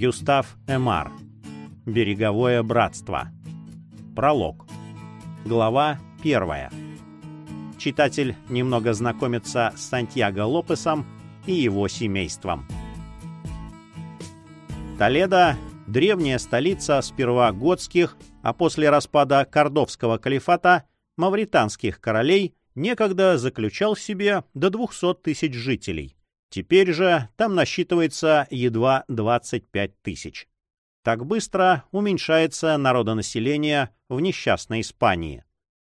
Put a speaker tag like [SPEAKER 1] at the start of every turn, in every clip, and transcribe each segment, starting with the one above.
[SPEAKER 1] Гюстав Эмар. Береговое братство. Пролог. Глава 1. Читатель немного знакомится с Сантьяго Лопесом и его семейством. Толедо – древняя столица сперва готских, а после распада Кордовского калифата – мавританских королей, некогда заключал в себе до 200 тысяч жителей. Теперь же там насчитывается едва 25 тысяч. Так быстро уменьшается народонаселение в несчастной Испании.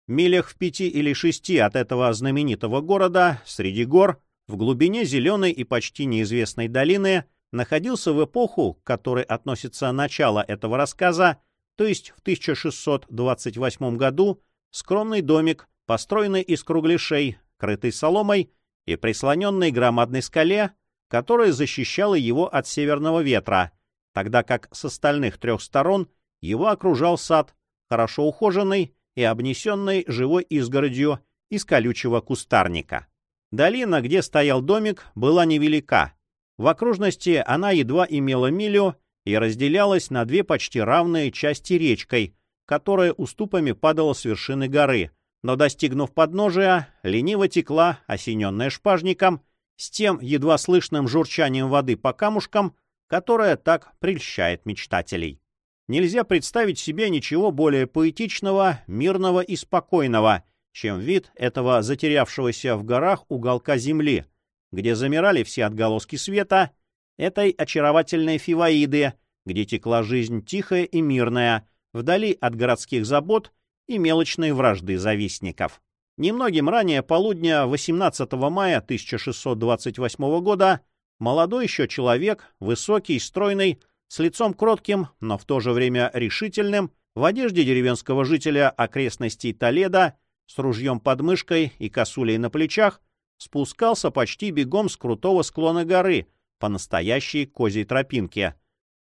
[SPEAKER 1] Милях в пяти или шести от этого знаменитого города, среди гор, в глубине зеленой и почти неизвестной долины, находился в эпоху, к которой относится начало этого рассказа, то есть в 1628 году, скромный домик, построенный из кругляшей, крытый соломой и прислоненный к громадной скале, которая защищала его от северного ветра, тогда как с остальных трех сторон его окружал сад, хорошо ухоженный и обнесенный живой изгородью из колючего кустарника. Долина, где стоял домик, была невелика. В окружности она едва имела милю и разделялась на две почти равные части речкой, которая уступами падала с вершины горы, но, достигнув подножия, лениво текла, осененная шпажником, с тем едва слышным журчанием воды по камушкам, которое так прельщает мечтателей. Нельзя представить себе ничего более поэтичного, мирного и спокойного, чем вид этого затерявшегося в горах уголка земли, где замирали все отголоски света, этой очаровательной фиваиды, где текла жизнь тихая и мирная, вдали от городских забот и мелочной вражды завистников. Немногим ранее полудня 18 мая 1628 года молодой еще человек, высокий, стройный, с лицом кротким, но в то же время решительным, в одежде деревенского жителя окрестностей Толеда, с ружьем под мышкой и косулей на плечах, спускался почти бегом с крутого склона горы по настоящей козьей тропинке.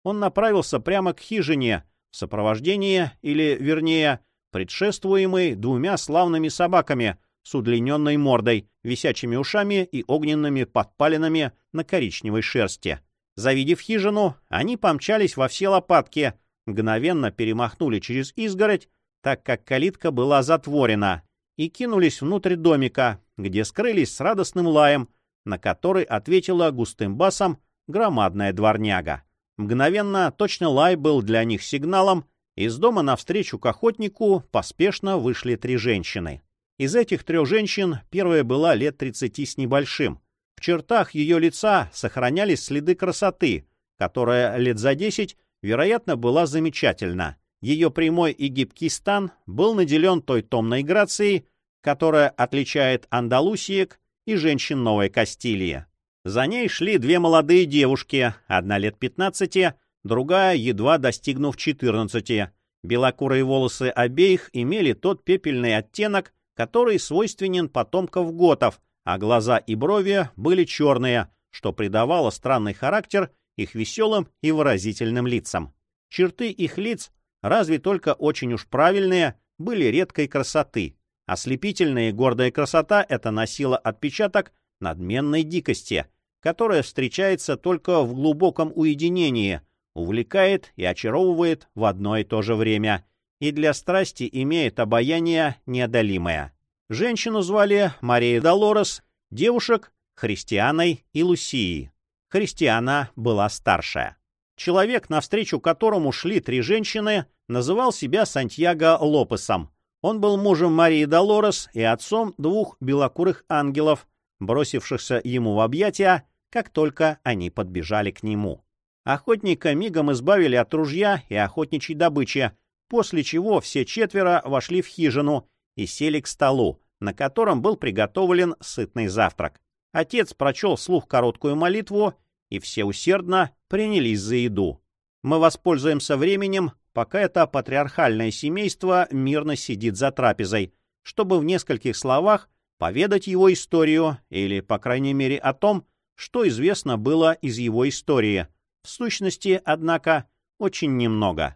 [SPEAKER 1] Он направился прямо к хижине в сопровождении, или, вернее, предшествуемый двумя славными собаками с удлиненной мордой, висячими ушами и огненными подпалинами на коричневой шерсти. Завидев хижину, они помчались во все лопатки, мгновенно перемахнули через изгородь, так как калитка была затворена, и кинулись внутрь домика, где скрылись с радостным лаем, на который ответила густым басом громадная дворняга. Мгновенно точно лай был для них сигналом, из дома навстречу к охотнику поспешно вышли три женщины. Из этих трех женщин первая была лет тридцати с небольшим. В чертах ее лица сохранялись следы красоты, которая лет за десять, вероятно, была замечательна. Ее прямой и гибкий стан был наделен той томной грацией, которая отличает андалусиек и женщин Новой Кастилии. За ней шли две молодые девушки, одна лет пятнадцати, другая, едва достигнув 14. Белокурые волосы обеих имели тот пепельный оттенок, который свойственен потомков готов, а глаза и брови были черные, что придавало странный характер их веселым и выразительным лицам. Черты их лиц, разве только очень уж правильные, были редкой красоты. Ослепительная и гордая красота это носила отпечаток надменной дикости, которая встречается только в глубоком уединении, увлекает и очаровывает в одно и то же время, и для страсти имеет обаяние неодолимое. Женщину звали Мария Долорес, девушек — Христианой и Лусией. Христиана была старшая. Человек, навстречу которому шли три женщины, называл себя Сантьяго Лопесом. Он был мужем Марии Долорес и отцом двух белокурых ангелов, бросившихся ему в объятия, как только они подбежали к нему. Охотника мигом избавили от ружья и охотничьей добычи, после чего все четверо вошли в хижину и сели к столу, на котором был приготовлен сытный завтрак. Отец прочел вслух короткую молитву, и все усердно принялись за еду. Мы воспользуемся временем, пока это патриархальное семейство мирно сидит за трапезой, чтобы в нескольких словах поведать его историю или, по крайней мере, о том, что известно было из его истории — в сущности, однако, очень немного.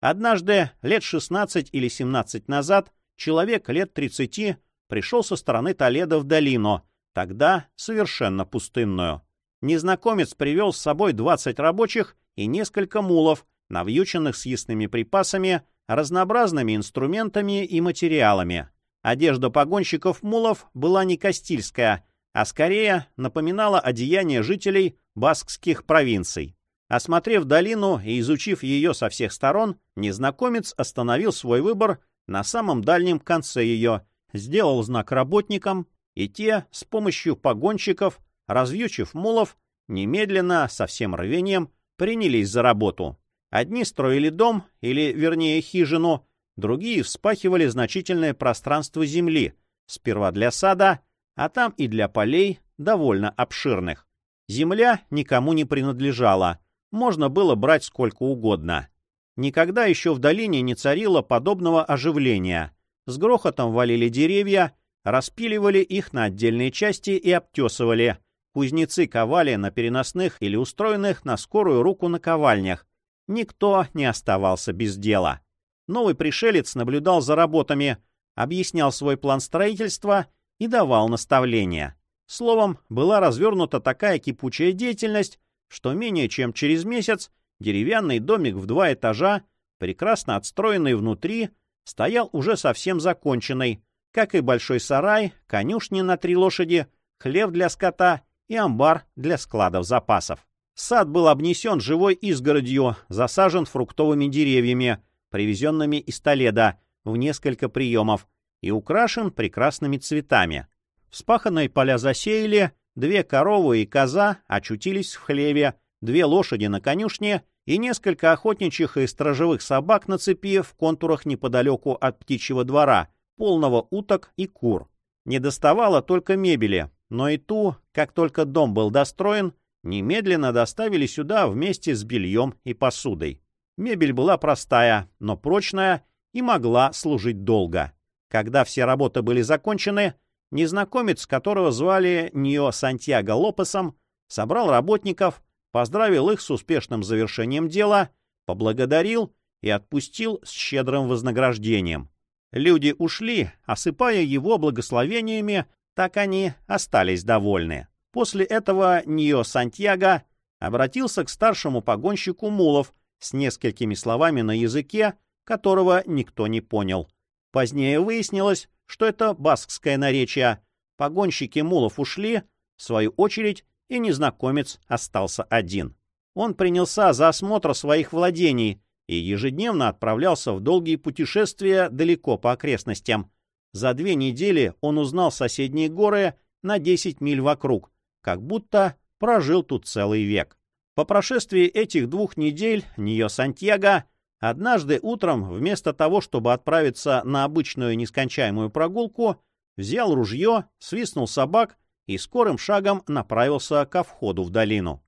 [SPEAKER 1] Однажды, лет 16 или 17 назад, человек лет 30 пришел со стороны Толеда в долину, тогда совершенно пустынную. Незнакомец привел с собой 20 рабочих и несколько мулов, навьюченных съестными припасами, разнообразными инструментами и материалами. Одежда погонщиков мулов была не кастильская, а скорее напоминала одеяние жителей баскских провинций. Осмотрев долину и изучив ее со всех сторон, незнакомец остановил свой выбор на самом дальнем конце ее, сделал знак работникам, и те с помощью погонщиков, развьючив мулов, немедленно, со всем рвением, принялись за работу. Одни строили дом, или, вернее, хижину, другие вспахивали значительное пространство земли, сперва для сада, а там и для полей, довольно обширных. Земля никому не принадлежала, можно было брать сколько угодно. Никогда еще в долине не царило подобного оживления. С грохотом валили деревья, распиливали их на отдельные части и обтесывали. Кузнецы ковали на переносных или устроенных на скорую руку наковальнях. Никто не оставался без дела. Новый пришелец наблюдал за работами, объяснял свой план строительства и давал наставления. Словом, была развернута такая кипучая деятельность, что менее чем через месяц деревянный домик в два этажа, прекрасно отстроенный внутри, стоял уже совсем законченный, как и большой сарай, конюшни на три лошади, хлев для скота и амбар для складов запасов. Сад был обнесен живой изгородью, засажен фруктовыми деревьями, привезенными из Толеда, в несколько приемов, и украшен прекрасными цветами. Вспаханные поля засеяли, Две коровы и коза очутились в хлеве, две лошади на конюшне и несколько охотничьих и стражевых собак на цепи в контурах неподалеку от птичьего двора, полного уток и кур. Не доставало только мебели, но и ту, как только дом был достроен, немедленно доставили сюда вместе с бельем и посудой. Мебель была простая, но прочная и могла служить долго. Когда все работы были закончены, Незнакомец, которого звали Нио Сантьяго Лопесом, собрал работников, поздравил их с успешным завершением дела, поблагодарил и отпустил с щедрым вознаграждением. Люди ушли, осыпая его благословениями, так они остались довольны. После этого Нио Сантьяго обратился к старшему погонщику мулов с несколькими словами на языке, которого никто не понял. Позднее выяснилось, что это баскское наречие. Погонщики мулов ушли, в свою очередь, и незнакомец остался один. Он принялся за осмотр своих владений и ежедневно отправлялся в долгие путешествия далеко по окрестностям. За две недели он узнал соседние горы на 10 миль вокруг, как будто прожил тут целый век. По прошествии этих двух недель Ньо Сантьяго Однажды утром, вместо того, чтобы отправиться на обычную нескончаемую прогулку, взял ружье, свистнул собак и скорым шагом направился ко входу в долину.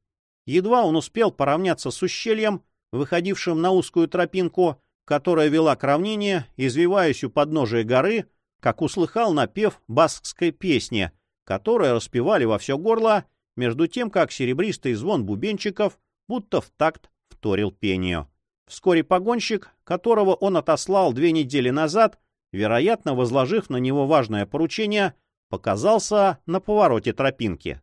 [SPEAKER 1] Едва он успел поравняться с ущельем, выходившим на узкую тропинку, которая вела к равнине, извиваясь у подножия горы, как услыхал напев баскской песни, которую распевали во все горло, между тем, как серебристый звон бубенчиков будто в такт вторил пению. Вскоре погонщик, которого он отослал две недели назад, вероятно, возложив на него важное поручение, показался на повороте тропинки.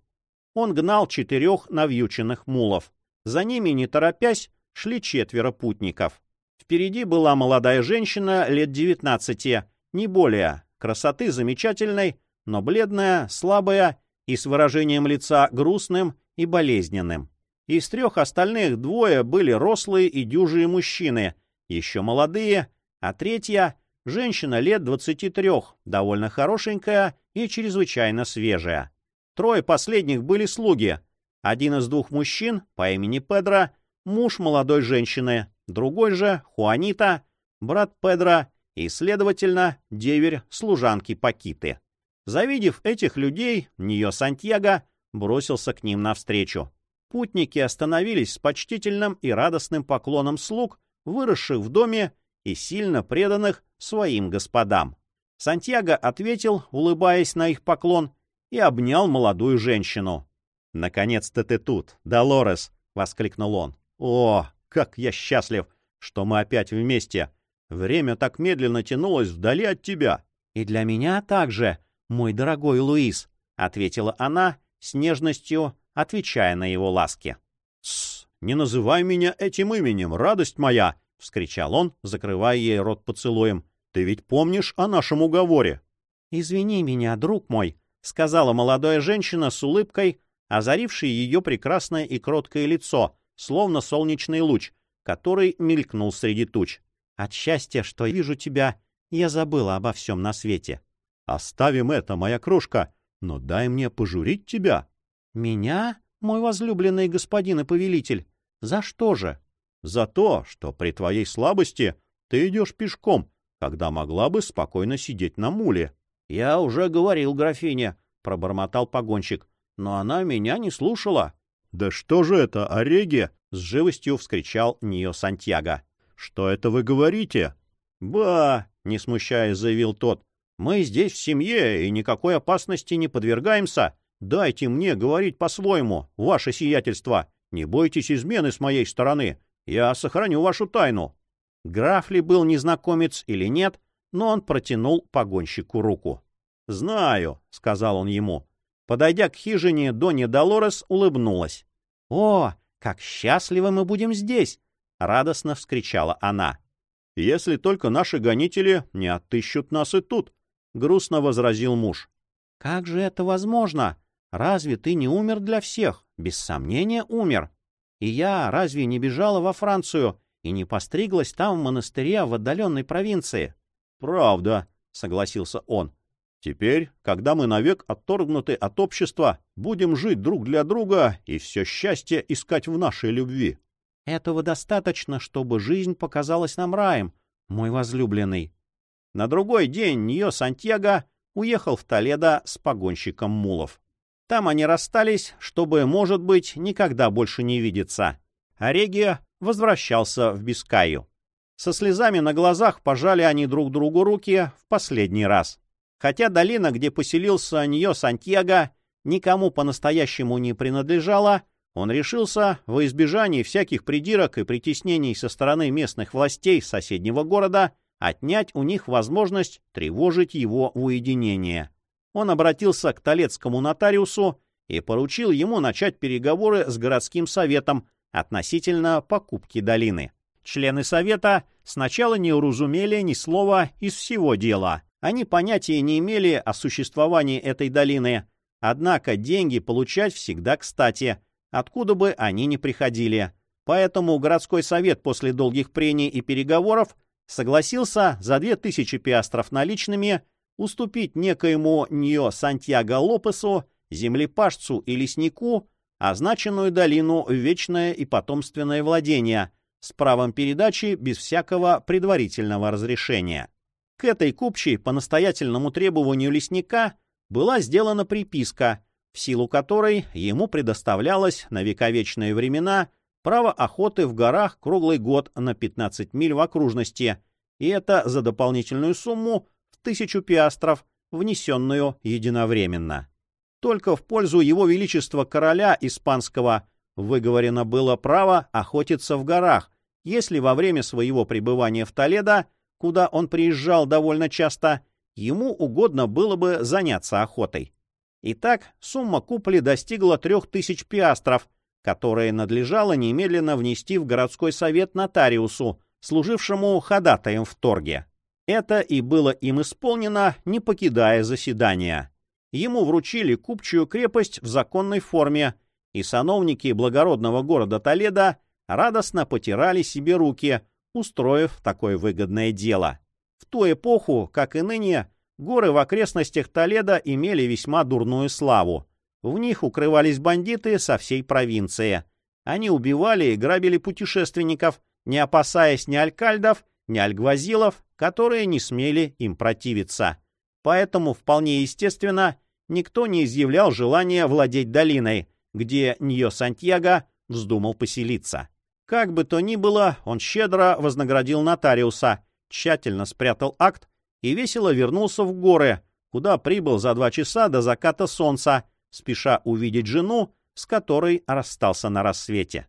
[SPEAKER 1] Он гнал четырех навьюченных мулов. За ними, не торопясь, шли четверо путников. Впереди была молодая женщина лет девятнадцати, не более, красоты замечательной, но бледная, слабая и с выражением лица грустным и болезненным. Из трех остальных двое были рослые и дюжие мужчины, еще молодые, а третья — женщина лет двадцати трех, довольно хорошенькая и чрезвычайно свежая. Трое последних были слуги. Один из двух мужчин по имени Педро, муж молодой женщины, другой же, Хуанита, брат Педро и, следовательно, деверь служанки Пакиты. Завидев этих людей, Ньо Сантьяго бросился к ним навстречу. Путники остановились с почтительным и радостным поклоном слуг, выросших в доме и сильно преданных своим господам. Сантьяго ответил, улыбаясь на их поклон, и обнял молодую женщину. «Наконец-то ты тут, Долорес!» — воскликнул он. «О, как я счастлив, что мы опять вместе! Время так медленно тянулось вдали от тебя!» «И для меня также, мой дорогой Луис!» — ответила она с нежностью, отвечая на его ласки. «Тссс, не называй меня этим именем, радость моя!» — вскричал он, закрывая ей рот поцелуем. «Ты ведь помнишь о нашем уговоре?»
[SPEAKER 2] «Извини меня, друг мой», — сказала молодая женщина с улыбкой, озарившей ее прекрасное и кроткое лицо, словно солнечный луч, который мелькнул среди туч. «От счастья, что вижу тебя, я забыла обо всем на свете».
[SPEAKER 1] «Оставим это, моя кружка, но дай мне пожурить тебя».
[SPEAKER 2] «Меня, мой возлюбленный господин и повелитель? За что же?»
[SPEAKER 1] «За то, что при твоей слабости ты идешь пешком, когда могла бы спокойно сидеть на муле».
[SPEAKER 2] «Я уже говорил графине», — пробормотал погонщик, — «но она меня не слушала».
[SPEAKER 1] «Да что же это, Ореги?» — с живостью вскричал Нио Сантьяго. «Что это вы говорите?»
[SPEAKER 2] «Ба!» — не смущаясь, заявил тот. «Мы здесь в семье и никакой опасности не подвергаемся. Дайте мне говорить по-своему, ваше сиятельство. Не бойтесь измены с моей стороны. Я сохраню вашу тайну». Граф ли был незнакомец или нет, но он протянул погонщику руку. «Знаю», — сказал он ему. Подойдя к хижине, Донни Долорес улыбнулась. «О, как счастливы мы будем здесь!» — радостно вскричала она.
[SPEAKER 1] «Если только наши гонители не отыщут нас и тут», — грустно возразил муж.
[SPEAKER 2] «Как же это возможно? Разве ты не умер для всех? Без сомнения, умер. И я разве не бежала во Францию и не постриглась там в монастыре в отдаленной провинции?»
[SPEAKER 1] «Правда», — согласился он. «Теперь, когда мы навек отторгнуты от общества, будем жить друг для друга и все счастье искать в нашей любви».
[SPEAKER 2] «Этого достаточно, чтобы жизнь показалась нам раем, мой возлюбленный». На другой день Ньо Сантьяго уехал в Толедо с погонщиком мулов. Там они расстались, чтобы, может быть, никогда больше не видеться. А Регия возвращался в Бискаю. Со слезами на глазах пожали они друг другу руки в последний раз. Хотя долина, где поселился Ньо Сантьяго, никому по-настоящему не принадлежала, он решился, во избежании всяких придирок и притеснений со стороны местных властей соседнего города, отнять у них возможность тревожить его уединение. Он обратился к Толецкому нотариусу и поручил ему начать переговоры с городским советом относительно покупки долины. Члены совета сначала не уразумели ни слова из всего дела. Они понятия не имели о существовании этой долины. Однако деньги получать всегда кстати, откуда бы они ни приходили. Поэтому городской совет после долгих прений и переговоров согласился за 2000 пиастров наличными уступить некоему Ньо Сантьяго Лопесу, землепашцу и леснику, означенную долину вечное и потомственное владение, с правом передачи без всякого предварительного разрешения. К этой купчей по настоятельному требованию лесника была сделана приписка, в силу которой ему предоставлялось на вековечные времена право охоты в горах круглый год на 15 миль в окружности, и это за дополнительную сумму тысячу пиастров, внесенную единовременно. Только в пользу его величества короля испанского выговорено было право охотиться в горах, если во время своего пребывания в Толедо, куда он приезжал довольно часто, ему угодно было бы заняться охотой. Итак, сумма купли достигла трех тысяч пиастров, которые надлежало немедленно внести в городской совет нотариусу, служившему ходатаем в торге. Это и было им исполнено, не покидая заседания. Ему вручили купчую крепость в законной форме, и сановники благородного города Толедо радостно потирали себе руки, устроив такое выгодное дело. В ту эпоху, как и ныне, горы в окрестностях Толедо имели весьма дурную славу. В них укрывались бандиты со всей провинции. Они убивали и грабили путешественников, не опасаясь ни алькальдов, ни альгвазилов, которые не смели им противиться. Поэтому вполне естественно, никто не изъявлял желания владеть долиной, где Ньо Сантьяго вздумал поселиться. Как бы то ни было, он щедро вознаградил нотариуса, тщательно спрятал акт и весело вернулся в горы, куда прибыл за два часа до заката солнца, спеша увидеть жену, с которой расстался на рассвете.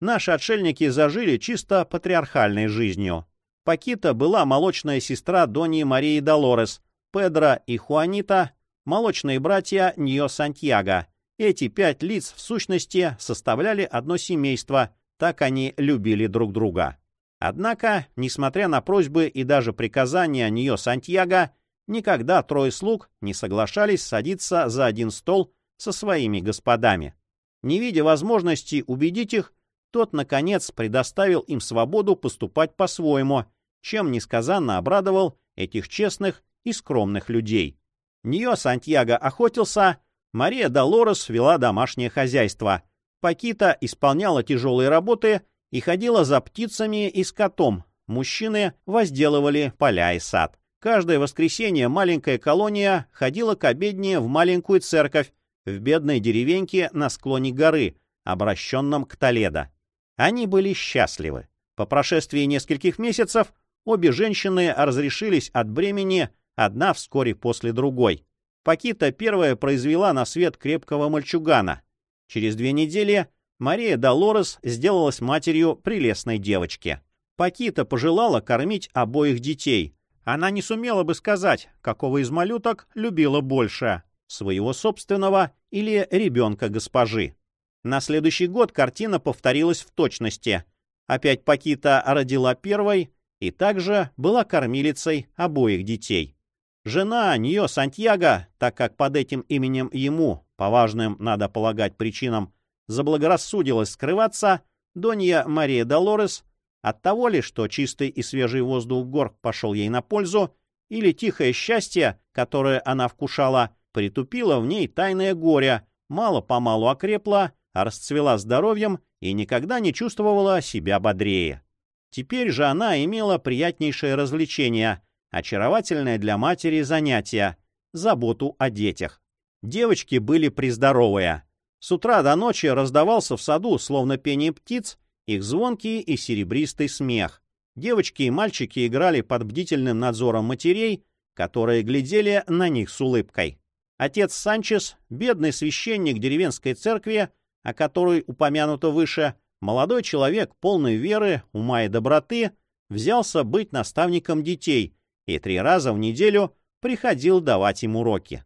[SPEAKER 2] Наши отшельники зажили чисто патриархальной жизнью. Пакита была молочная сестра Дони Марии Долорес, Педро и Хуанита — молочные братья Ньо Сантьяго — эти пять лиц, в сущности, составляли одно семейство,
[SPEAKER 1] Так они любили друг друга. Однако, несмотря на просьбы и даже приказания нее Сантьяго, никогда трое слуг не соглашались садиться за один стол со своими господами. Не видя возможности убедить их, тот, наконец, предоставил им свободу поступать по-своему, чем несказанно обрадовал этих честных и скромных людей. Нее Сантьяго охотился, Мария Долорес вела домашнее хозяйство, Пакита исполняла тяжелые работы и ходила за птицами и скотом, мужчины возделывали поля и сад. Каждое воскресенье маленькая колония ходила к обедне в маленькую церковь в бедной деревеньке на склоне горы, обращенном к Толедо. Они были счастливы. По прошествии нескольких месяцев обе женщины разрешились от бремени, одна вскоре после другой. Пакита первая произвела на свет крепкого мальчугана. Через две недели Мария Долорес сделалась матерью прелестной девочки. Пакита пожелала кормить обоих детей, она не сумела бы сказать, какого из малюток любила больше, своего собственного или ребенка госпожи. На следующий год картина повторилась в точности. Опять Пакита родила первой и также была кормилицей обоих детей. Жена нее Сантьяго, так как под этим именем ему, по важным, надо полагать, причинам, заблагорассудилось скрываться, Донья Мария Долорес от того ли, что чистый и свежий воздух гор пошел ей на пользу, или тихое счастье, которое она вкушала, притупило в ней тайное горе, мало-помалу окрепла, расцвела здоровьем и никогда не чувствовала себя бодрее. Теперь же она имела приятнейшее развлечение, очаровательное для матери занятие — заботу о детях. Девочки были приздоровые. С утра до ночи раздавался в саду, словно пение птиц, их звонкий и серебристый смех. Девочки и мальчики играли под бдительным надзором матерей, которые глядели на них с улыбкой. Отец Санчес, бедный священник деревенской церкви, о которой упомянуто выше, молодой человек, полный веры, ума и доброты, взялся быть наставником детей и три раза в неделю приходил давать им уроки.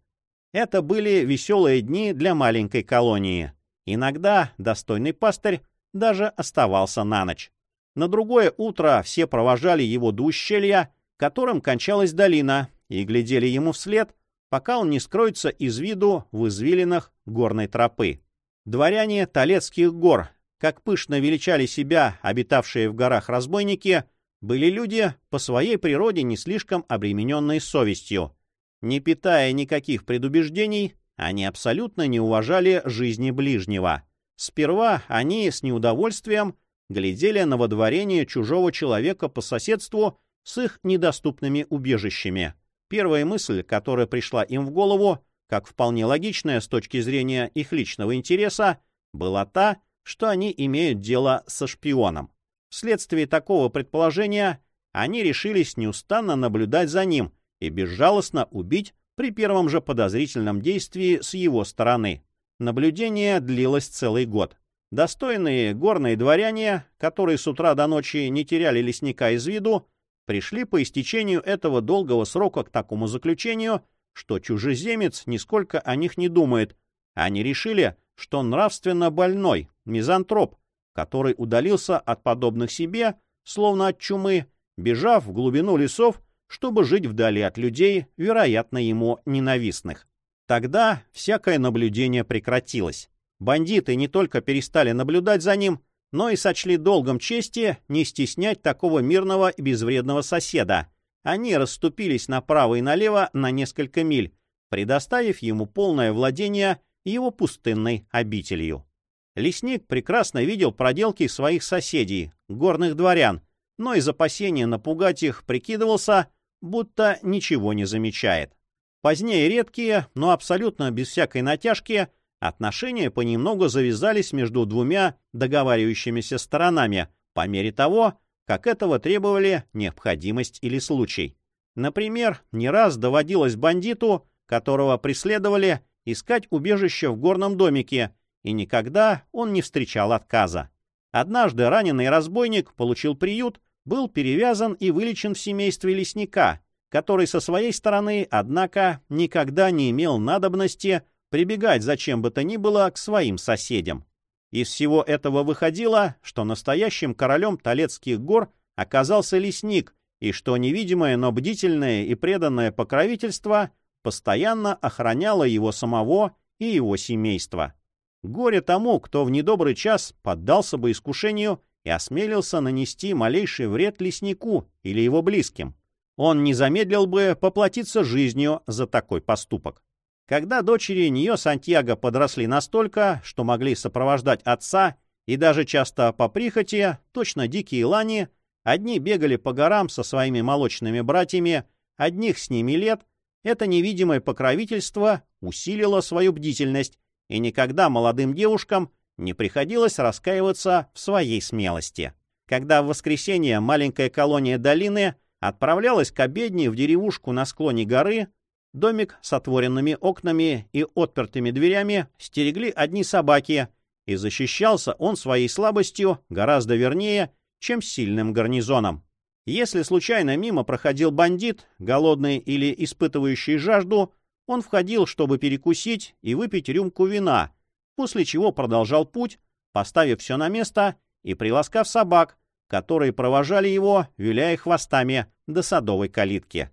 [SPEAKER 1] Это были веселые дни для маленькой колонии. Иногда достойный пастырь даже оставался на ночь. На другое утро все провожали его до ущелья, которым кончалась долина, и глядели ему вслед, пока он не скроется из виду в извилинах горной тропы. Дворяне Толецких гор, как пышно величали себя обитавшие в горах разбойники, были люди по своей природе не слишком обремененные совестью. Не питая никаких предубеждений, они абсолютно не уважали жизни ближнего. Сперва они с неудовольствием глядели на водворение чужого человека по соседству с их недоступными убежищами. Первая мысль, которая пришла им в голову, как вполне логичная с точки зрения их личного интереса, была та, что они имеют дело со шпионом. Вследствие такого предположения они решились неустанно наблюдать за ним и безжалостно убить при первом же подозрительном действии с его стороны. Наблюдение длилось целый год. Достойные горные дворяне, которые с утра до ночи не теряли лесника из виду, пришли по истечению этого долгого срока к такому заключению, что чужеземец нисколько о них не думает. Они решили, что нравственно больной, мизантроп, который удалился от подобных себе, словно от чумы, бежав в глубину лесов, чтобы жить вдали от людей, вероятно, ему ненавистных. Тогда всякое наблюдение прекратилось. Бандиты не только перестали наблюдать за ним, но и сочли долгом чести не стеснять такого мирного и безвредного соседа. Они расступились направо и налево на несколько миль, предоставив ему полное владение его пустынной обителью. Лесник прекрасно видел проделки своих соседей, горных дворян, но из опасения напугать их прикидывался, будто ничего не замечает. Позднее редкие, но абсолютно без всякой натяжки, отношения понемногу завязались между двумя договаривающимися сторонами по мере того, как этого требовали необходимость или случай. Например, не раз доводилось бандиту, которого преследовали, искать убежище в горном домике, и никогда он не встречал отказа. Однажды раненый разбойник получил приют, был перевязан и вылечен в семействе лесника, который со своей стороны, однако, никогда не имел надобности прибегать зачем бы то ни было к своим соседям. Из всего этого выходило, что настоящим королем Толецких гор оказался лесник, и что невидимое, но бдительное и преданное покровительство постоянно охраняло его самого и его семейство. Горе тому, кто в недобрый час поддался бы искушению и осмелился нанести малейший вред леснику или его близким. Он не замедлил бы поплатиться жизнью за такой поступок. Когда дочери нее Сантьяго подросли настолько, что могли сопровождать отца и даже часто по прихоти, точно дикие лани, одни бегали по горам со своими молочными братьями, одних с ними лет, это невидимое покровительство усилило свою бдительность, и никогда молодым девушкам не приходилось раскаиваться в своей смелости. Когда в воскресенье маленькая колония долины отправлялась к обедне в деревушку на склоне горы, домик с отворенными окнами и отпертыми дверями стерегли одни собаки, и защищался он своей слабостью гораздо вернее, чем сильным гарнизоном. Если случайно мимо проходил бандит, голодный или испытывающий жажду, он входил, чтобы перекусить и выпить рюмку вина, после чего продолжал путь, поставив все на место и приласкав собак, которые провожали его, виляя хвостами до садовой калитки.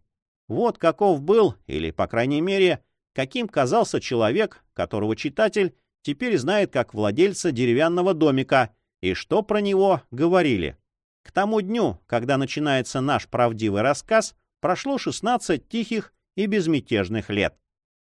[SPEAKER 1] Вот каков был, или, по крайней мере, каким казался человек, которого читатель теперь знает как владельца деревянного домика, и что про него говорили. К тому дню, когда начинается наш правдивый рассказ, прошло 16 тихих и безмятежных лет.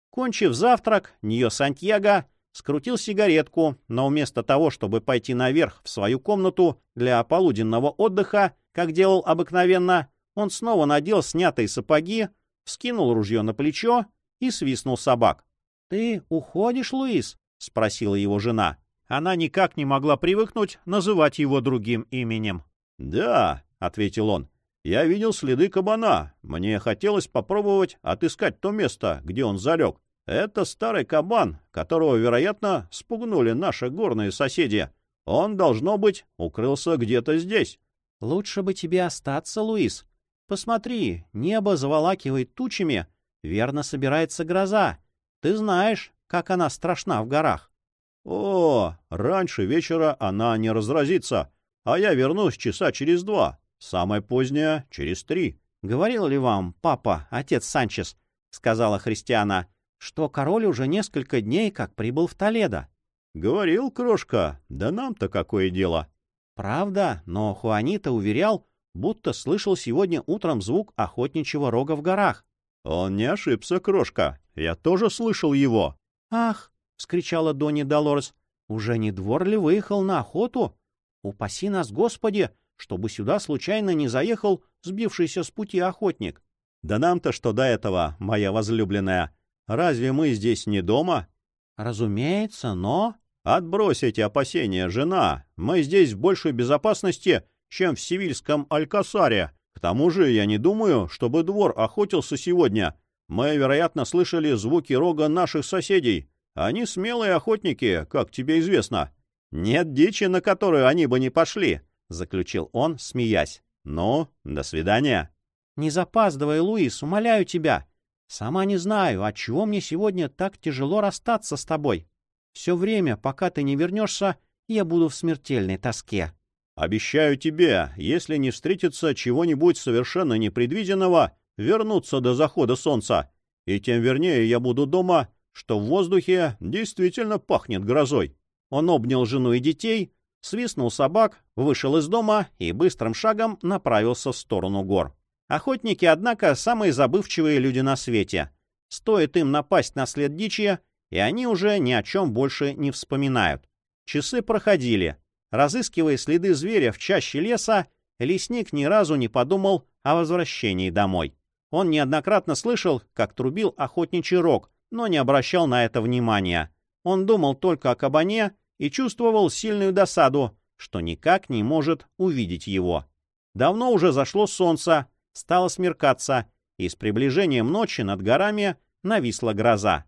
[SPEAKER 1] Кончив завтрак, Ньо Сантьяго скрутил сигаретку, но вместо того, чтобы пойти наверх в свою комнату для полуденного отдыха, как делал обыкновенно, он снова надел снятые сапоги, вскинул ружье на плечо и свистнул собак. — Ты уходишь, Луис? — спросила его жена. Она никак не могла привыкнуть называть его другим именем.
[SPEAKER 2] — Да, — ответил он, я видел следы кабана. Мне хотелось попробовать отыскать то место, где он залег. Это старый кабан, которого, вероятно, спугнули наши горные соседи. Он, должно быть, укрылся где-то здесь.
[SPEAKER 1] — Лучше бы тебе остаться, Луис. Посмотри, небо заволакивает тучами. Верно собирается гроза. Ты знаешь, как она страшна в горах.
[SPEAKER 2] — О, раньше вечера она не разразится, а я вернусь часа через два. Самое позднее — через три.
[SPEAKER 1] — Говорил ли вам, папа, отец Санчес, — сказала Христиана, — что король уже несколько дней как прибыл в Толедо?
[SPEAKER 2] — Говорил, крошка, да нам-то какое дело.
[SPEAKER 1] — Правда, но Хуанита уверял, будто слышал сегодня утром звук охотничьего рога в горах.
[SPEAKER 2] — Он не ошибся, крошка, я тоже слышал его.
[SPEAKER 1] — Ах! — вскричала Донни Долорес. — Уже не двор ли выехал на охоту? Упаси нас, Господи! — чтобы сюда случайно не заехал сбившийся с пути охотник.
[SPEAKER 2] — Да нам-то что до этого, моя возлюбленная? Разве мы здесь не дома?
[SPEAKER 1] — Разумеется, но...
[SPEAKER 2] — Отбрось эти опасения, жена. Мы здесь в большей безопасности, чем в сивильском Алькасаре. К тому же я не думаю, чтобы двор охотился сегодня. Мы, вероятно, слышали звуки рога наших соседей. Они смелые охотники, как тебе известно. Нет дичи, на которую они бы не пошли. — заключил он, смеясь. «Ну, до свидания».
[SPEAKER 1] «Не запаздывай, Луис, умоляю тебя. Сама не знаю, отчего мне сегодня так тяжело расстаться с тобой. Все время, пока ты не вернешься, я буду в смертельной тоске».
[SPEAKER 2] «Обещаю тебе, если не встретится чего-нибудь совершенно непредвиденного, вернуться до захода солнца, и тем вернее я буду дома, что в воздухе действительно пахнет грозой».
[SPEAKER 1] Он обнял жену и детей, свистнул собак, вышел из дома и быстрым шагом направился в сторону гор. Охотники, однако, самые забывчивые люди на свете. Стоит им напасть на след дичи, и они уже ни о чем больше не вспоминают. Часы проходили. Разыскивая следы зверя в чаще леса, лесник ни разу не подумал о возвращении домой. Он неоднократно слышал, как трубил охотничий рог, но не обращал на это внимания. Он думал только о кабане и чувствовал сильную досаду, что никак не может увидеть его. Давно уже зашло солнце, стало смеркаться, и с приближением ночи над горами нависла гроза.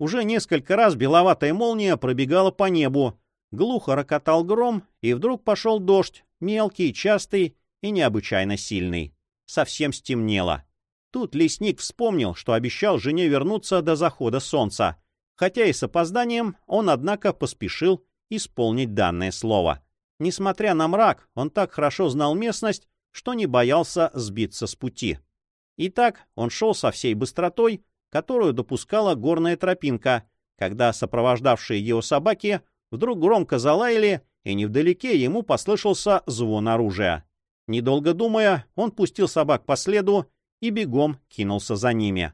[SPEAKER 1] Уже несколько раз беловатая молния пробегала по небу, глухо рокотал гром, и вдруг пошел дождь, мелкий, частый и необычайно сильный. Совсем стемнело. Тут лесник вспомнил, что обещал жене вернуться до захода солнца. Хотя и с опозданием, он, однако, поспешил исполнить данное слово. Несмотря на мрак, он так хорошо знал местность, что не боялся сбиться с пути. Итак, он шел со всей быстротой, которую допускала горная тропинка, когда сопровождавшие его собаки вдруг громко залаяли, и невдалеке ему послышался звон оружия. Недолго думая, он пустил собак по следу и бегом кинулся за ними.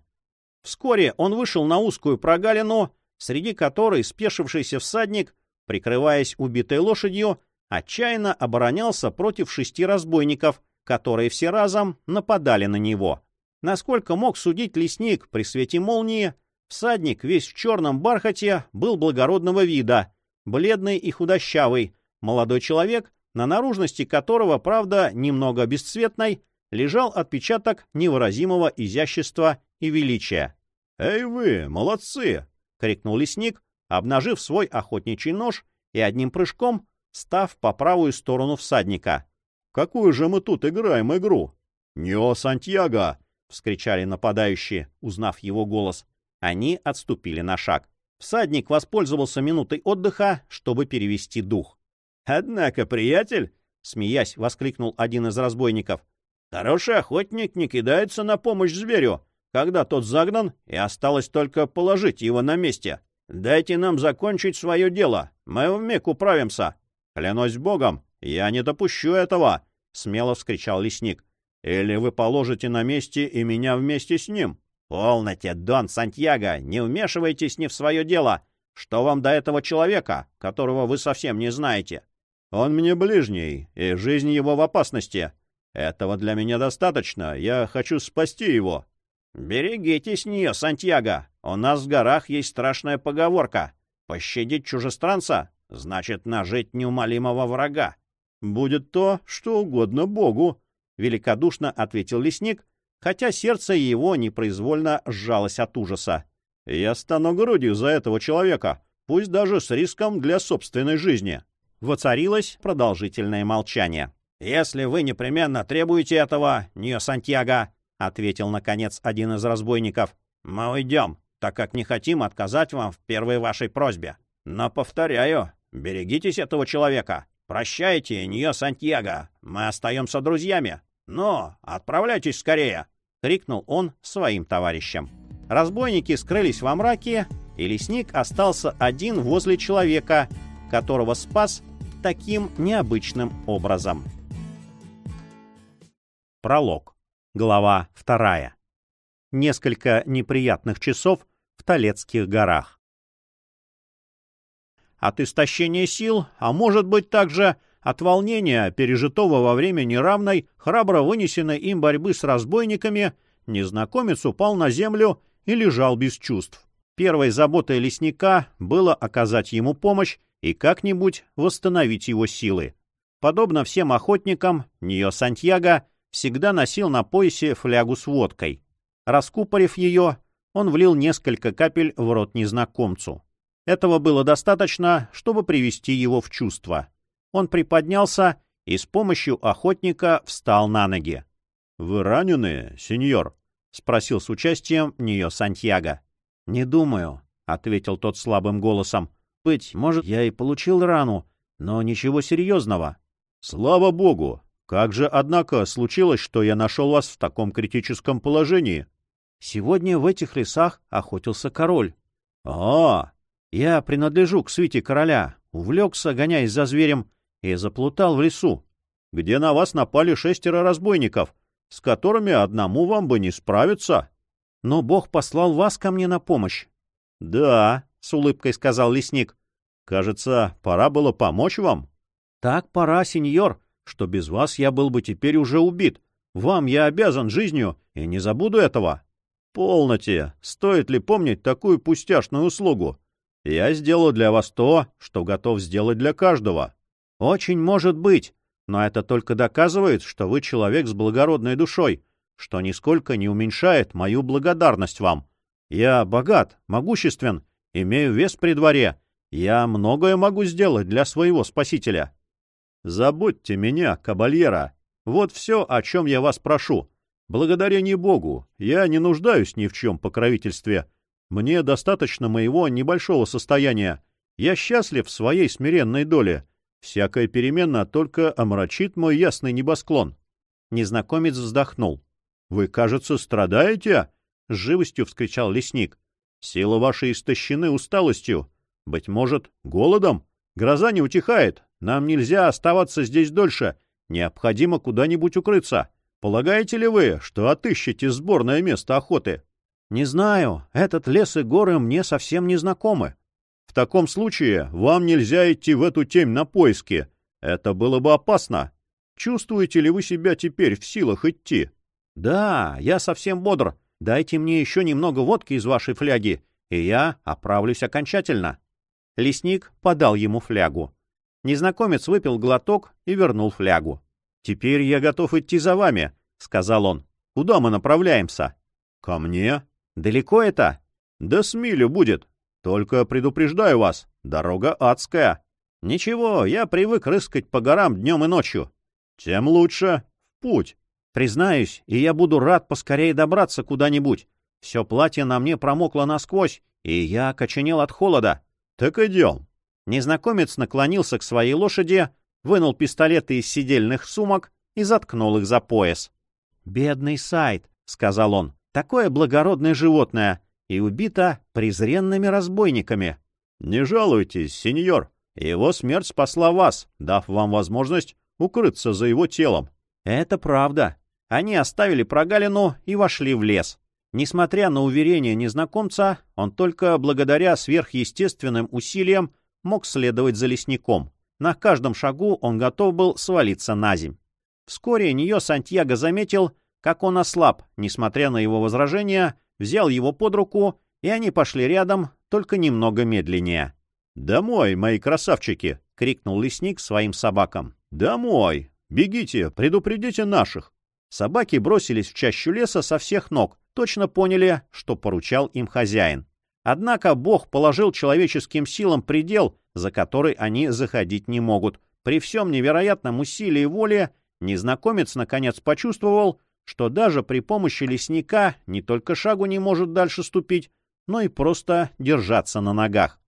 [SPEAKER 1] Вскоре он вышел на узкую прогалину, среди которой спешившийся всадник, прикрываясь убитой лошадью, отчаянно оборонялся против шести разбойников, которые все разом нападали на него. Насколько мог судить лесник при свете молнии, всадник весь в черном бархате был благородного вида, бледный и худощавый, молодой человек, на наружности которого, правда, немного бесцветной, лежал отпечаток невыразимого изящества и величия.
[SPEAKER 2] «Эй вы, молодцы!» — крикнул лесник, обнажив свой охотничий нож и одним прыжком став по правую сторону всадника. «Какую же мы тут играем игру?» «Нео Сантьяго!» — вскричали нападающие, узнав его голос. Они отступили на шаг. Всадник воспользовался минутой отдыха, чтобы перевести дух. «Однако, приятель!» — смеясь, воскликнул один из разбойников. «Хороший охотник не кидается на помощь зверю, когда тот загнан, и осталось только положить его на месте. Дайте нам закончить свое дело, мы вмиг управимся». «Клянусь богом, я не допущу этого!» — смело вскричал лесник. «Или вы положите на месте и меня вместе с ним?» «Полноте, Дон Сантьяго, не вмешивайтесь не в свое дело. Что вам до этого человека, которого вы совсем не знаете?» «Он мне ближний, и жизнь его в опасности. Этого для меня достаточно, я хочу спасти его». «Берегитесь нее, Сантьяго. У нас в горах есть страшная поговорка. Пощадить чужестранца значит нажить неумолимого врага.
[SPEAKER 1] «Будет то, что угодно Богу», — великодушно ответил лесник, хотя сердце его непроизвольно сжалось от ужаса. «Я стану грудью за этого человека, пусть даже с риском для собственной жизни». Воцарилось продолжительное молчание.
[SPEAKER 2] «Если вы непременно требуете этого, Ньо Сантьяго», — ответил, наконец, один из разбойников, — «мы уйдем, так как не хотим отказать вам в первой вашей просьбе. Но, повторяю, Берегитесь этого человека. Прощайте, Ньо Сантьяго. Мы остаемся друзьями. Но отправляйтесь скорее!» — крикнул он своим товарищам.
[SPEAKER 1] Разбойники скрылись во мраке, и лесник остался один возле человека, которого спас таким необычным образом. Пролог. Глава вторая. Несколько неприятных часов в Толецких горах от истощения сил, а может быть также от волнения, пережитого во время неравной, храбро вынесенной им борьбы с разбойниками, незнакомец упал на землю и лежал без чувств. Первой заботой лесника было оказать ему помощь и как-нибудь восстановить его силы. Подобно всем охотникам, Нио Сантьяго всегда носил на поясе флягу с водкой. Раскупорив ее, он влил несколько капель в рот незнакомцу. Этого было достаточно, чтобы привести его в чувство. Он приподнялся и с помощью охотника встал на ноги. — Вы ранены, сеньор? — спросил с участием нее Сантьяго. — Не думаю, — ответил тот слабым голосом. — Быть, может, я и получил рану, но ничего серьезного. — Слава богу! Как же, однако, случилось, что я нашел вас в таком критическом положении? — Сегодня в этих лесах охотился король. — А, я принадлежу к свите короля, увлекся, гоняясь за зверем, и заплутал в лесу, где на вас напали шестеро разбойников, с которыми одному вам бы не справиться. Но Бог послал вас ко мне на помощь. — Да, — с улыбкой сказал лесник. — Кажется, пора было помочь вам. — Так пора, сеньор, что без вас я был бы теперь уже убит. Вам я обязан жизнью, и не забуду этого. — Полноте, стоит ли помнить такую пустяшную услугу? Я сделаю для вас то, что готов сделать для каждого. Очень может быть, но это только доказывает, что вы человек с благородной душой, что нисколько не уменьшает мою благодарность вам. Я богат, могуществен, имею вес при дворе. Я многое могу сделать для своего спасителя. Забудьте меня, кабальера. Вот все, о чем я вас прошу. Благодарение Богу, я не нуждаюсь ни в чем покровительстве. Мне достаточно моего небольшого состояния,
[SPEAKER 2] Я счастлив в своей смиренной доле. Всякая перемена только омрачит мой ясный небосклон.
[SPEAKER 1] Незнакомец вздохнул.
[SPEAKER 2] — Вы, кажется, страдаете? — с живостью вскричал лесник. — Сила вашей истощены усталостью. Быть может, голодом? Гроза не утихает. Нам нельзя оставаться здесь дольше. Необходимо куда-нибудь укрыться. Полагаете ли вы, что отыщете сборное место охоты?
[SPEAKER 1] — Не знаю. Этот лес и горы мне совсем не знакомы.
[SPEAKER 2] — В таком случае вам нельзя идти в эту темь на поиски. Это было бы опасно. Чувствуете ли вы себя теперь в силах идти?
[SPEAKER 1] — Да, я совсем бодр. Дайте мне еще немного водки из вашей фляги, и я оправлюсь окончательно. Лесник подал ему флягу. Незнакомец выпил глоток и вернул флягу.
[SPEAKER 2] — Теперь я готов идти за вами, — сказал он. — Куда мы направляемся? — Ко мне.
[SPEAKER 1] — Далеко это?
[SPEAKER 2] — Да с милю будет. Только предупреждаю вас, дорога адская.
[SPEAKER 1] — Ничего, я привык рыскать по горам днем и ночью.
[SPEAKER 2] — Тем лучше. В путь.
[SPEAKER 1] Признаюсь, и я буду рад поскорее добраться куда-нибудь. Все платье на мне промокло насквозь, и я окоченел от холода.
[SPEAKER 2] — Так идем.
[SPEAKER 1] Незнакомец наклонился к своей лошади, вынул пистолеты из сидельных сумок и заткнул их за пояс. — Бедный Сайт, — сказал он, — такое благородное животное и убито презренными разбойниками.
[SPEAKER 2] — Не жалуйтесь, сеньор. Его смерть спасла вас, дав вам возможность укрыться за его телом.
[SPEAKER 1] — Это правда. Они оставили прогалину и вошли в лес. Несмотря на уверение незнакомца, он только благодаря сверхъестественным усилиям мог следовать за лесником. На каждом шагу он готов был свалиться на земь. Вскоре нее Сантьяго заметил, как он ослаб, несмотря на его возражения, взял его под руку, и они пошли рядом, только немного медленнее.
[SPEAKER 2] «Домой, мои красавчики!» — крикнул лесник своим собакам. «Домой! Бегите, предупредите наших!»
[SPEAKER 1] Собаки бросились в чащу леса со всех ног, точно поняли, что поручал им хозяин. Однако Бог положил человеческим силам предел, за который они заходить не могут. При всем невероятном усилии воли незнакомец наконец почувствовал, что даже при помощи лесника не только шагу не может дальше ступить, но и просто держаться на ногах.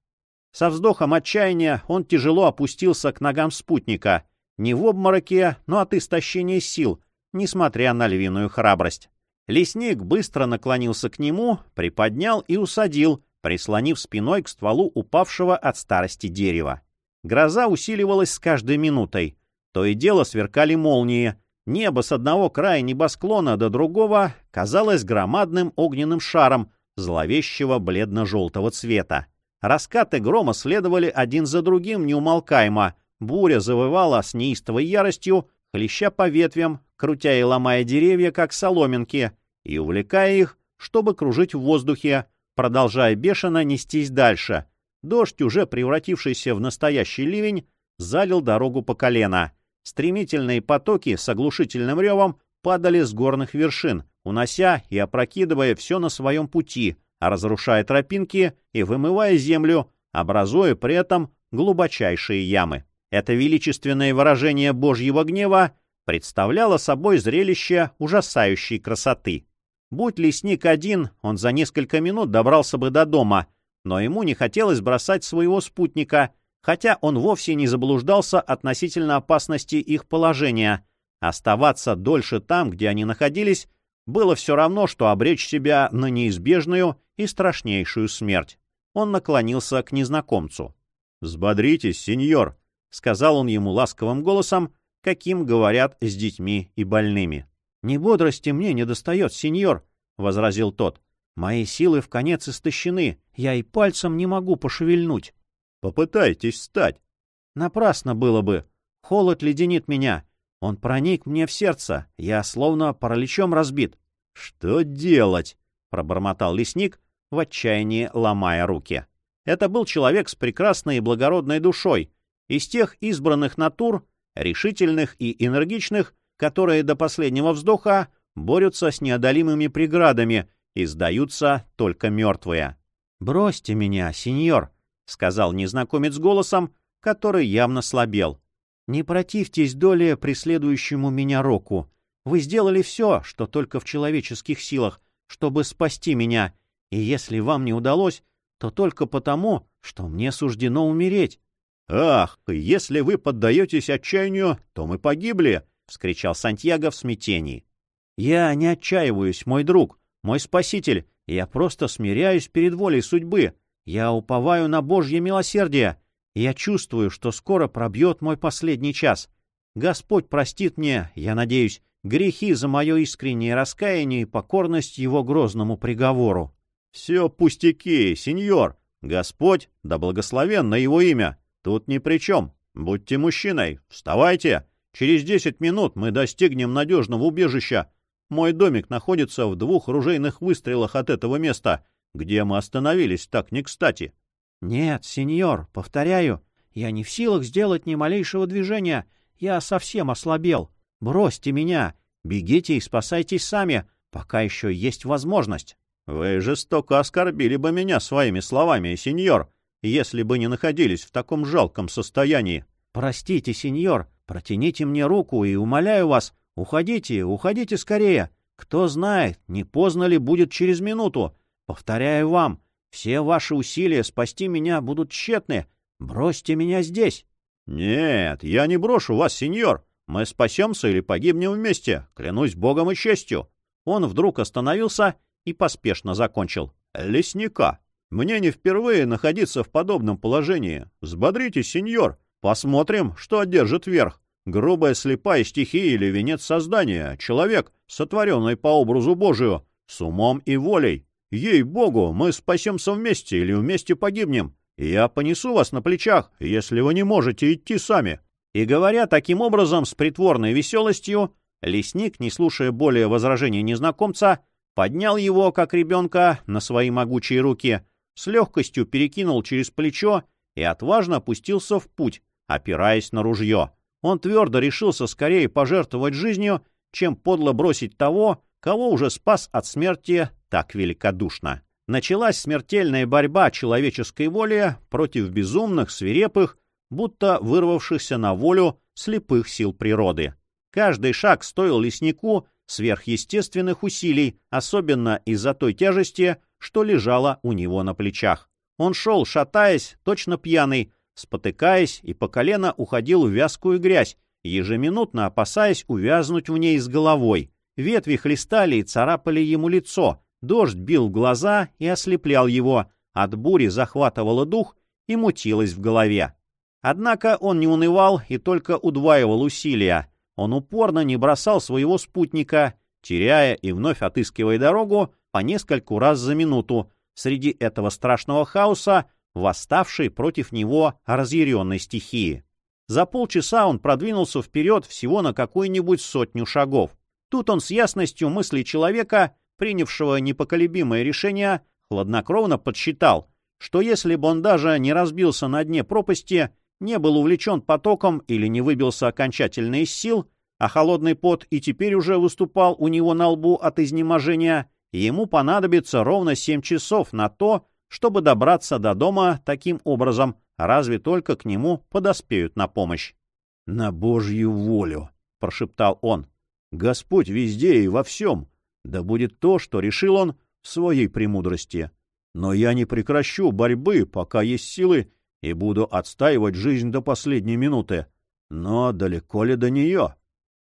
[SPEAKER 1] Со вздохом отчаяния он тяжело опустился к ногам спутника, не в обмороке, но от истощения сил, несмотря на львиную храбрость. Лесник быстро наклонился к нему, приподнял и усадил, прислонив спиной к стволу упавшего от старости дерева. Гроза усиливалась с каждой минутой. То и дело сверкали молнии. Небо с одного края небосклона до другого казалось громадным огненным шаром зловещего бледно-желтого цвета. Раскаты грома следовали один за другим неумолкаемо. Буря завывала с неистовой яростью, хлеща по ветвям, крутя и ломая деревья, как соломинки, и увлекая их, чтобы кружить в воздухе, продолжая бешено нестись дальше. Дождь, уже превратившийся в настоящий ливень, залил дорогу по колено. Стремительные потоки с оглушительным ревом падали с горных вершин, унося и опрокидывая все на своем пути, разрушая тропинки и вымывая землю, образуя при этом глубочайшие ямы. Это величественное выражение Божьего гнева представляло собой зрелище ужасающей красоты. Будь лесник один, он за несколько минут добрался бы до дома, но ему не хотелось бросать своего спутника, хотя он вовсе не заблуждался относительно опасности их положения. Оставаться дольше там, где они находились, было все равно, что обречь себя на неизбежную и страшнейшую смерть. Он наклонился к незнакомцу.
[SPEAKER 2] «Взбодритесь, сеньор», — сказал он ему ласковым голосом, каким говорят с детьми и больными.
[SPEAKER 1] — Не бодрости мне не достает, сеньор, — возразил тот. — Мои силы в конец истощены, я и пальцем не могу пошевельнуть.
[SPEAKER 2] — Попытайтесь встать.
[SPEAKER 1] — Напрасно было бы. Холод леденит меня. Он проник мне в сердце, я словно параличом разбит.
[SPEAKER 2] — Что делать?
[SPEAKER 1] — пробормотал лесник, в отчаянии ломая руки. Это был человек с прекрасной и благородной душой, из тех избранных натур, решительных и энергичных, которые до последнего вздоха борются с неодолимыми преградами и сдаются только мертвые. «Бросьте меня, сеньор», — сказал незнакомец голосом, который явно слабел. «Не противьтесь доле преследующему меня року. Вы сделали все, что только в человеческих силах, чтобы спасти меня, и если вам не удалось, то только потому,
[SPEAKER 2] что мне суждено умереть.
[SPEAKER 1] — Ах, если вы поддаетесь отчаянию, то мы погибли! — вскричал Сантьяго в смятении.
[SPEAKER 2] — Я не отчаиваюсь, мой друг, мой спаситель, я просто смиряюсь перед волей судьбы. Я уповаю на Божье милосердие. Я чувствую, что скоро пробьет мой последний час. Господь простит мне, я надеюсь, грехи за мое искреннее раскаяние и покорность его грозному приговору.
[SPEAKER 1] — Все пустяки, сеньор. Господь, да благословенно его имя, тут ни при чем. Будьте мужчиной, вставайте. Через десять минут мы достигнем надежного убежища. Мой домик находится в двух ружейных выстрелах от этого места, где мы остановились так не кстати.
[SPEAKER 2] — Нет, сеньор, повторяю, я не в силах сделать ни малейшего движения. Я совсем ослабел. Бросьте меня. Бегите и спасайтесь сами, пока еще есть возможность.
[SPEAKER 1] — Вы жестоко оскорбили бы меня своими словами, сеньор, если бы не находились в таком жалком состоянии.
[SPEAKER 2] — Простите, сеньор, протяните мне руку и умоляю вас, уходите, уходите скорее. Кто знает, не поздно ли будет через минуту. Повторяю вам, все ваши усилия спасти меня будут тщетны. Бросьте меня здесь.
[SPEAKER 1] — Нет, я не брошу вас, сеньор. Мы спасемся или погибнем вместе, клянусь богом и честью.
[SPEAKER 2] Он вдруг остановился и поспешно закончил.
[SPEAKER 1] — Лесника. Мне не впервые находиться в подобном положении. Взбодритесь, сеньор. Посмотрим, что одержит верх. Грубая слепая стихия или венец создания, человек, сотворенный по образу Божию, с умом и волей. Ей-богу, мы спасемся вместе или вместе погибнем. Я понесу вас на плечах, если вы не можете идти сами.
[SPEAKER 2] И говоря таким образом с притворной веселостью, лесник, не слушая более возражений незнакомца, поднял его, как ребенка, на свои могучие руки, с легкостью перекинул через плечо и отважно опустился в путь, опираясь на ружье. Он твердо решился скорее пожертвовать жизнью, чем подло бросить того, кого уже спас от смерти так великодушно. Началась смертельная борьба человеческой воли против безумных, свирепых, будто вырвавшихся на волю слепых сил природы. Каждый шаг стоил леснику сверхъестественных усилий, особенно из-за той тяжести, что лежала у него на плечах. Он шел, шатаясь, точно пьяный, спотыкаясь и по колено уходил в вязкую грязь, ежеминутно опасаясь увязнуть в ней с головой. Ветви хлестали и царапали ему лицо, дождь бил в глаза и ослеплял его, от бури захватывало дух и мутилось в голове. Однако он не унывал и только удваивал усилия. Он упорно не бросал своего спутника, теряя и вновь отыскивая дорогу по нескольку раз за минуту среди этого страшного хаоса, восставшей против него разъяренной стихии. За полчаса он продвинулся вперед всего на какую-нибудь сотню шагов. Тут он с ясностью мысли человека, принявшего непоколебимое решение, хладнокровно подсчитал, что если бы он даже не разбился на дне пропасти, не был увлечен потоком или не выбился окончательно из сил, а холодный пот и теперь уже выступал у него на лбу от изнеможения, ему понадобится ровно семь часов на то, чтобы добраться до дома таким образом, разве только к нему подоспеют на помощь.
[SPEAKER 1] — На Божью волю! — прошептал он. — Господь везде и во всем. Да будет то, что решил он в своей премудрости. Но я не прекращу борьбы, пока есть силы и буду отстаивать жизнь до последней минуты. Но далеко ли до нее?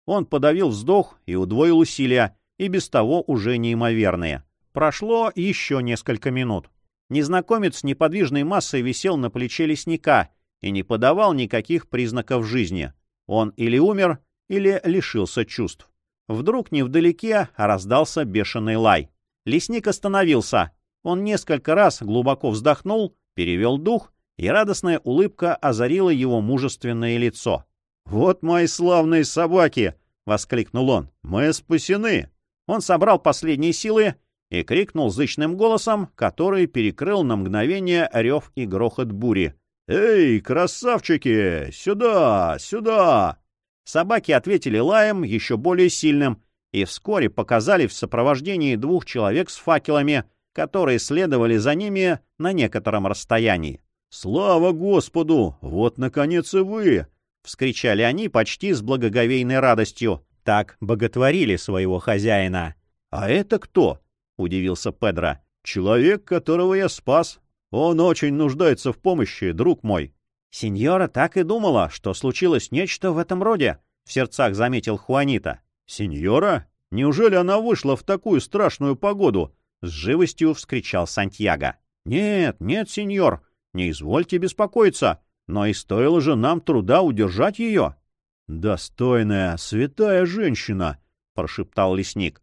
[SPEAKER 1] Он подавил вздох и удвоил усилия, и без того уже неимоверные. Прошло еще несколько минут. Незнакомец неподвижной массой висел на плече лесника и не подавал никаких признаков жизни. Он или умер, или лишился чувств. Вдруг невдалеке раздался бешеный лай. Лесник остановился. Он несколько раз глубоко вздохнул, перевел дух и радостная улыбка озарила его мужественное лицо. «Вот мои славные собаки!» — воскликнул он. «Мы спасены!» Он собрал последние силы и крикнул зычным голосом, который перекрыл на мгновение рев и грохот бури. «Эй, красавчики! Сюда! Сюда!» Собаки ответили лаем еще более сильным и вскоре показали в сопровождении двух человек с факелами, которые следовали за ними на некотором расстоянии. «Слава Господу! Вот, наконец, и вы!» — вскричали они почти с благоговейной радостью. Так боготворили своего хозяина. «А это кто?» — удивился Педро. «Человек, которого я спас.
[SPEAKER 2] Он очень нуждается в помощи, друг мой».
[SPEAKER 1] «Сеньора так и думала, что случилось нечто в этом роде», — в сердцах заметил Хуанита.
[SPEAKER 2] «Сеньора? Неужели она вышла в такую страшную погоду?»
[SPEAKER 1] — с живостью вскричал Сантьяго.
[SPEAKER 2] «Нет, нет, сеньор, не извольте беспокоиться, но и стоило же нам труда удержать ее». «Достойная, святая женщина!» — прошептал лесник.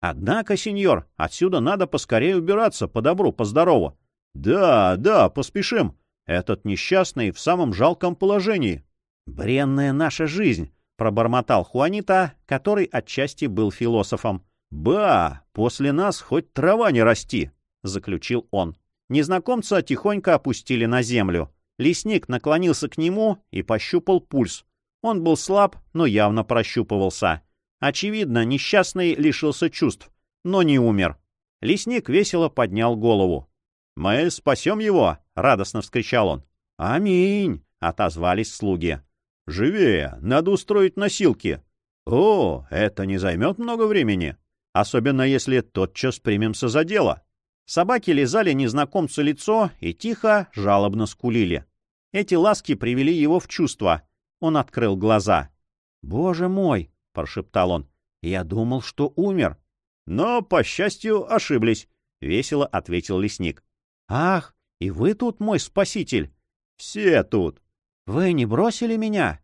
[SPEAKER 1] «Однако, сеньор, отсюда надо поскорее убираться, по добру, по здорову».
[SPEAKER 2] «Да, да, поспешим. Этот несчастный в самом жалком положении».
[SPEAKER 1] «Бренная наша жизнь», — пробормотал Хуанита, который отчасти был философом.
[SPEAKER 2] «Ба, после нас хоть трава не расти», — заключил он.
[SPEAKER 1] Незнакомца тихонько опустили на землю. Лесник наклонился к нему и пощупал пульс. Он был слаб, но явно прощупывался. Очевидно, несчастный лишился чувств, но не умер. Лесник весело поднял голову.
[SPEAKER 2] «Мы спасем его!» — радостно вскричал он.
[SPEAKER 1] «Аминь!» — отозвались слуги.
[SPEAKER 2] «Живее! Надо устроить носилки!» «О, это не займет много времени, особенно если тотчас примемся за дело!»
[SPEAKER 1] Собаки лизали незнакомцу лицо и тихо, жалобно скулили. Эти ласки привели его в чувство. Он открыл глаза. «Боже мой!» — прошептал он. «Я думал, что умер».
[SPEAKER 2] «Но, по счастью, ошиблись», — весело ответил лесник.
[SPEAKER 1] «Ах, и вы тут, мой спаситель?»
[SPEAKER 2] «Все тут».
[SPEAKER 1] «Вы не бросили меня?»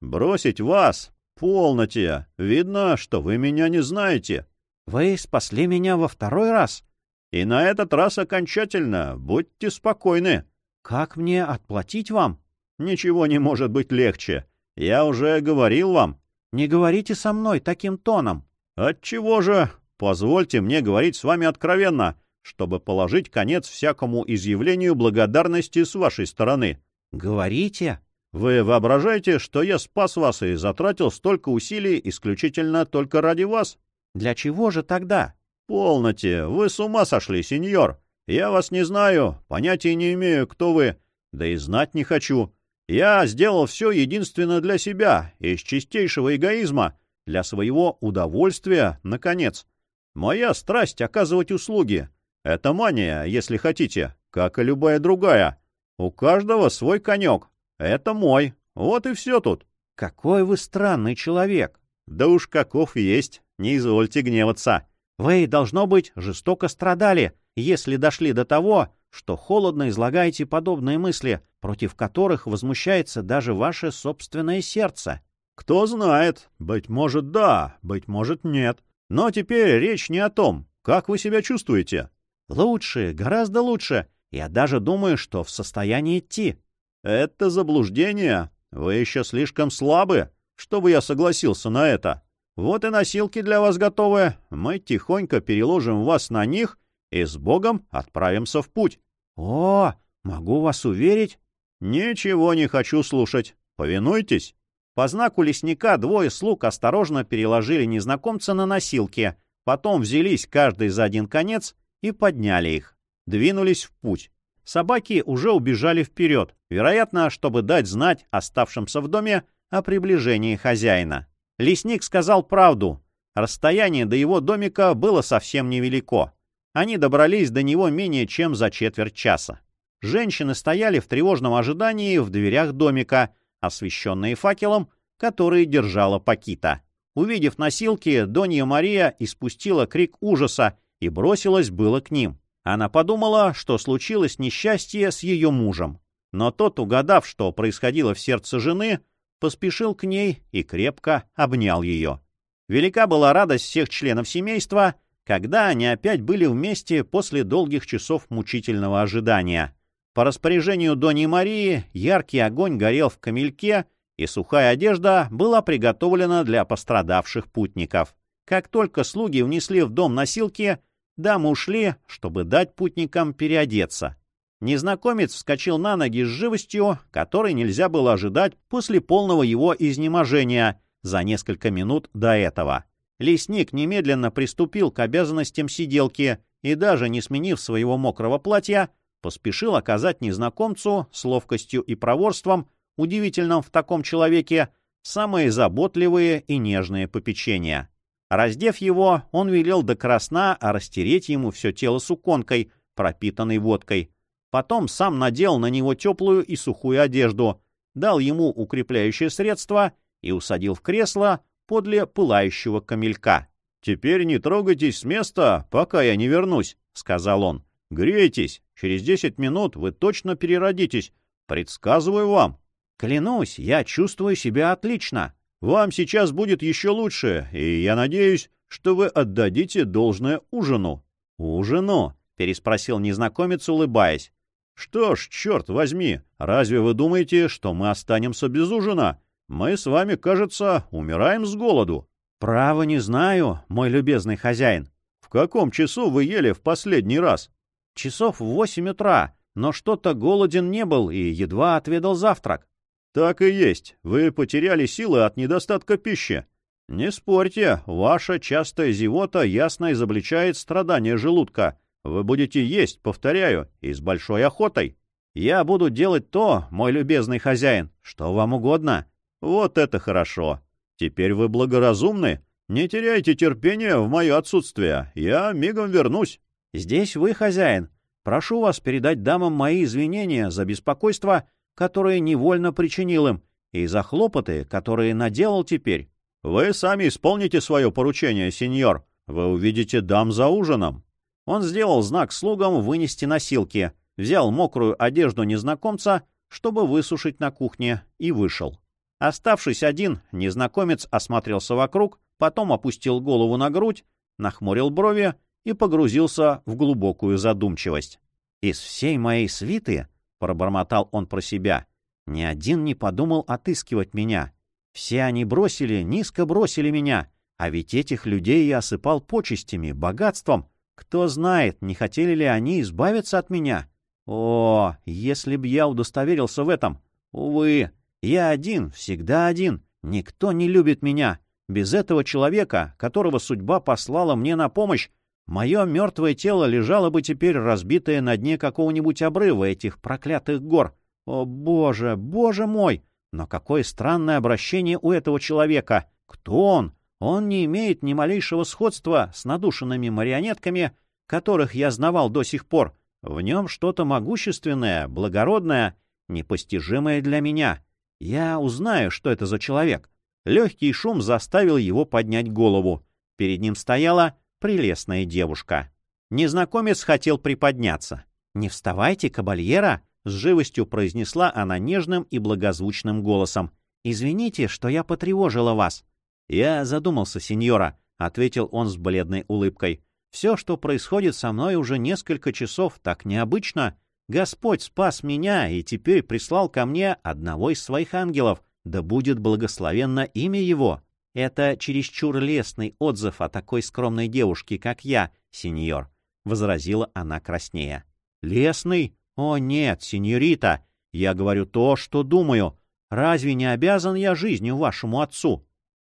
[SPEAKER 2] «Бросить вас? Полноте. Видно, что вы меня не знаете».
[SPEAKER 1] «Вы спасли меня во второй раз?»
[SPEAKER 2] «И на этот раз окончательно. Будьте спокойны».
[SPEAKER 1] «Как мне отплатить вам?»
[SPEAKER 2] «Ничего не может быть легче. Я уже говорил вам».
[SPEAKER 1] Не говорите со мной таким тоном.
[SPEAKER 2] Отчего же? Позвольте мне говорить с вами откровенно, чтобы положить конец всякому изъявлению благодарности с вашей стороны.
[SPEAKER 1] Говорите.
[SPEAKER 2] Вы воображаете, что я спас вас и затратил столько усилий исключительно только ради вас?
[SPEAKER 1] Для чего же тогда?
[SPEAKER 2] Полноте, вы с ума сошли, сеньор. Я вас не знаю, понятия не имею, кто вы, да и знать не хочу. Я сделал все единственно для себя, из чистейшего эгоизма, для своего удовольствия, наконец. Моя страсть — оказывать услуги. Это мания, если хотите, как и любая другая. У каждого свой конек. Это мой. Вот и все тут.
[SPEAKER 1] Какой вы странный человек.
[SPEAKER 2] Да уж каков есть, не извольте гневаться.
[SPEAKER 1] Вы, должно быть, жестоко страдали, если дошли до того, что холодно излагаете подобные мысли, против которых возмущается даже ваше собственное сердце.
[SPEAKER 2] Кто знает, быть может, да, быть может, нет. Но теперь речь не о том, как вы себя чувствуете.
[SPEAKER 1] Лучше, гораздо лучше. Я даже думаю, что в состоянии идти.
[SPEAKER 2] Это заблуждение. Вы еще слишком слабы, чтобы я согласился на это. Вот и носилки для вас готовы. Мы тихонько переложим вас на них и с Богом отправимся в путь.
[SPEAKER 1] — О, могу вас уверить?
[SPEAKER 2] — Ничего не хочу слушать. Повинуйтесь.
[SPEAKER 1] По знаку лесника двое слуг осторожно переложили незнакомца на носилки, потом взялись каждый за один конец и подняли их. Двинулись в путь. Собаки уже убежали вперед, вероятно, чтобы дать знать оставшимся в доме о приближении хозяина. Лесник сказал правду. Расстояние до его домика было совсем невелико. Они добрались до него менее чем за четверть часа. Женщины стояли в тревожном ожидании в дверях домика, освещенные факелом, который держала Пакита. Увидев носилки, Донья Мария испустила крик ужаса и бросилась было к ним. Она подумала, что случилось несчастье с ее мужем. Но тот, угадав, что происходило в сердце жены, поспешил к ней и крепко обнял ее. Велика была радость всех членов семейства, когда они опять были вместе после долгих часов мучительного ожидания. По распоряжению Дони Марии яркий огонь горел в камельке, и сухая одежда была приготовлена для пострадавших путников. Как только слуги внесли в дом носилки, дамы ушли, чтобы дать путникам переодеться. Незнакомец вскочил на ноги с живостью, которой нельзя было ожидать после полного его изнеможения за несколько минут до этого. Лесник немедленно приступил к обязанностям сиделки и, даже не сменив своего мокрого платья, поспешил оказать незнакомцу с ловкостью и проворством, удивительным в таком человеке, самые заботливые и нежные попечения. Раздев его, он велел до красна растереть ему все тело суконкой, пропитанной водкой. Потом сам надел на него теплую и сухую одежду, дал ему укрепляющее средство и усадил в кресло подле пылающего камелька. «Теперь не трогайтесь с места, пока я не вернусь», — сказал он. «Грейтесь, через десять минут вы точно переродитесь. Предсказываю вам». «Клянусь, я чувствую себя отлично. Вам сейчас будет еще лучше, и я надеюсь, что вы отдадите должное ужину». «Ужину?» — переспросил незнакомец, улыбаясь. «Что ж, черт возьми, разве вы думаете, что мы останемся без ужина? Мы с вами, кажется, умираем с голоду». «Право не знаю, мой любезный хозяин». «В каком часу вы ели в последний раз?» «Часов в восемь утра, но что-то голоден не был и едва отведал завтрак». «Так и есть. Вы потеряли силы от недостатка пищи. Не спорьте, ваша частая зевота ясно изобличает страдания желудка. Вы будете есть, повторяю, и с большой охотой. Я буду делать то, мой любезный хозяин, что вам угодно. Вот это хорошо. Теперь вы благоразумны. Не теряйте терпения в мое отсутствие. Я мигом вернусь. Здесь вы хозяин. Прошу вас передать дамам мои извинения за беспокойство, которое невольно причинил им, и за хлопоты, которые наделал теперь. Вы сами исполните свое поручение, сеньор. Вы увидите дам за ужином. Он сделал знак слугам вынести носилки, взял мокрую одежду незнакомца, чтобы высушить на кухне, и вышел. Оставшись один, незнакомец осмотрелся вокруг, потом опустил голову на грудь, нахмурил брови и погрузился в глубокую задумчивость. «Из всей моей свиты», — пробормотал он про себя, — «ни один не подумал отыскивать меня. Все они бросили, низко бросили меня, а ведь этих людей я осыпал почестями, богатством. Кто знает, не хотели ли они избавиться от меня? О, если б я удостоверился в этом! Увы, я один, всегда один. Никто не любит меня. Без этого человека, которого судьба послала мне на помощь, мое мертвое тело лежало бы теперь разбитое на дне какого-нибудь обрыва этих проклятых гор. О, боже, боже мой! Но какое странное обращение у этого человека! Кто он? Он не имеет ни малейшего сходства с надушенными марионетками, которых я знавал до сих пор. В нем что-то могущественное, благородное, непостижимое для меня. Я узнаю, что это за человек. Легкий шум заставил его поднять голову. Перед ним стояла прелестная девушка. Незнакомец хотел приподняться. «Не вставайте, кабальера!» — с живостью произнесла она нежным и благозвучным голосом. «Извините, что я потревожила вас». «Я задумался, сеньора», — ответил он с бледной улыбкой. «Все, что происходит со мной уже несколько часов, так необычно. Господь спас меня и теперь прислал ко мне одного из своих ангелов, да будет благословенно имя его. Это чересчур лестный отзыв о такой скромной девушке, как я, сеньор», — возразила она краснея. «Лесный? О нет, сеньорита, я говорю то, что думаю. Разве не обязан я жизнью вашему отцу?»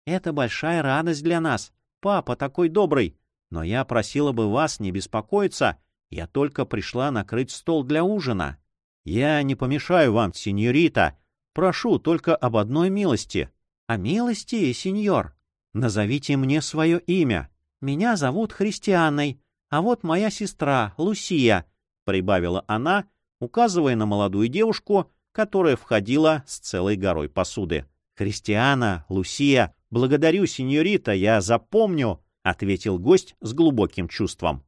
[SPEAKER 1] «Это большая радость для нас. Папа такой добрый. Но я просила бы вас не беспокоиться, — я только пришла накрыть стол для ужина. Я не помешаю вам, сеньорита. Прошу только об одной милости. О милости, сеньор. Назовите мне свое имя. Меня зовут Христианой, а вот моя сестра, Лусия, — прибавила она, указывая на молодую девушку, которая входила с целой горой посуды. «Христиана, Лусия, благодарю, сеньорита, я запомню», — ответил гость с глубоким чувством.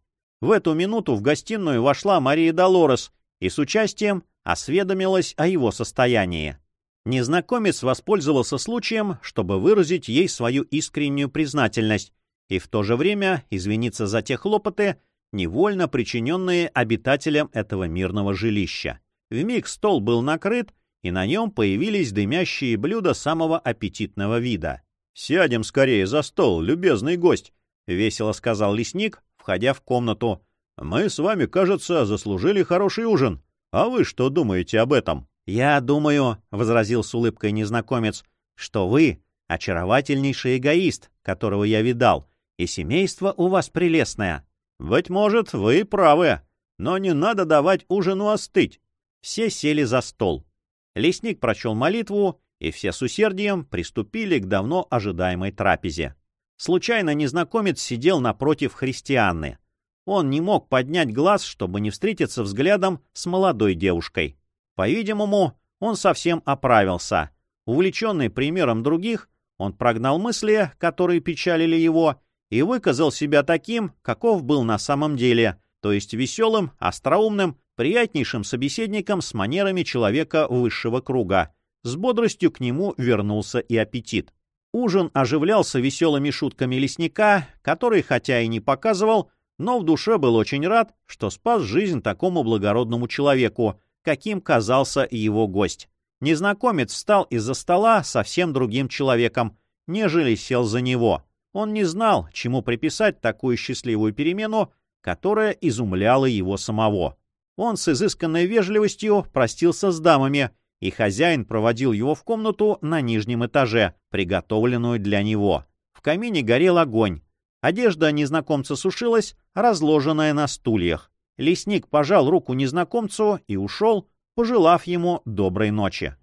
[SPEAKER 1] В эту минуту в гостиную вошла Мария Долорес и с участием осведомилась о его состоянии. Незнакомец воспользовался случаем, чтобы выразить ей свою искреннюю признательность и в то же время извиниться за те хлопоты, невольно причиненные обитателям этого мирного жилища. Вмиг стол был накрыт, и на нем появились дымящие блюда самого аппетитного вида. «Сядем скорее за стол, любезный гость», — весело сказал лесник, входя в комнату. «Мы с вами, кажется, заслужили хороший ужин. А вы что думаете об этом?» «Я думаю», — возразил с улыбкой незнакомец, — «что вы очаровательнейший эгоист, которого я видал, и семейство у вас прелестное». «Быть может, вы правы, но не надо давать ужину остыть». Все сели за стол. Лесник прочел молитву, и все с усердием приступили к давно ожидаемой трапезе. Случайно незнакомец сидел напротив христианы. Он не мог поднять глаз, чтобы не встретиться взглядом с молодой девушкой. По-видимому, он совсем оправился. Увлеченный примером других, он прогнал мысли, которые печалили его, и выказал себя таким, каков был на самом деле, то есть веселым, остроумным, приятнейшим собеседником с манерами человека высшего круга. С бодростью к нему вернулся и аппетит. Ужин оживлялся веселыми шутками лесника, который, хотя и не показывал, но в душе был очень рад, что спас жизнь такому благородному человеку, каким казался его гость. Незнакомец встал из-за стола совсем другим человеком, нежели сел за него. Он не знал, чему приписать такую счастливую перемену, которая изумляла его самого. Он с изысканной вежливостью простился с дамами, и хозяин проводил его в комнату на нижнем этаже, приготовленную для него. В камине горел огонь. Одежда незнакомца сушилась, разложенная на стульях. Лесник пожал руку незнакомцу и ушел, пожелав ему доброй ночи.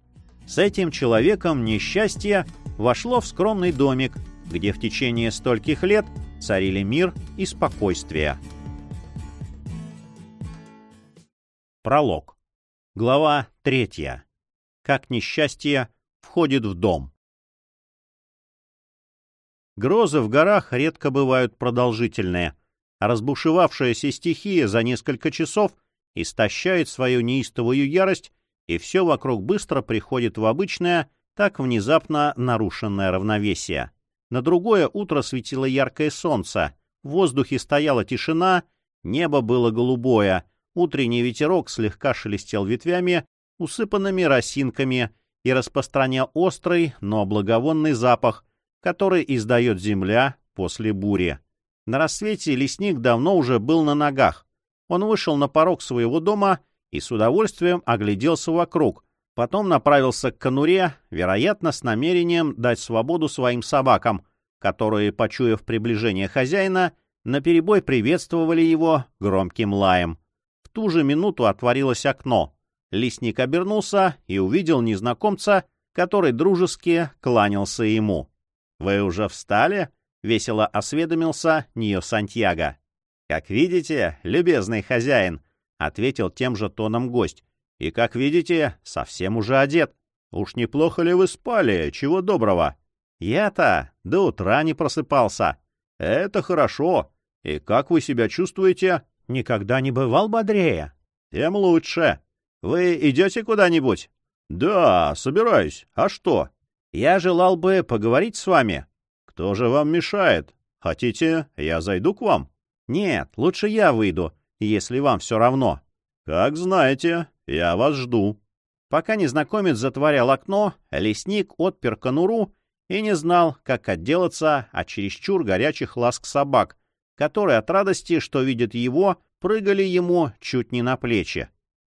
[SPEAKER 1] С этим человеком несчастье вошло в скромный домик, где в течение стольких лет царили мир и спокойствие. Пролог. Глава третья. Как несчастье входит в дом. Грозы в горах редко бывают продолжительные, а разбушевавшаяся стихия за несколько часов истощает свою неистовую ярость, и все вокруг быстро приходит в обычное, так внезапно нарушенное равновесие. На другое утро светило яркое солнце, в воздухе стояла тишина, небо было голубое, Утренний ветерок слегка шелестел ветвями, усыпанными росинками, и распространял острый, но благовонный запах, который издает земля после бури. На рассвете лесник давно уже был на ногах. Он вышел на порог своего дома и с удовольствием огляделся вокруг, потом направился к конуре, вероятно, с намерением дать свободу своим собакам, которые, почуяв приближение хозяина, наперебой приветствовали его громким лаем ту же минуту отворилось окно. Лесник обернулся и увидел незнакомца, который дружески кланялся ему. «Вы уже встали?» — весело осведомился Нио Сантьяго. «Как видите, любезный хозяин», — ответил тем же тоном гость. «И, как видите, совсем уже одет. Уж неплохо ли вы спали? Чего доброго?» «Я-то до утра не просыпался». «Это хорошо. И как вы себя чувствуете?» Никогда не бывал бодрее. Тем лучше. Вы идете куда-нибудь? Да, собираюсь. А что? Я желал бы поговорить с вами. Кто же вам мешает? Хотите, я зайду к вам? Нет, лучше я выйду, если вам все равно. Как знаете, я вас жду. Пока незнакомец затворял окно, лесник отпер конуру и не знал, как отделаться от чересчур горячих ласк собак, которые от радости, что видят его, прыгали ему чуть не на плечи.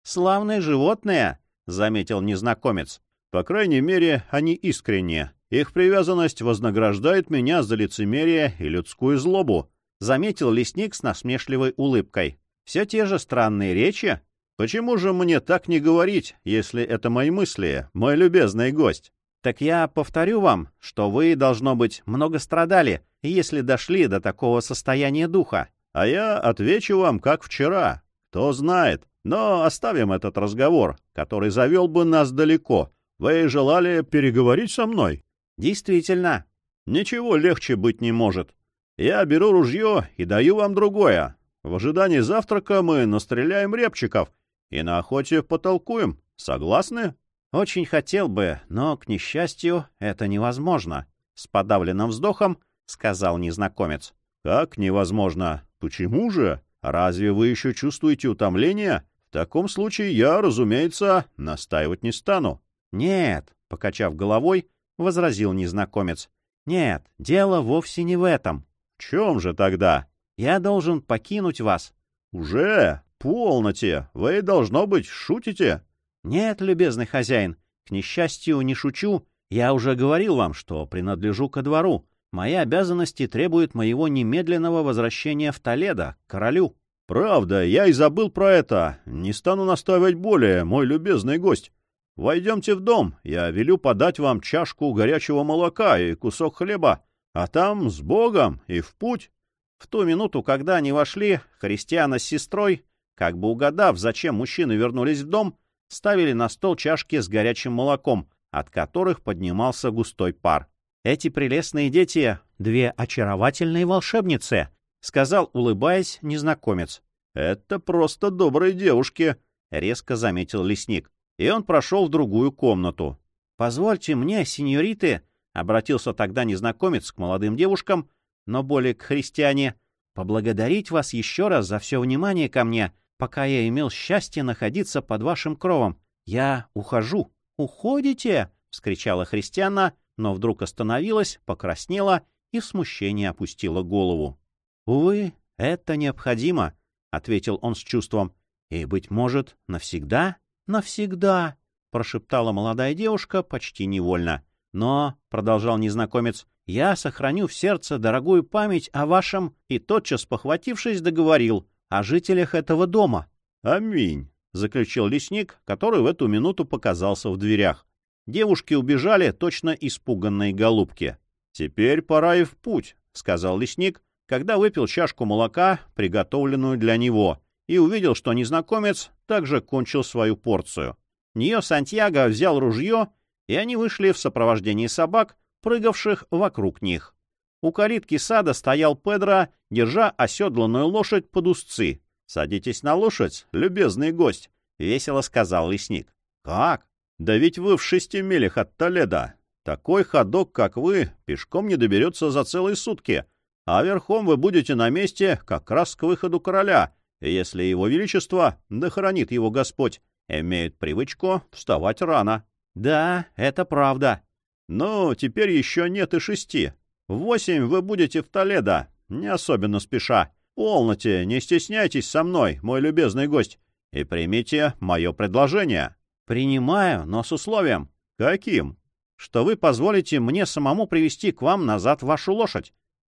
[SPEAKER 1] «Славные животные», — заметил незнакомец. «По крайней мере, они искренние. Их привязанность вознаграждает меня за лицемерие и людскую злобу», — заметил лесник с насмешливой улыбкой. «Все те же странные речи? Почему же мне так не говорить, если это мои мысли, мой любезный гость?» «Так я повторю вам, что вы, должно быть, много страдали, если дошли до такого состояния духа. А я отвечу вам, как вчера. Кто знает. Но оставим этот разговор, который завел бы нас далеко. Вы желали переговорить со мной? Действительно. Ничего легче быть не может. Я беру ружье и даю вам другое. В ожидании завтрака мы настреляем репчиков и на охоте потолкуем. Согласны? Очень хотел бы, но, к несчастью, это невозможно. С подавленным вздохом — сказал незнакомец. «Как невозможно? Почему же? Разве вы еще чувствуете утомление? Таком случае я, разумеется, настаивать не стану». «Нет», — покачав головой, возразил незнакомец. «Нет, дело вовсе не в этом». «В чем же тогда?» «Я должен покинуть вас». «Уже? Полноте! Вы, должно быть, шутите?» «Нет, любезный хозяин, к несчастью, не шучу. Я уже говорил вам, что принадлежу ко двору. Мои обязанности требуют моего немедленного возвращения в Толедо, к королю. — Правда, я и забыл про это. Не стану настаивать более, мой любезный гость. Войдемте в дом, я велю подать вам чашку горячего молока и кусок хлеба, а там с Богом и в путь. В ту минуту, когда они вошли, Христиана с сестрой, как бы угадав, зачем мужчины вернулись в дом, ставили на стол чашки с горячим молоком, от которых поднимался густой пар. «Эти прелестные дети — две очаровательные волшебницы», — сказал, улыбаясь, незнакомец. «Это просто добрые девушки», — резко заметил лесник. И он прошел в другую комнату. «Позвольте мне, сеньориты», — обратился тогда незнакомец к молодым девушкам, но более к христиане, — поблагодарить вас еще раз за все внимание ко мне, пока я имел счастье находиться под вашим кровом. Я ухожу. «Уходите!» — вскричала христиана, но вдруг остановилась, покраснела и в смущении опустила голову. «Увы, это необходимо», — ответил он с чувством. «И, быть может, навсегда?» «Навсегда», — прошептала молодая девушка почти невольно. «Но», — продолжал незнакомец, — «я сохраню в сердце дорогую память о вашем...» И тотчас, похватившись, договорил о жителях этого дома.
[SPEAKER 2] «Аминь», — заключил лесник, который в эту минуту показался в дверях. Девушки убежали, точно испуганные голубки. «Теперь пора и в путь», — сказал лесник, когда выпил чашку молока, приготовленную для него, и увидел, что незнакомец также кончил свою порцию. Нее Сантьяго взял ружье, и они вышли в сопровождении собак, прыгавших вокруг них. У калитки сада стоял Педро, держа оседланную лошадь под узцы. «Садитесь на лошадь, любезный гость», — весело сказал лесник. «Как? Да ведь вы в шести милях от Толеда. Такой ходок, как вы, пешком не доберется за целые сутки, а верхом вы будете на месте как раз к выходу короля, если его величество, да хранит его Господь, имеет привычку вставать рано.
[SPEAKER 1] Да, это правда.
[SPEAKER 2] Ну, теперь еще нет и шести. В восемь вы будете в Толедо, не особенно спеша. Полноте, не стесняйтесь со мной, мой любезный гость, и примите мое предложение.
[SPEAKER 1] Принимаю, но с условием.
[SPEAKER 2] Каким?
[SPEAKER 1] Что вы позволите мне самому привести к вам назад вашу лошадь.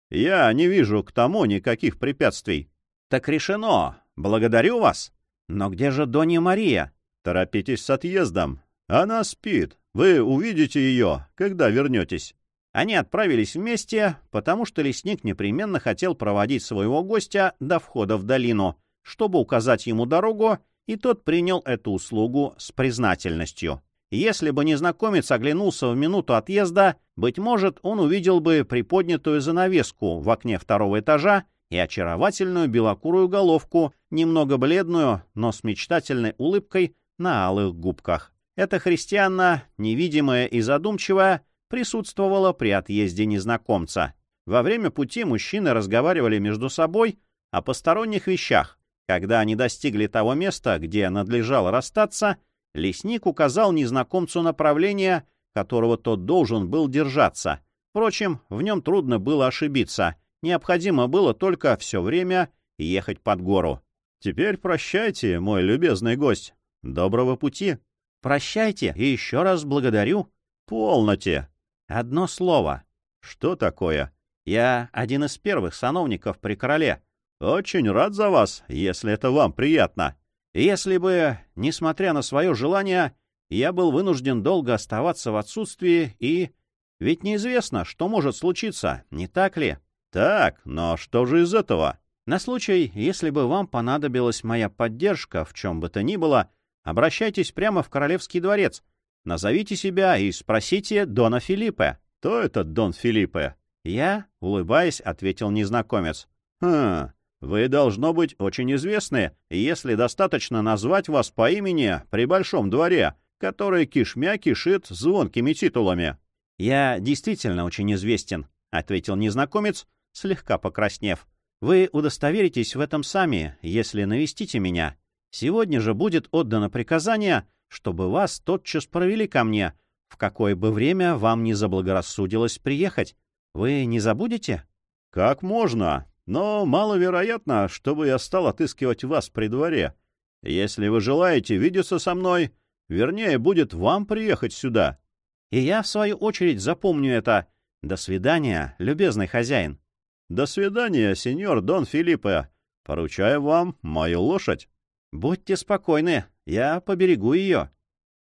[SPEAKER 2] Я не вижу к тому никаких препятствий.
[SPEAKER 1] Так решено. Благодарю вас. Но где же Донья Мария?
[SPEAKER 2] Торопитесь с отъездом. Она спит. Вы увидите ее, когда вернетесь.
[SPEAKER 1] Они отправились вместе, потому что лесник непременно хотел проводить своего гостя до входа в долину, чтобы указать ему дорогу, и тот принял эту услугу с признательностью. Если бы незнакомец оглянулся в минуту отъезда, быть может, он увидел бы приподнятую занавеску в окне второго этажа и очаровательную белокурую головку, немного бледную, но с мечтательной улыбкой на алых губках. Эта христианна, невидимая и задумчивая, присутствовала при отъезде незнакомца. Во время пути мужчины разговаривали между собой о посторонних вещах. Когда они достигли того места, где надлежало расстаться, лесник указал незнакомцу направление, которого тот должен был держаться. Впрочем, в нем трудно было ошибиться. Необходимо было только все время ехать под гору.
[SPEAKER 2] «Теперь прощайте, мой любезный гость. Доброго пути!»
[SPEAKER 1] «Прощайте и еще раз благодарю».
[SPEAKER 2] «Полноте!»
[SPEAKER 1] Одно слово.
[SPEAKER 2] Что такое?
[SPEAKER 1] Я один из первых сановников при короле.
[SPEAKER 2] Очень рад за вас, если это вам приятно.
[SPEAKER 1] Если бы, несмотря на свое желание, я был вынужден долго оставаться в отсутствии и... Ведь неизвестно, что может случиться, не так ли?
[SPEAKER 2] Так, но что же из этого?
[SPEAKER 1] На случай, если бы вам понадобилась моя поддержка в чем бы то ни было, обращайтесь прямо в Королевский дворец. Назовите себя и спросите Дона Филиппе.
[SPEAKER 2] Кто этот Дон Филиппе?
[SPEAKER 1] Я, улыбаясь, ответил незнакомец.
[SPEAKER 2] Хм, вы должно быть очень известны, если достаточно назвать вас по имени при Большом дворе, который кишмя кишит звонкими титулами.
[SPEAKER 1] Я действительно очень известен, ответил незнакомец, слегка покраснев. Вы удостоверитесь в этом сами, если навестите меня. Сегодня же будет отдано приказание чтобы вас тотчас провели ко мне, в какое бы время вам не заблагорассудилось приехать. Вы не забудете?
[SPEAKER 2] — Как можно? Но маловероятно, чтобы я стал отыскивать вас при дворе. Если вы желаете видеться со мной, вернее, будет вам приехать сюда.
[SPEAKER 1] — И я, в свою очередь, запомню это. До свидания, любезный хозяин.
[SPEAKER 2] — До свидания, сеньор Дон Филиппе. Поручаю вам мою лошадь.
[SPEAKER 1] — Будьте спокойны, я поберегу ее.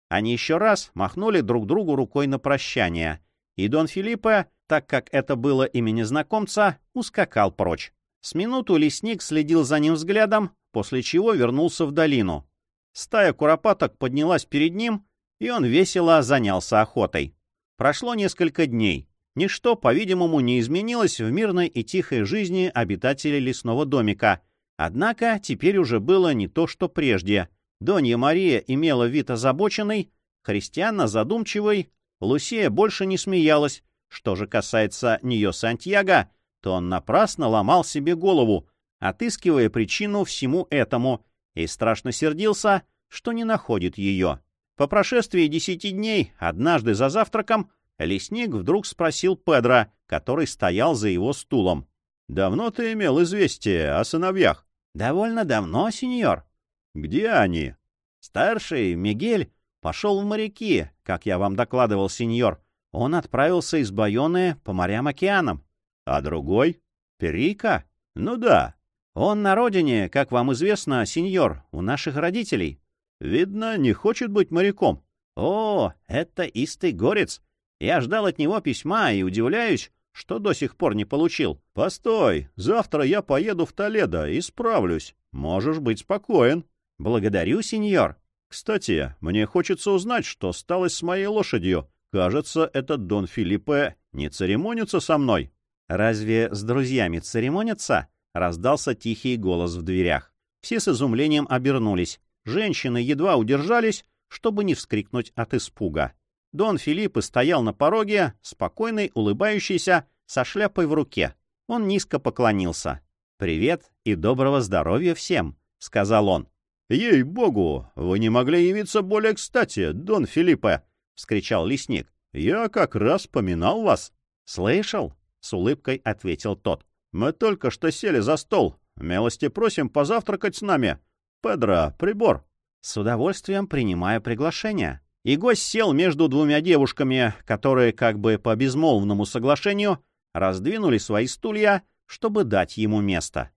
[SPEAKER 1] Они еще раз махнули друг другу рукой на прощание, и Дон Филиппе, так как это было имя незнакомца, ускакал прочь. С минуту лесник следил за ним взглядом, после чего вернулся в долину. Стая куропаток поднялась перед ним, и он весело занялся охотой. Прошло несколько дней. Ничто, по-видимому, не изменилось в мирной и тихой жизни обитателей лесного домика. Однако теперь уже было не то, что прежде. Донья Мария имела вид озабоченный, Христиана задумчивый, Лусия больше не смеялась. Что же касается нее Сантьяго, то он напрасно ломал себе голову, отыскивая причину всему этому, и страшно сердился, что не находит ее. По прошествии десяти дней, однажды за завтраком, лесник вдруг спросил Педро, который стоял за его стулом. — Давно ты имел известие о сыновьях? — Довольно давно, сеньор. — Где они? — Старший, Мигель, пошел в моряки, как я вам докладывал, сеньор. Он отправился из Байоны по морям-океанам. — А другой? — Перика? — Ну да. Он на родине, как вам известно, сеньор, у наших родителей. Видно, не хочет быть моряком. О, это истый горец. Я ждал от него письма и удивляюсь, что до сих пор не получил. Постой, завтра я поеду в Толедо и справлюсь. Можешь быть спокоен. Благодарю, сеньор. Кстати, мне хочется узнать, что стало с моей лошадью. Кажется, этот Дон Филиппе не церемонится со мной. Разве с друзьями церемонятся? Раздался тихий голос в дверях. Все с изумлением обернулись. Женщины едва удержались, чтобы не вскрикнуть от испуга. Дон Филиппе стоял на пороге, спокойный, улыбающийся, со шляпой в руке. Он низко поклонился. «Привет и доброго здоровья всем», — сказал он. «Ей-богу, вы не могли явиться более кстати, Дон Филиппе!» — вскричал лесник. «Я как раз поминал вас». «Слышал?» — с улыбкой ответил тот. «Мы только что сели за стол. Милости просим позавтракать с нами. Педро, прибор». «С удовольствием принимаю приглашение». И гость сел между двумя девушками, которые, как бы по безмолвному соглашению, раздвинули свои стулья, чтобы дать ему место.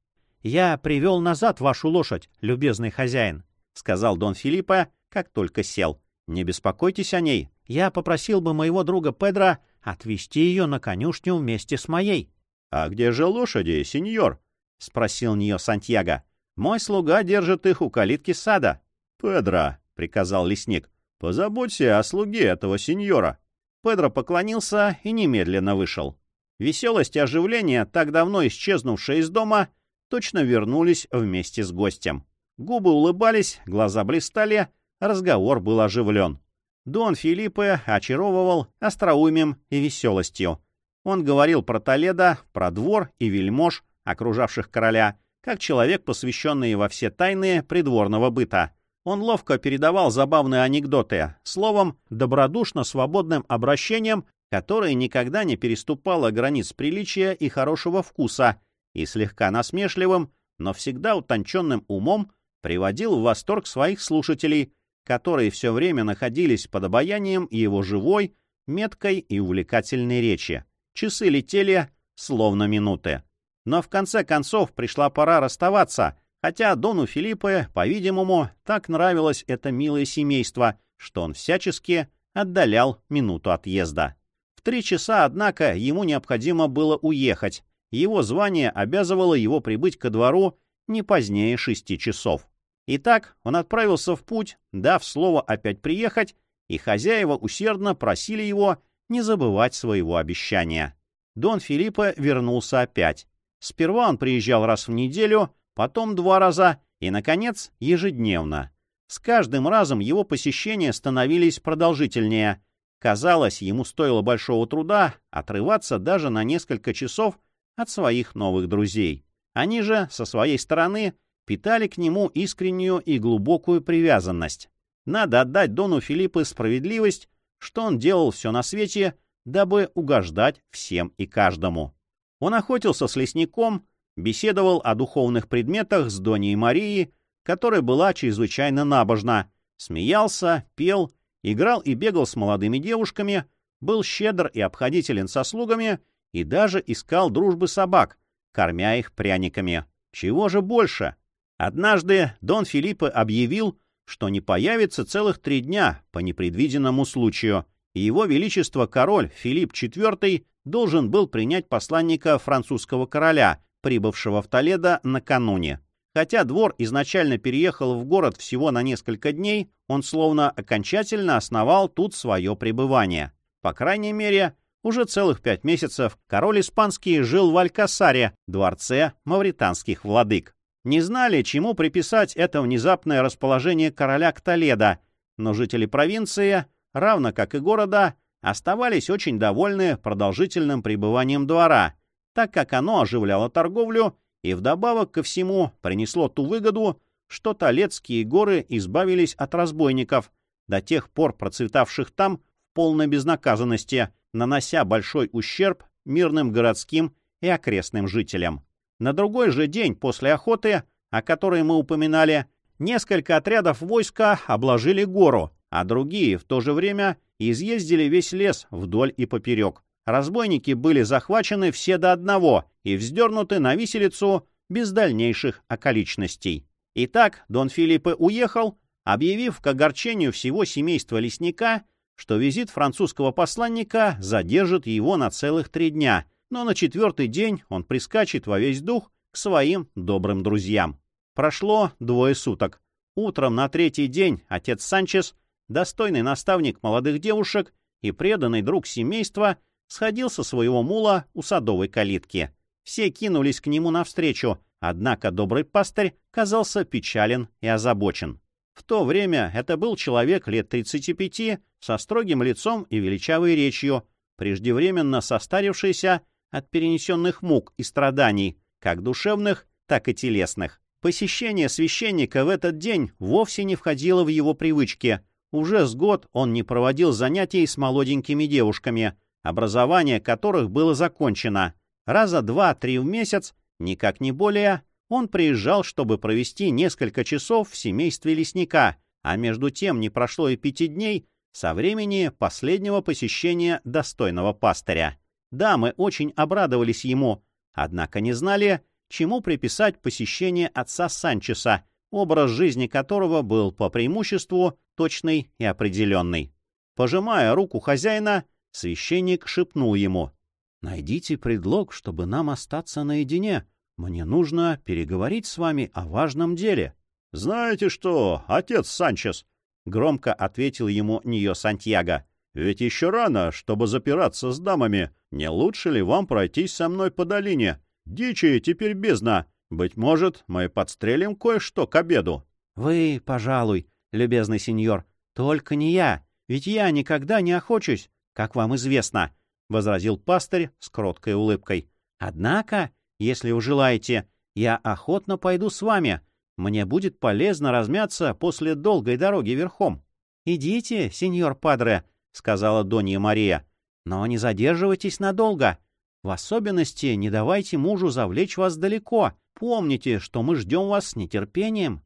[SPEAKER 1] «Я привел назад вашу лошадь, любезный хозяин», — сказал Дон Филиппа, как только сел. «Не беспокойтесь о ней. Я попросил бы моего друга Педро отвезти ее на конюшню вместе с моей». «А где же лошади, сеньор?» — спросил нее Сантьяго. «Мой слуга держит их у калитки сада». «Педро», — приказал лесник, — «позаботься о слуге этого сеньора». Педро поклонился и немедленно вышел. Веселость и оживление, так давно исчезнувшие из дома, — точно вернулись вместе с гостем. Губы улыбались, глаза блистали, разговор был оживлен. Дон Филиппе очаровывал остроумием и веселостью. Он говорил про Толедо, про двор и вельмож, окружавших короля, как человек, посвященный во все тайны придворного быта. Он ловко передавал забавные анекдоты, словом, добродушно свободным обращением, которое никогда не переступало границ приличия и хорошего вкуса, и слегка насмешливым, но всегда утонченным умом приводил в восторг своих слушателей, которые все время находились под обаянием его живой, меткой и увлекательной речи. Часы летели, словно минуты. Но в конце концов пришла пора расставаться, хотя Дону Филиппе, по-видимому, так нравилось это милое семейство, что он всячески отдалял минуту отъезда. В три часа, однако, ему необходимо было уехать, его звание обязывало его прибыть ко двору не позднее шести часов. Итак, он отправился в путь, дав слово опять приехать, и хозяева усердно просили его не забывать своего обещания. Дон Филиппо вернулся опять. Сперва он приезжал раз в неделю, потом два раза и, наконец, ежедневно. С каждым разом его посещения становились продолжительнее. Казалось, ему стоило большого труда отрываться даже на несколько часов от своих новых друзей. Они же, со своей стороны, питали к нему искреннюю и глубокую привязанность. Надо отдать Дону Филиппу справедливость, что он делал все на свете, дабы угождать всем и каждому. Он охотился с лесником, беседовал о духовных предметах с Доней Марией, которая была чрезвычайно набожна, смеялся, пел, играл и бегал с молодыми девушками, был щедр и обходителен со слугами и даже искал дружбы собак, кормя их пряниками. Чего же больше? Однажды Дон Филиппе объявил, что не появится целых три дня по непредвиденному случаю, и его величество король Филипп IV должен был принять посланника французского короля, прибывшего в Толедо накануне. Хотя двор изначально переехал в город всего на несколько дней, он словно окончательно основал тут свое пребывание. По крайней мере, уже целых пять месяцев король испанский жил в Алькасаре, дворце мавританских владык. Не знали, чему приписать это внезапное расположение короля к Толедо, но жители провинции, равно как и города, оставались очень довольны продолжительным пребыванием двора, так как оно оживляло торговлю и вдобавок ко всему принесло ту выгоду, что Толецкие горы избавились от разбойников, до тех пор процветавших там в полной безнаказанности, нанося большой ущерб мирным городским и окрестным жителям. На другой же день после охоты, о которой мы упоминали, несколько отрядов войска обложили гору, а другие в то же время изъездили весь лес вдоль и поперек. Разбойники были захвачены все до одного и вздернуты на виселицу без дальнейших околичностей. Итак, Дон Филиппе уехал, объявив к огорчению всего семейства лесника, что визит французского посланника задержит его на целых три дня, но на четвертый день он прискачет во весь дух к своим добрым друзьям. Прошло двое суток. Утром на третий день отец Санчес, достойный наставник молодых девушек и преданный друг семейства, сходил со своего мула у садовой калитки. Все кинулись к нему навстречу, однако добрый пастырь казался печален и озабочен. В то время это был человек лет 35 со строгим лицом и величавой речью, преждевременно состарившийся от перенесенных мук и страданий, как душевных, так и телесных. Посещение священника в этот день вовсе не входило в его привычки. Уже с год он не проводил занятий с молоденькими девушками, образование которых было закончено. Раза два-три в месяц, никак не более, он приезжал, чтобы провести несколько часов в семействе лесника, а между тем не прошло и пяти дней со времени последнего посещения достойного пастыря. Дамы очень обрадовались ему, однако не знали, чему приписать посещение отца Санчеса, образ жизни которого был по преимуществу точный и определенный. Пожимая руку хозяина, священник шепнул ему. «Найдите предлог, чтобы нам остаться наедине. Мне нужно переговорить с вами о важном деле».
[SPEAKER 2] «Знаете что, отец Санчес?» — громко ответил ему Ньо Сантьяго. Ведь еще рано, чтобы запираться с дамами. Не лучше ли вам пройтись со мной по долине? Дичи теперь бездна. Быть может, мы подстрелим кое-что к обеду.
[SPEAKER 1] — Вы, пожалуй, любезный сеньор, только не я, ведь я никогда не охочусь, как вам известно, — возразил пастырь с кроткой улыбкой. — Однако, если вы желаете, я охотно пойду с вами. Мне будет полезно размяться после долгой дороги верхом. — Идите, сеньор Падре, — сказала Донья Мария. «Но не задерживайтесь надолго. В особенности не давайте мужу завлечь вас далеко. Помните, что мы ждем вас с нетерпением.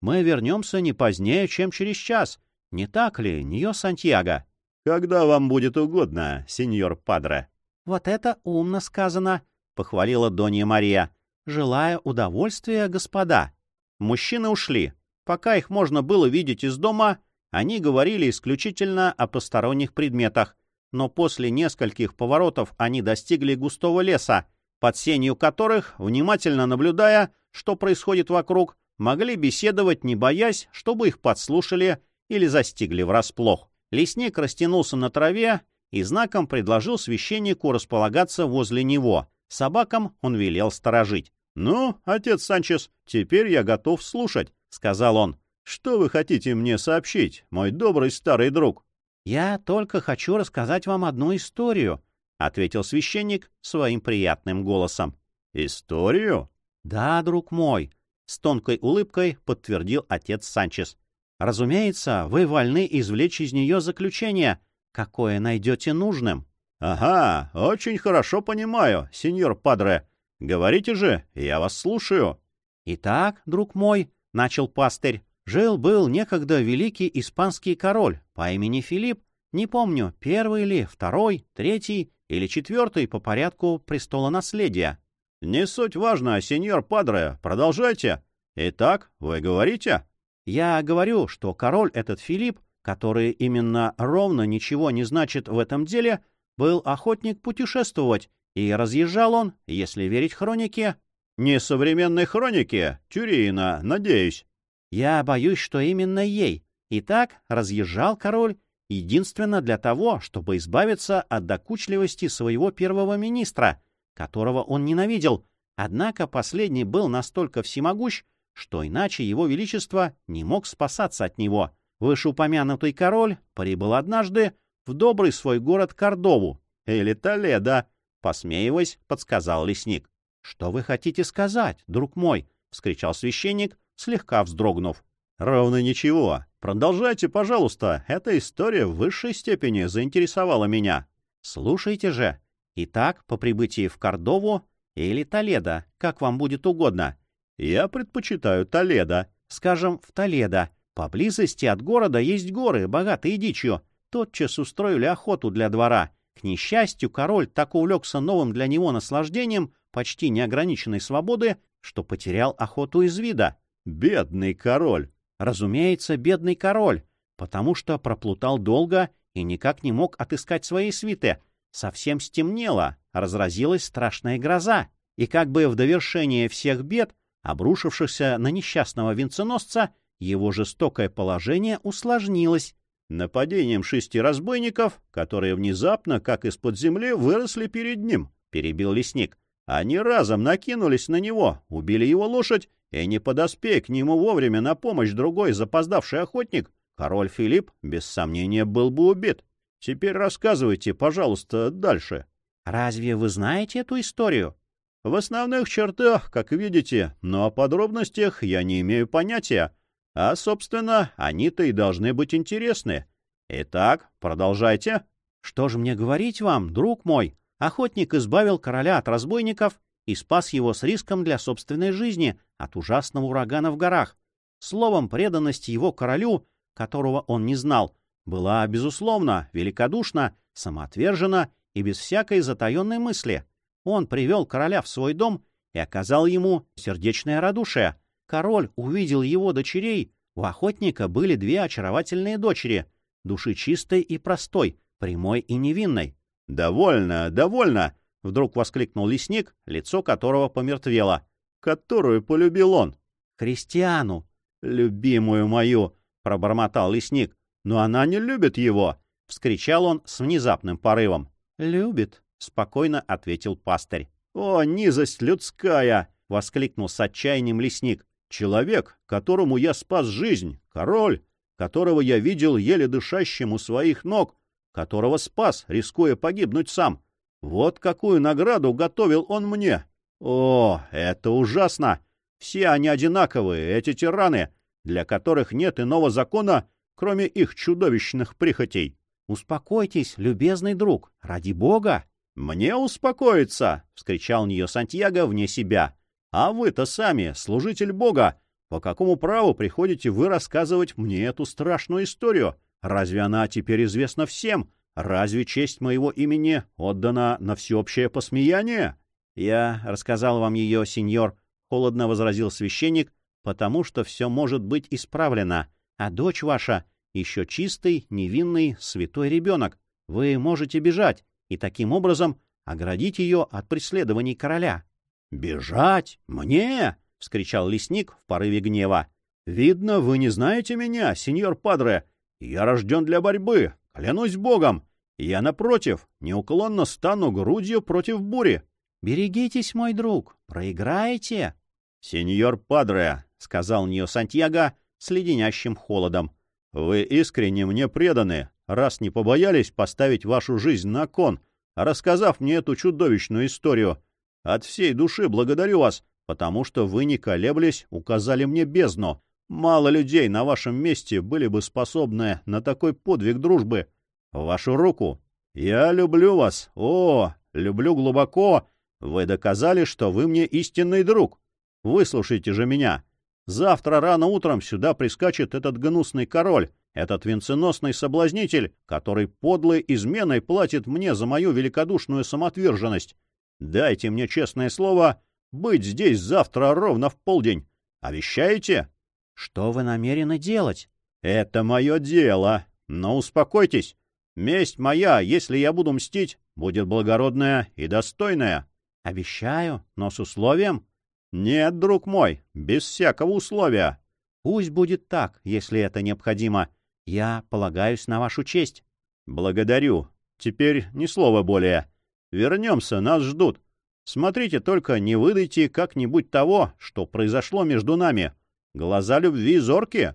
[SPEAKER 1] Мы вернемся не позднее, чем через час. Не так ли, Ньо Сантьяго?»
[SPEAKER 2] «Когда вам будет угодно, сеньор Падре».
[SPEAKER 1] «Вот это умно сказано», — похвалила Донья Мария. «Желаю удовольствия, господа». Мужчины ушли. Пока их можно было видеть из дома, они говорили исключительно о посторонних предметах, но после нескольких поворотов они достигли густого леса, под сенью которых, внимательно наблюдая, что происходит вокруг, могли беседовать, не боясь, чтобы их подслушали или застигли врасплох. Лесник растянулся на траве и знаком предложил священнику располагаться возле него. Собакам он велел сторожить.
[SPEAKER 2] «Ну, отец Санчес, теперь я готов слушать», — сказал он. Что вы хотите мне сообщить, мой добрый старый друг?
[SPEAKER 1] — Я только хочу рассказать вам одну историю, — ответил священник своим приятным голосом.
[SPEAKER 2] — Историю?
[SPEAKER 1] — Да, друг мой, — с тонкой улыбкой подтвердил отец Санчес. — Разумеется, вы вольны извлечь из нее заключение, какое найдете нужным.
[SPEAKER 2] — Ага, очень хорошо понимаю, сеньор Падре. Говорите же, я вас слушаю.
[SPEAKER 1] — Итак, друг мой, — начал пастырь, Жил-был некогда великий испанский король по имени Филипп, не помню, первый ли, второй, третий или четвертый по порядку престола наследия.
[SPEAKER 2] — Не суть важно, сеньор Падре, продолжайте. Итак, вы говорите?
[SPEAKER 1] — Я говорю, что король этот Филипп, который именно ровно ничего не значит в этом деле, был охотник путешествовать, и разъезжал он, если верить хронике, Не современной хроники, Тюриина, надеюсь.
[SPEAKER 2] Я боюсь, что именно ей. Итак, разъезжал король единственно для того, чтобы избавиться от докучливости своего первого министра, которого он ненавидел, однако последний был настолько всемогущ, что иначе его величество не мог спасаться от него. Вышеупомянутый король прибыл однажды в добрый свой город Кордову, или Толедо, посмеиваясь, подсказал лесник. — Что вы хотите сказать, друг мой? — вскричал священник, слегка вздрогнув.
[SPEAKER 1] — Ровно ничего. Продолжайте, пожалуйста. Эта история в высшей степени заинтересовала меня.
[SPEAKER 2] — Слушайте же. Итак, по прибытии в Кордову или Толедо, как вам будет угодно.
[SPEAKER 1] — Я предпочитаю Толедо.
[SPEAKER 2] — Скажем, в Толедо. Поблизости от города есть горы, богатые дичью. Тотчас устроили охоту для двора. К несчастью, король так увлекся новым для него наслаждением, почти неограниченной свободы, что потерял охоту из вида.
[SPEAKER 1] Бедный король!
[SPEAKER 2] Разумеется, бедный король, потому что проплутал долго и никак не мог отыскать свои свиты. Совсем стемнело, разразилась страшная гроза, и как бы в довершение всех бед, обрушившихся на несчастного венценосца, его жестокое положение усложнилось.
[SPEAKER 1] Нападением шести разбойников, которые внезапно, как из-под земли, выросли перед ним, — перебил лесник. Они разом накинулись на него, убили его лошадь, и не подоспей к нему вовремя на помощь другой запоздавший охотник, король Филипп, без сомнения, был бы убит. Теперь рассказывайте, пожалуйста, дальше.
[SPEAKER 2] Разве вы знаете эту историю?
[SPEAKER 1] В основных чертах, как видите, но о подробностях я не имею понятия. А, собственно, они-то и должны быть интересны. Итак, продолжайте.
[SPEAKER 2] Что же мне говорить вам, друг мой? Охотник избавил короля от разбойников и спас его с риском для собственной жизни от ужасного урагана в горах. Словом, преданность его королю, которого он не знал, была, безусловно, великодушна, самоотвержена и без всякой затаенной мысли. Он привел короля в свой дом и оказал ему сердечное радушие. Король увидел его дочерей. У охотника были две очаровательные дочери, души чистой и простой, прямой и невинной.
[SPEAKER 1] — Довольно, довольно! — вдруг воскликнул лесник, лицо которого помертвело. — Которую полюбил он?
[SPEAKER 2] — Христиану.
[SPEAKER 1] — Любимую мою! — пробормотал лесник. — Но она не любит его! — вскричал он с внезапным порывом.
[SPEAKER 2] — Любит, — спокойно ответил пастырь.
[SPEAKER 1] — О, низость людская! — воскликнул с отчаянием лесник. — Человек, которому я спас жизнь, король, которого я видел еле дышащим у своих ног, которого спас, рискуя погибнуть сам. Вот какую награду готовил он мне. О, это ужасно! Все они одинаковые, эти тираны, для которых нет иного закона, кроме их чудовищных прихотей.
[SPEAKER 2] Успокойтесь, любезный друг, ради бога.
[SPEAKER 1] Мне успокоиться! — вскричал нее Сантьяго вне себя. А вы-то сами, служитель бога, по какому праву приходите вы рассказывать мне эту страшную историю? Разве она теперь известна всем? Разве честь моего имени отдана на всеобщее посмеяние?
[SPEAKER 2] — Я рассказал вам ее, сеньор, — холодно возразил священник, — потому что все может быть исправлено, а дочь ваша еще чистый, невинный, святой ребенок. Вы можете бежать и таким образом оградить ее от преследований короля.
[SPEAKER 1] — Бежать? Мне? — вскричал лесник в порыве гнева. — Видно, вы не знаете меня, сеньор Падре. Я рожден для борьбы, клянусь богом. Я, напротив, неуклонно стану грудью против бури.
[SPEAKER 2] — Берегитесь, мой друг, проиграете.
[SPEAKER 1] — Сеньор Падре, — сказал нее Сантьяго с леденящим холодом, — вы искренне мне преданы, раз не побоялись поставить вашу жизнь на кон, рассказав мне эту чудовищную историю. От всей души благодарю вас, потому что вы, не колеблясь, указали мне бездну, Мало людей на вашем месте были бы способны на такой подвиг дружбы. Вашу руку. Я люблю вас. О, люблю глубоко. Вы доказали, что вы мне истинный друг. Выслушайте же меня. Завтра рано утром сюда прискачет этот гнусный король, этот венценосный соблазнитель, который подлой изменой платит мне за мою великодушную самоотверженность. Дайте мне честное слово быть здесь завтра ровно в полдень. Обещаете?
[SPEAKER 2] Что вы намерены делать?
[SPEAKER 1] Это мое дело. Но успокойтесь. Месть моя, если я буду мстить, будет благородная и достойная.
[SPEAKER 2] Обещаю, но с условием.
[SPEAKER 1] Нет, друг мой, без всякого условия.
[SPEAKER 2] Пусть будет так, если это необходимо. Я полагаюсь на вашу честь.
[SPEAKER 1] Благодарю. Теперь ни слова более. Вернемся, нас ждут. Смотрите только, не выдайте как-нибудь того, что произошло между нами. Глаза любви зорки.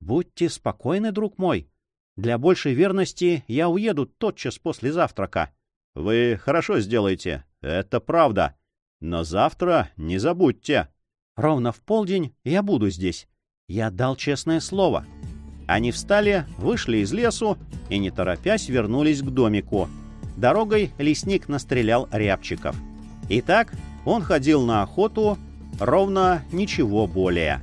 [SPEAKER 2] Будьте спокойны, друг мой. Для большей верности я уеду тотчас после завтрака.
[SPEAKER 1] Вы хорошо сделаете, это правда. Но завтра не забудьте.
[SPEAKER 2] Ровно в полдень я буду здесь. Я дал честное слово. Они встали, вышли из лесу и, не торопясь, вернулись к домику. Дорогой лесник настрелял рябчиков. Итак, он ходил на охоту ровно ничего более.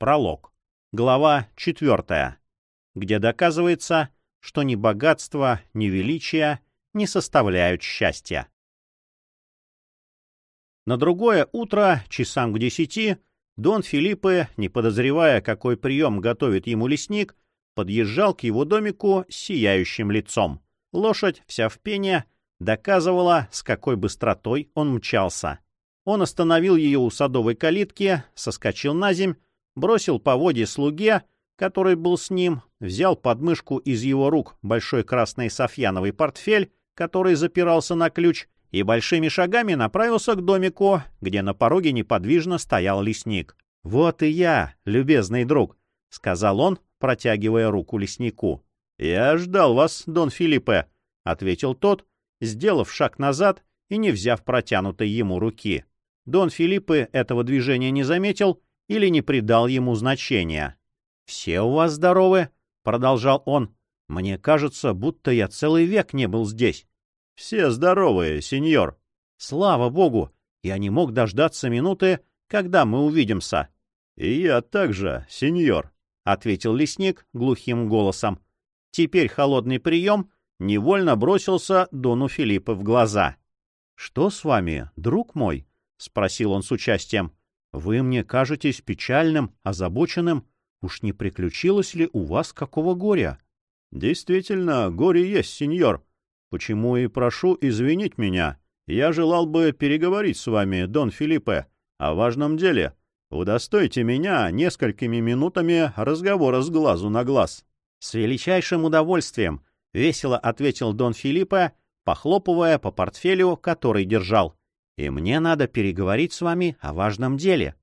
[SPEAKER 2] Пролог. Глава 4. Где доказывается, что ни богатство, ни величие не составляют счастья. На другое утро, часам к десяти, Дон Филиппе, не подозревая, какой прием готовит ему лесник, подъезжал к его домику с сияющим лицом. Лошадь, вся в пене, доказывала, с какой быстротой он мчался. Он остановил ее у садовой калитки, соскочил на земь, бросил по воде слуге, который был с ним, взял подмышку из его рук большой красный софьяновый портфель, который запирался на ключ, и большими шагами направился к домику, где на пороге неподвижно стоял лесник. «Вот и я, любезный друг», — сказал он, протягивая руку леснику. «Я ждал вас, Дон Филиппе», — ответил тот, сделав шаг назад и не взяв протянутой ему руки. Дон Филиппе этого движения не заметил или не придал ему значения. «Все у вас здоровы?» — продолжал он. «Мне кажется, будто я целый век не был здесь».
[SPEAKER 1] «Все здоровые, сеньор».
[SPEAKER 2] «Слава богу! Я не мог дождаться минуты, когда мы увидимся».
[SPEAKER 1] «И я также, сеньор», — ответил лесник глухим голосом.
[SPEAKER 2] Теперь холодный прием невольно бросился Дону Филиппу в глаза. «Что с вами, друг мой?» — спросил он с участием. «Вы мне кажетесь печальным, озабоченным. Уж не приключилось ли у вас какого горя?»
[SPEAKER 1] «Действительно, горе есть, сеньор. Почему и прошу извинить меня. Я желал бы переговорить с вами, Дон Филиппе, о важном деле. Удостойте меня несколькими минутами разговора с глазу на глаз.
[SPEAKER 2] — С величайшим удовольствием, — весело ответил Дон Филиппе, похлопывая по портфелю, который держал. — И мне надо переговорить с вами о важном деле.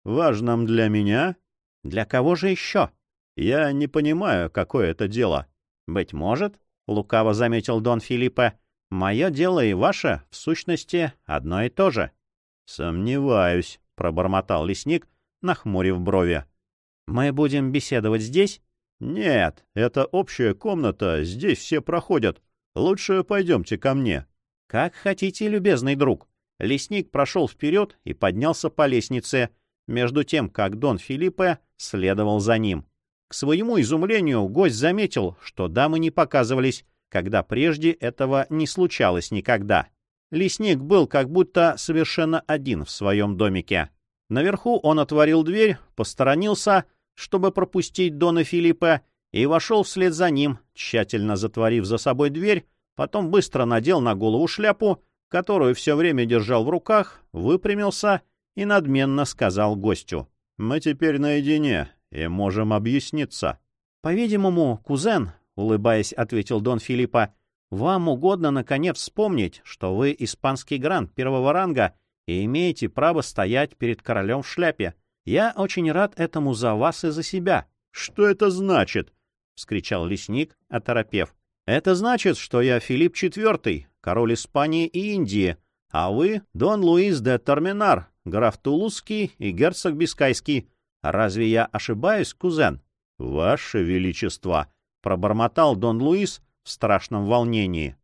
[SPEAKER 1] — Важном для меня?
[SPEAKER 2] — Для кого же еще?
[SPEAKER 1] — Я не понимаю, какое это дело.
[SPEAKER 2] — Быть может, — лукаво заметил Дон Филиппе, — мое дело и ваше, в сущности, одно и то же.
[SPEAKER 1] — Сомневаюсь, — пробормотал лесник, нахмурив брови.
[SPEAKER 2] — Мы будем беседовать здесь?
[SPEAKER 1] — Нет, это общая комната, здесь все проходят. Лучше пойдемте ко мне.
[SPEAKER 2] — Как хотите, любезный друг. Лесник прошел вперед и поднялся по лестнице, между тем, как Дон Филиппе следовал за ним. К своему изумлению гость заметил, что дамы не показывались, когда прежде этого не случалось никогда. Лесник был как будто совершенно один в своем домике. Наверху он отворил дверь, посторонился, чтобы пропустить Дона Филиппа, и вошел вслед за ним, тщательно затворив за собой дверь, потом быстро надел на голову шляпу, которую все время держал в руках, выпрямился и надменно сказал гостю.
[SPEAKER 1] «Мы теперь наедине и можем объясниться».
[SPEAKER 2] «По-видимому, кузен», — улыбаясь, ответил Дон Филиппа, вам угодно, наконец, вспомнить, что вы испанский грант первого ранга и имеете право стоять перед королем в шляпе. Я очень рад этому за вас и за себя.
[SPEAKER 1] — Что это значит? — вскричал лесник, оторопев.
[SPEAKER 2] — Это значит, что я Филипп IV, король Испании и Индии, а вы — Дон Луис де Терминар, граф Тулузский и герцог Бискайский. Разве я ошибаюсь, кузен?
[SPEAKER 1] — Ваше Величество!
[SPEAKER 2] — пробормотал Дон Луис, в страшном волнении.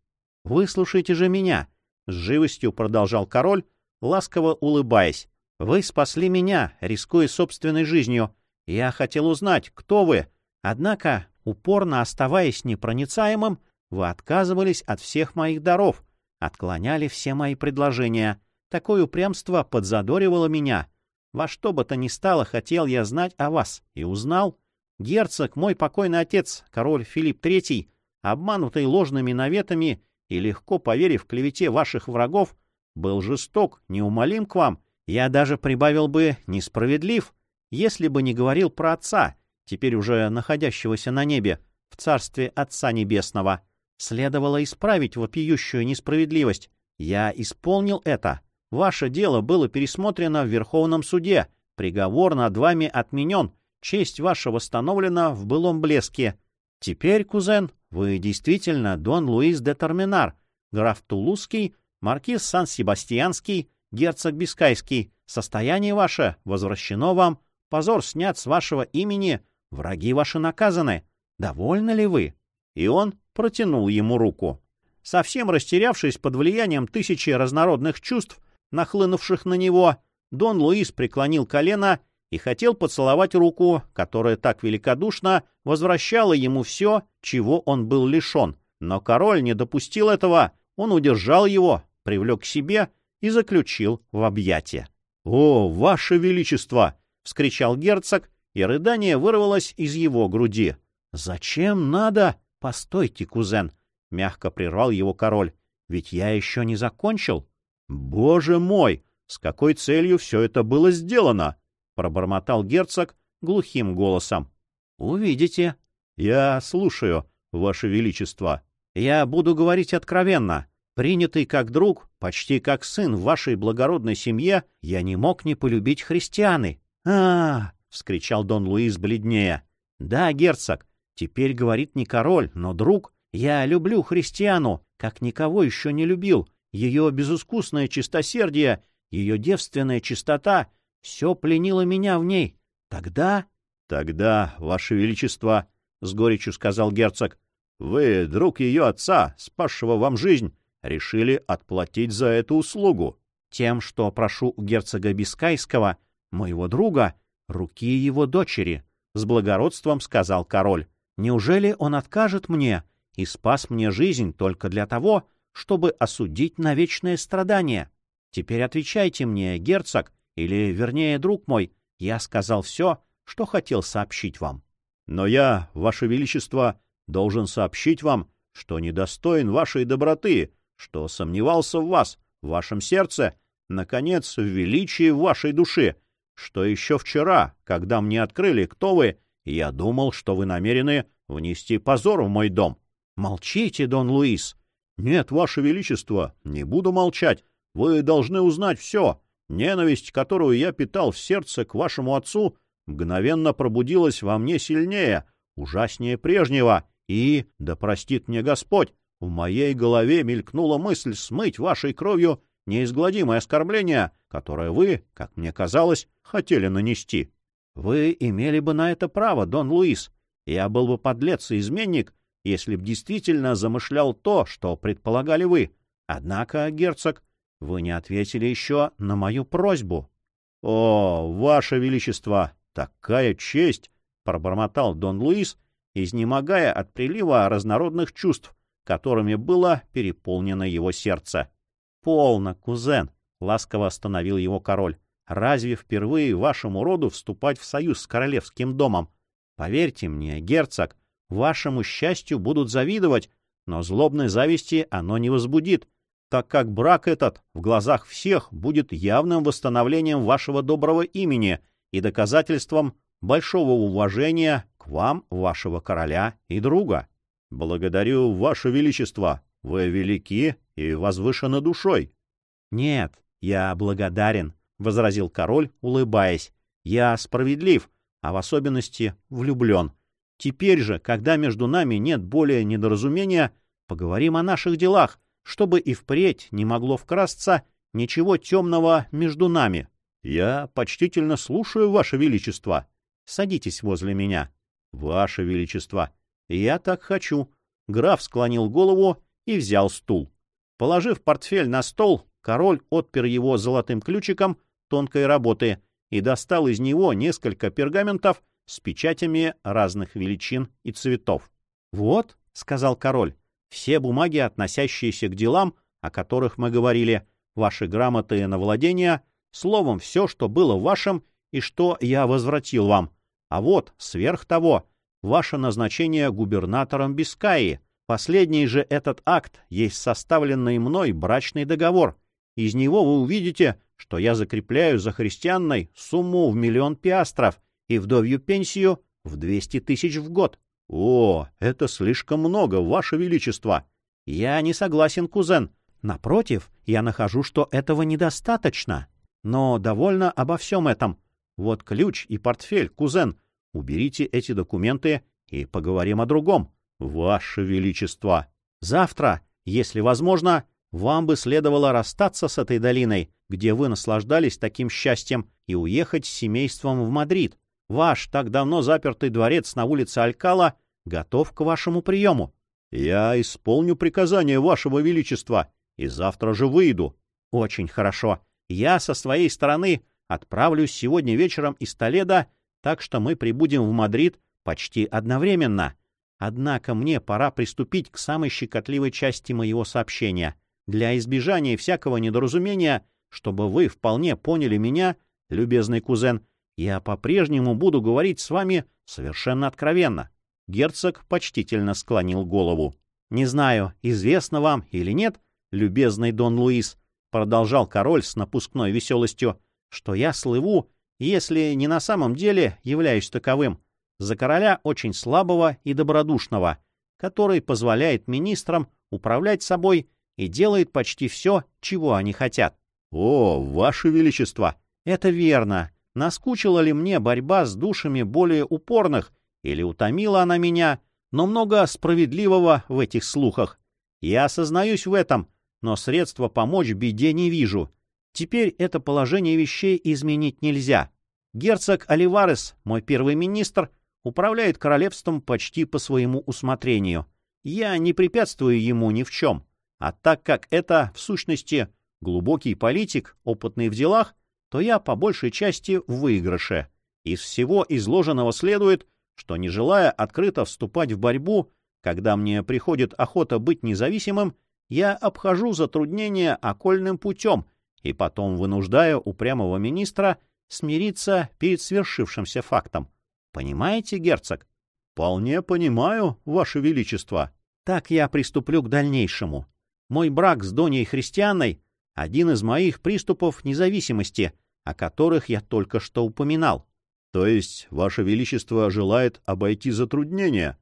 [SPEAKER 2] «Выслушайте же меня!» — с живостью продолжал король, ласково улыбаясь. «Вы спасли меня, рискуя собственной жизнью. Я хотел узнать, кто вы. Однако, упорно оставаясь непроницаемым, вы отказывались от всех моих даров, отклоняли все мои предложения. Такое упрямство подзадоривало меня. Во что бы то ни стало, хотел я знать о вас. И узнал. Герцог, мой покойный отец, король Филипп III, обманутый ложными наветами и легко поверив клевете ваших врагов,
[SPEAKER 1] был жесток, неумолим к вам, я даже прибавил бы несправедлив, если бы не говорил про отца, теперь уже находящегося на небе, в царстве Отца Небесного. Следовало исправить вопиющую несправедливость. Я исполнил это. Ваше дело было пересмотрено в Верховном суде, приговор над вами отменен, честь ваша восстановлена в былом блеске. Теперь, кузен, вы действительно Дон Луис де Терминар, граф Тулузский, маркиз Сан-Себастьянский, герцог Бискайский. Состояние ваше возвращено вам, позор снят с вашего имени, враги ваши наказаны. Довольны ли вы? И он протянул ему руку. Совсем растерявшись под влиянием тысячи разнородных чувств, нахлынувших на него, Дон Луис преклонил колено и хотел поцеловать руку, которая так великодушно возвращала ему все, чего он был лишен. Но король не допустил этого, он удержал его, привлек к себе и заключил в объятия. — О, ваше величество! — вскричал герцог, и рыдание вырвалось из его груди. — Зачем надо? — Постойте, кузен! — мягко прервал его король. — Ведь я еще не закончил. — Боже мой! С какой целью все это было сделано? — пробормотал герцог глухим голосом. — Увидите. — Я слушаю, ваше величество. Я буду говорить откровенно. Принятый как друг, почти как сын в вашей благородной семье, я не мог не полюбить христианы. а, -а, -а вскричал Дон Луис бледнее. — Да, герцог, теперь говорит не король, но друг. Я люблю христиану, как никого еще не любил. Ее безыскусное чистосердие, ее девственная чистота — все пленило меня в ней. Тогда... — Тогда, ваше величество, — с горечью сказал герцог, — вы, друг ее отца, спасшего вам жизнь, решили отплатить за эту услугу тем, что прошу у герцога Бискайского, моего друга, руки его дочери, — с благородством сказал король. Неужели он откажет мне и спас мне жизнь только для того, чтобы осудить на вечное страдание? Теперь отвечайте мне, герцог, или, вернее, друг мой, я сказал все, что хотел сообщить вам. Но я, ваше величество, должен сообщить вам, что недостоин вашей доброты, что сомневался в вас, в вашем сердце, наконец, в величии вашей души, что еще вчера, когда мне открыли, кто вы, я думал, что вы намерены внести позор в мой дом. Молчите, Дон Луис. Нет, ваше величество, не буду молчать. Вы должны узнать все. Ненависть, которую я питал в сердце к вашему отцу, мгновенно пробудилась во мне сильнее, ужаснее прежнего, и, да простит мне Господь, в моей голове мелькнула мысль смыть вашей кровью неизгладимое оскорбление, которое вы, как мне казалось, хотели нанести. Вы имели бы на это право, Дон Луис. Я был бы подлец и изменник, если б действительно замышлял то, что предполагали вы. Однако, герцог, вы не ответили еще на мою просьбу. — О, ваше величество, такая честь! — пробормотал Дон Луис, изнемогая от прилива разнородных чувств, которыми было переполнено его сердце. — Полно, кузен! — ласково остановил его король. — Разве впервые вашему роду вступать в союз с королевским домом? Поверьте мне, герцог, вашему счастью будут завидовать, но злобной зависти оно не возбудит, так как брак этот в глазах всех будет явным восстановлением вашего доброго имени и доказательством большого уважения к вам, вашего короля и друга. — Благодарю, Ваше Величество, вы велики и возвышены душой. — Нет, я благодарен, — возразил король, улыбаясь. — Я справедлив, а в особенности влюблен. Теперь же, когда между нами нет более недоразумения, поговорим о наших делах, чтобы и впредь не могло вкрасться ничего темного между нами. Я почтительно слушаю, Ваше Величество. Садитесь возле меня. Ваше Величество, «Я так хочу». Граф склонил голову и взял стул. Положив портфель на стол, король отпер его золотым ключиком тонкой работы и достал из него несколько пергаментов с печатями разных величин и цветов. «Вот», — сказал король, — «все бумаги, относящиеся к делам, о которых мы говорили, ваши грамоты на владение, словом, все, что было вашим и что я возвратил вам. А вот, сверх того, ваше назначение губернатором Бискаи. Последний же этот акт есть составленный мной брачный договор. Из него вы увидите, что я закрепляю за христианной сумму в миллион пиастров и вдовью пенсию в 200 тысяч в год. — О, это слишком много, Ваше Величество! — Я не согласен, кузен. Напротив, я нахожу, что этого недостаточно. Но довольно обо всем этом. Вот ключ и портфель, кузен. Уберите эти документы и поговорим о другом. — Ваше Величество! Завтра, если возможно, вам бы следовало расстаться с этой долиной, где вы наслаждались таким счастьем, и уехать с семейством в Мадрид. Ваш так давно запертый дворец на улице Алькала готов к вашему приему. — Я исполню приказание вашего величества и завтра же выйду. — Очень хорошо. Я со своей стороны отправлюсь сегодня вечером из Толеда, так что мы прибудем в Мадрид почти одновременно. Однако мне пора приступить к самой щекотливой части моего сообщения. Для избежания всякого недоразумения, чтобы вы вполне поняли меня, любезный кузен, я по-прежнему буду говорить с вами совершенно откровенно. Герцог почтительно склонил голову. Не знаю, известно вам или нет, любезный Дон Луис, продолжал король с напускной веселостью, что я слыву, если не на самом деле являюсь таковым, за короля очень слабого и добродушного, который позволяет министрам управлять собой и делает почти все, чего они хотят. — О, ваше величество! — Это верно. Наскучила ли мне борьба с душами более упорных, или утомила она меня, но много справедливого в этих слухах. Я осознаюсь в этом, но средства помочь беде не вижу. Теперь это положение вещей изменить нельзя. Герцог Оливарес, мой первый министр, управляет королевством почти по своему усмотрению. Я не препятствую ему ни в чем. А так как это, в сущности, глубокий политик, опытный в делах, то я по большей части в выигрыше. Из всего изложенного следует, что, не желая открыто вступать в борьбу, когда мне приходит охота быть независимым, я обхожу затруднения окольным путем и потом вынуждаю упрямого министра смириться перед свершившимся фактом. Понимаете, герцог? — Вполне понимаю, ваше величество. Так я приступлю к дальнейшему. Мой брак с Доней Христианой — один из моих приступов независимости — о которых я только что упоминал. То есть, Ваше Величество желает обойти затруднения?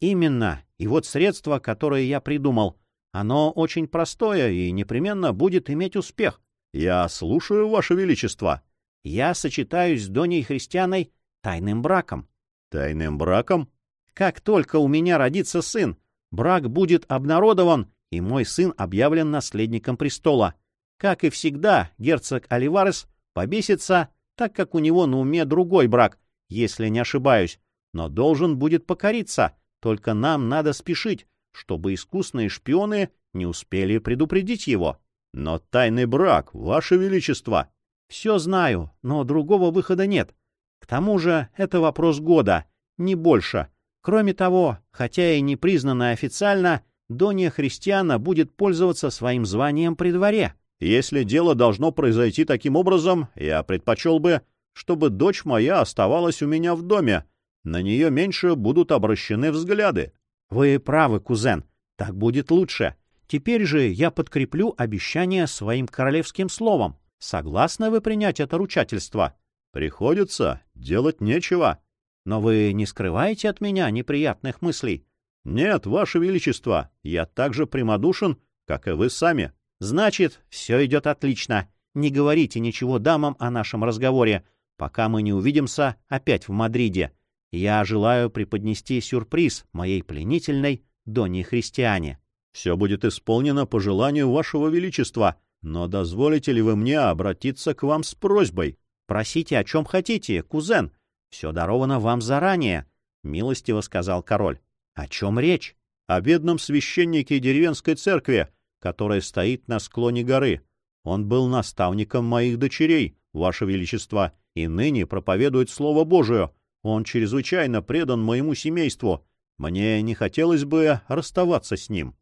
[SPEAKER 1] Именно. И вот средство, которое я придумал, оно очень простое и непременно будет иметь успех. Я слушаю, Ваше Величество. Я сочетаюсь с Доней Христианой тайным браком. Тайным браком? Как только у меня родится сын, брак будет обнародован, и мой сын объявлен наследником престола. Как и всегда, герцог Оливарес Побесится, так как у него на уме другой брак, если не ошибаюсь, но должен будет покориться, только нам надо спешить, чтобы искусные шпионы не успели предупредить его. Но тайный брак, ваше величество! Все знаю, но другого выхода нет. К тому же это вопрос года, не больше. Кроме того, хотя и не признанная официально, Донья Христиана будет пользоваться своим званием при дворе. Если дело должно произойти таким образом, я предпочел бы, чтобы дочь моя оставалась у меня в доме. На нее меньше будут обращены взгляды. — Вы правы, кузен. Так будет лучше. Теперь же я подкреплю обещание своим королевским словом. Согласны вы принять это ручательство? — Приходится. Делать нечего. Но вы не скрываете от меня неприятных мыслей? — Нет, ваше величество. Я так же прямодушен, как и вы сами. — Значит, все идет отлично. Не говорите ничего дамам о нашем разговоре, пока мы не увидимся опять в Мадриде. Я желаю преподнести сюрприз моей пленительной Доне Христиане. Все будет исполнено по желанию вашего величества, но дозволите ли вы мне обратиться к вам с просьбой? Просите о чем хотите, кузен. Все даровано вам заранее, — милостиво сказал король. О чем речь? О бедном священнике деревенской церкви, которая стоит на склоне горы. Он был наставником моих дочерей, Ваше Величество, и ныне проповедует Слово Божие. Он чрезвычайно предан моему семейству. Мне не хотелось бы расставаться с ним».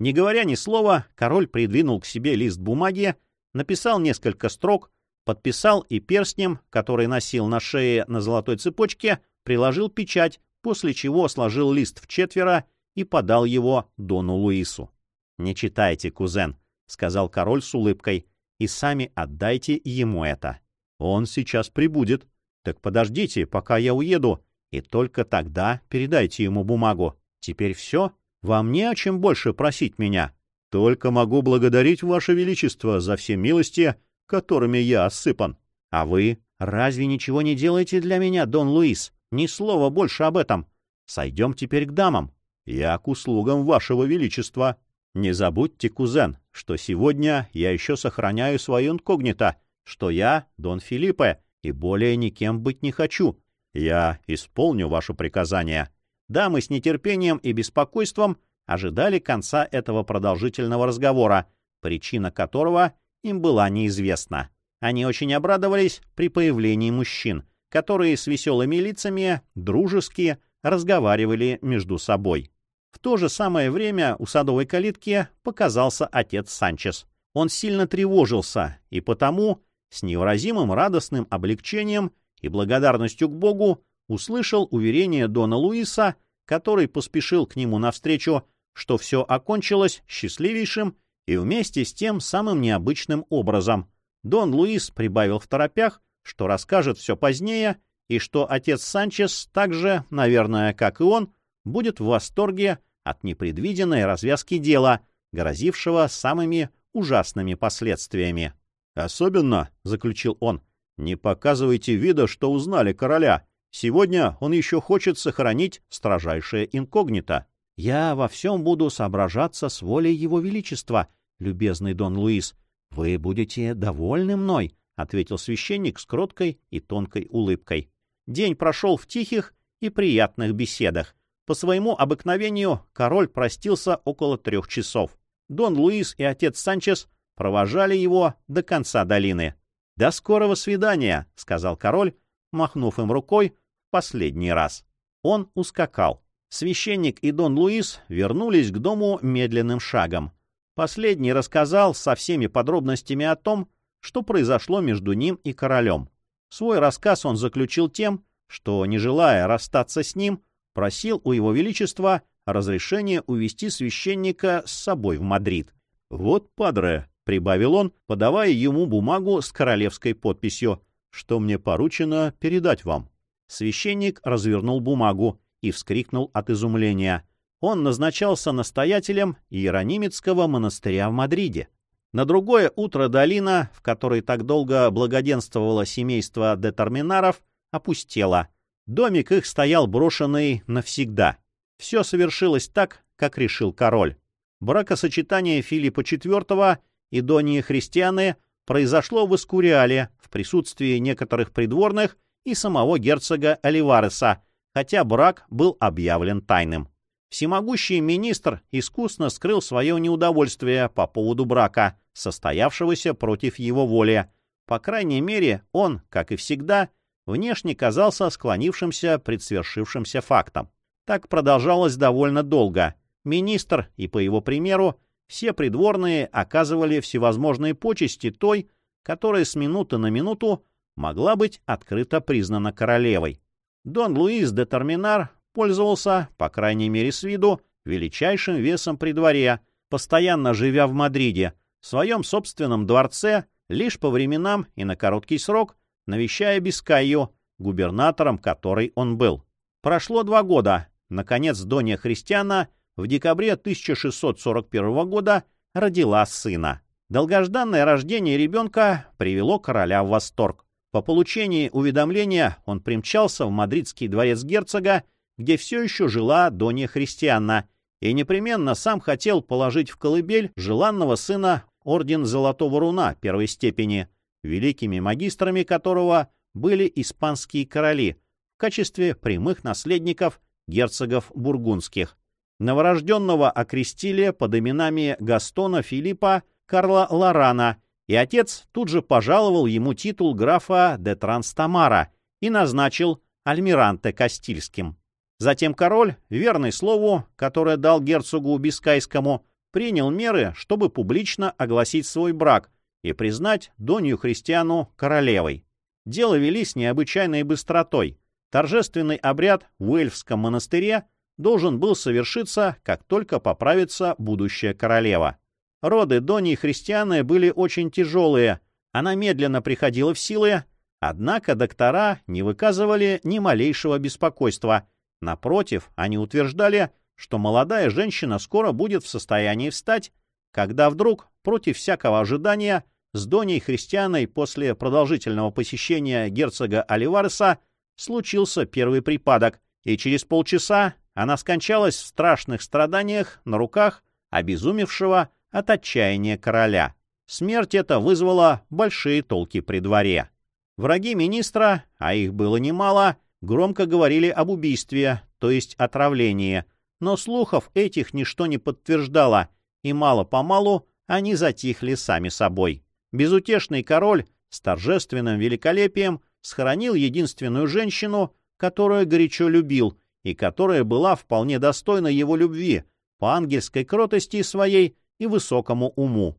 [SPEAKER 1] Не говоря ни слова, король придвинул к себе лист бумаги, написал несколько строк, подписал и перстнем, который носил на шее на золотой цепочке, приложил печать, после чего сложил лист в четверо и подал его Дону Луису. — Не читайте, кузен, — сказал король с улыбкой. и сами отдайте ему это. Он сейчас прибудет. Так подождите, пока я уеду, и только тогда передайте ему бумагу. Теперь все? Вам не о чем больше просить меня. Только могу благодарить Ваше Величество за все милости, которыми я осыпан. А вы разве ничего не делаете для меня, Дон Луис? Ни слова больше об этом. Сойдем теперь к дамам. Я к услугам Вашего Величества. Не забудьте, кузен, что сегодня я еще сохраняю свое инкогнито, что я Дон Филиппе и более никем быть не хочу. Я исполню ваше приказание. Дамы с нетерпением и беспокойством ожидали конца этого продолжительного разговора, причина которого им была неизвестна. Они очень обрадовались при появлении мужчин, которые с веселыми лицами, дружески, разговаривали между собой. В то же самое время у садовой калитки показался отец Санчес. Он сильно тревожился, и потому, с невыразимым радостным облегчением и благодарностью к Богу, услышал уверение Дона Луиса, который поспешил к нему навстречу что все окончилось счастливейшим и вместе с тем самым необычным образом. Дон Луис прибавил в торопях, что расскажет все позднее, и что отец Санчес также, наверное, как и он, будет в восторге от непредвиденной развязки дела, грозившего самыми ужасными последствиями. «Особенно», — заключил он, — «не показывайте вида, что узнали короля. Сегодня он еще хочет сохранить строжайшее инкогнито». Я во всем буду соображаться с волей Его Величества, любезный Дон Луис. Вы будете довольны мной, — ответил священник с кроткой и тонкой улыбкой. День прошел в тихих и приятных беседах. По своему обыкновению король простился около трех часов. Дон Луис и отец Санчес провожали его до конца долины. «До скорого свидания», — сказал король, махнув им рукой в последний раз. Он ускакал. Священник и Дон Луис вернулись к дому медленным шагом. Последний рассказал со всеми подробностями о том, что произошло между ним и королем. Свой рассказ он заключил тем, что, не желая расстаться с ним, просил у его величества разрешения увести священника с собой в Мадрид. «Вот, падре», — прибавил он, подавая ему бумагу с королевской подписью, «что мне поручено передать вам». Священник развернул бумагу и вскрикнул от изумления. Он назначался настоятелем Иеронимецкого монастыря в Мадриде. На другое утро долина, в которой так долго благоденствовало семейство детерминаров, опустела. Домик их стоял брошенный навсегда. Все совершилось так, как решил король. Бракосочетание Филиппа IV и Донии Христианы произошло в Искуриале в присутствии некоторых придворных и самого герцога Оливареса, хотя брак был объявлен тайным. Всемогущий министр искусно скрыл свое неудовольствие по поводу брака, состоявшегося против его воли. По крайней мере, он, как и всегда, внешне казался склонившимся пред свершившимся фактом. Так продолжалось довольно долго. Министр, и по его примеру, все придворные оказывали всевозможные почести той, которая с минуты на минуту могла быть открыто признана королевой. Дон Луис де Терминар пользовался, по крайней мере с виду, величайшим весом при дворе, постоянно живя в Мадриде, в своем собственном дворце, лишь по временам и на короткий срок, навещая Бискайю, губернатором которой он был. Прошло два года. Наконец, Донья Христиана в декабре 1641 года родила сына. Долгожданное рождение ребенка привело короля в восторг. По получении уведомления он примчался в мадридский дворец герцога, где все еще жила Донья Христиана, и непременно сам хотел положить в колыбель желанного сына орден Золотого Руна первой степени, великими магистрами которого были испанские короли в качестве прямых наследников герцогов бургундских. Новорожденного окрестили под именами Гастона Филиппа Карла Лорана – и отец тут же пожаловал ему титул графа де Транстамара и назначил альмиранте Кастильским. Затем король, верный слову, которое дал герцогу Бискайскому, принял меры, чтобы публично огласить свой брак и признать Донью Христиану королевой. Дело вели с необычайной быстротой. Торжественный обряд в Уэльфском монастыре должен был совершиться, как только поправится будущая королева. Роды Дони и Христианы были очень тяжелые, она медленно приходила в силы, однако доктора не выказывали ни малейшего беспокойства. Напротив, они утверждали, что молодая женщина скоро будет в состоянии встать, когда вдруг, против всякого ожидания, с Доней Христианой после продолжительного посещения герцога Оливареса случился первый припадок, и через полчаса она скончалась в страшных страданиях на руках обезумевшего от отчаяния короля. Смерть эта вызвала большие толки при дворе. Враги министра, а их было немало, громко говорили об убийстве, то есть отравлении, но слухов этих ничто не подтверждало, и мало-помалу они затихли сами собой. Безутешный король с торжественным великолепием схоронил единственную женщину, которую горячо любил и которая была вполне достойна его любви по ангельской кротости своей и высокому уму.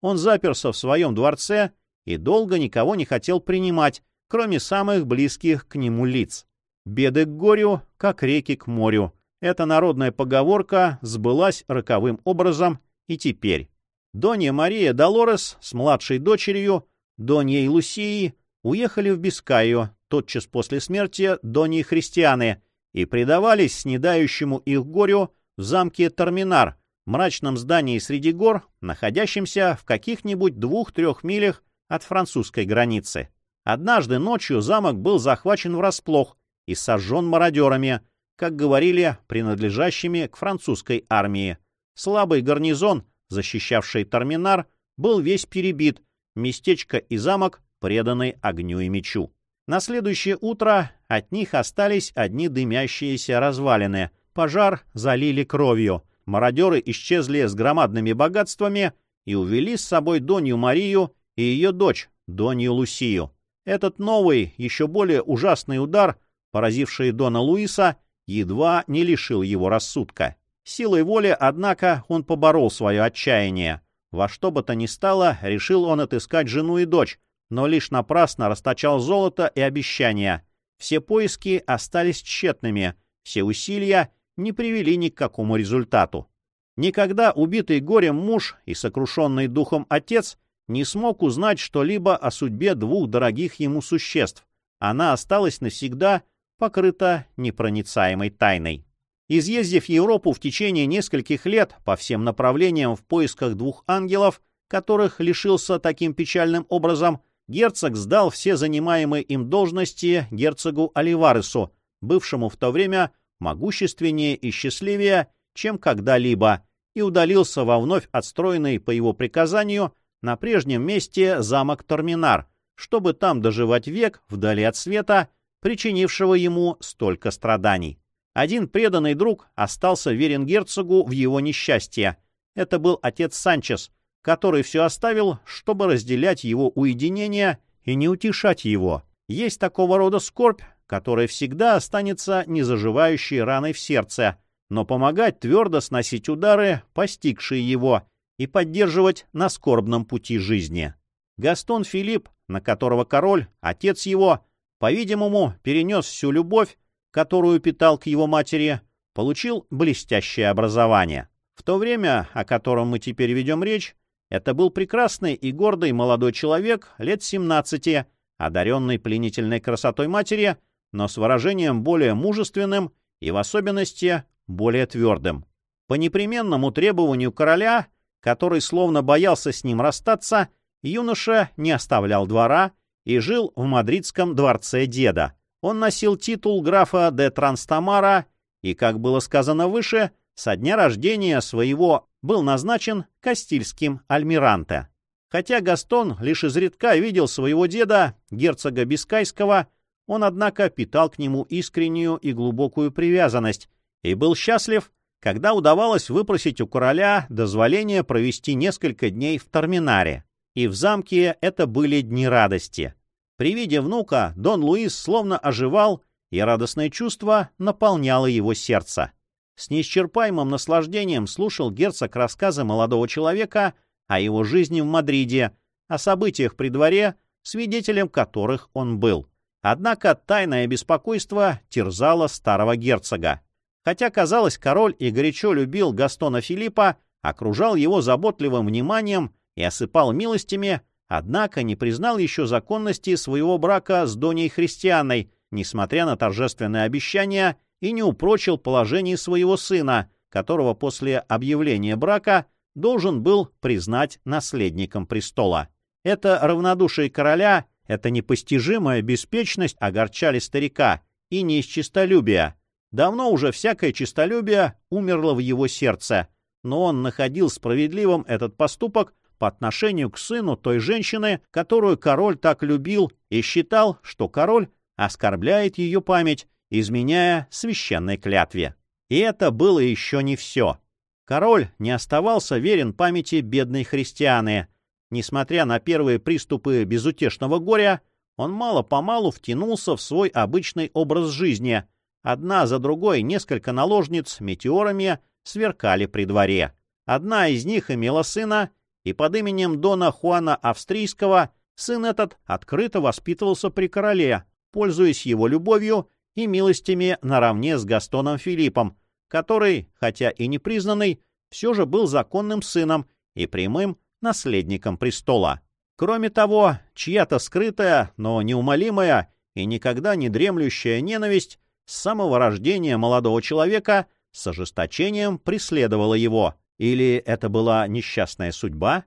[SPEAKER 1] Он заперся в своем дворце и долго никого не хотел принимать, кроме самых близких к нему лиц. Беды к горю, как реки к морю. Эта народная поговорка сбылась роковым образом и теперь. Донья Мария Долорес с младшей дочерью, Доньей Лусией, уехали в Бискайо тотчас после смерти Доньи Христианы и предавались снедающему их горю в замке Терминар, мрачном здании среди гор, находящемся в каких-нибудь двух-трех милях от французской границы. Однажды ночью замок был захвачен врасплох и сожжен мародерами, как говорили, принадлежащими к французской армии. Слабый гарнизон, защищавший Терминар, был весь перебит, местечко и замок преданы огню и мечу. На следующее утро от них остались одни дымящиеся развалины. Пожар залили кровью. Мародеры исчезли с громадными богатствами и увели с собой Донью Марию и ее дочь, Донью Лусию. Этот новый, еще более ужасный удар, поразивший Дона Луиса, едва не лишил его рассудка. Силой воли, однако, он поборол свое отчаяние. Во что бы то ни стало, решил он отыскать жену и дочь, но лишь напрасно расточал золото и обещания. Все поиски остались тщетными, все усилия не привели ни к какому результату. Никогда убитый горем муж и сокрушенный духом отец не смог узнать что-либо о судьбе двух дорогих ему существ. Она осталась навсегда покрыта непроницаемой тайной. Изъездив Европу в течение нескольких лет по всем направлениям в поисках двух ангелов, которых лишился таким печальным образом, герцог сдал все занимаемые им должности герцогу Оливаресу, бывшему в то время могущественнее и счастливее, чем когда-либо, и удалился во вновь отстроенный по его приказанию на прежнем месте замок Торминар, чтобы там доживать век вдали от света, причинившего ему столько страданий. Один преданный друг остался верен герцогу в его несчастье. Это был отец Санчес, который все оставил, чтобы разделять его уединение и не утешать его. Есть такого рода скорбь, которая всегда останется незаживающей раной в сердце, но помогать твердо сносить удары, постигшие его, и поддерживать на скорбном пути жизни. Гастон Филипп, на которого король, отец его, по-видимому, перенес всю любовь, которую питал к его матери, получил блестящее образование. В то время, о котором мы теперь ведем речь, это был прекрасный и гордый молодой человек лет 17, одаренный пленительной красотой матери, но с выражением более мужественным и, в особенности, более твердым. По непременному требованию короля, который словно боялся с ним расстаться, юноша не оставлял двора и жил в мадридском дворце деда. Он носил титул графа де Транстамара и, как было сказано выше, со дня рождения своего был назначен Кастильским альмиранте. Хотя Гастон лишь изредка видел своего деда, герцога Бискайского, он, однако, питал к нему искреннюю и глубокую привязанность и был счастлив, когда удавалось выпросить у короля дозволение провести несколько дней в Торминаре. И в замке это были дни радости. При виде внука Дон Луис словно оживал, и радостное чувство наполняло его сердце. С неисчерпаемым наслаждением слушал герцог рассказы молодого человека о его жизни в Мадриде, о событиях при дворе, свидетелем которых он был. Однако тайное беспокойство терзало старого герцога. Хотя, казалось, король и горячо любил Гастона Филиппа, окружал его заботливым вниманием и осыпал милостями, однако не признал еще законности своего брака с Доней Христианой, несмотря на торжественное обещание, и не упрочил положение своего сына, которого после объявления брака должен был признать наследником престола. Это равнодушие короля, эта непостижимая беспечность огорчали старика, и не из честолюбия. Давно уже всякое честолюбие умерло в его сердце, но он находил справедливым этот поступок по отношению к сыну той женщины, которую король так любил, и считал, что король оскорбляет ее память, изменяя священной клятве. И это было еще не все. Король не оставался верен памяти бедной христианы. Несмотря на первые приступы безутешного горя, он мало-помалу втянулся в свой обычный образ жизни. Одна за другой несколько наложниц метеорами сверкали при дворе. Одна из них имела сына, и под именем Дона Хуана Австрийского сын этот открыто воспитывался при короле, пользуясь его любовью и милостями наравне с Гастоном Филиппом, который, хотя и не признанный, все же был законным сыном и прямым наследником престола. Кроме того, чья-то скрытая, но неумолимая и никогда не дремлющая ненависть с самого рождения молодого человека с ожесточением преследовала его — или это была несчастная судьба?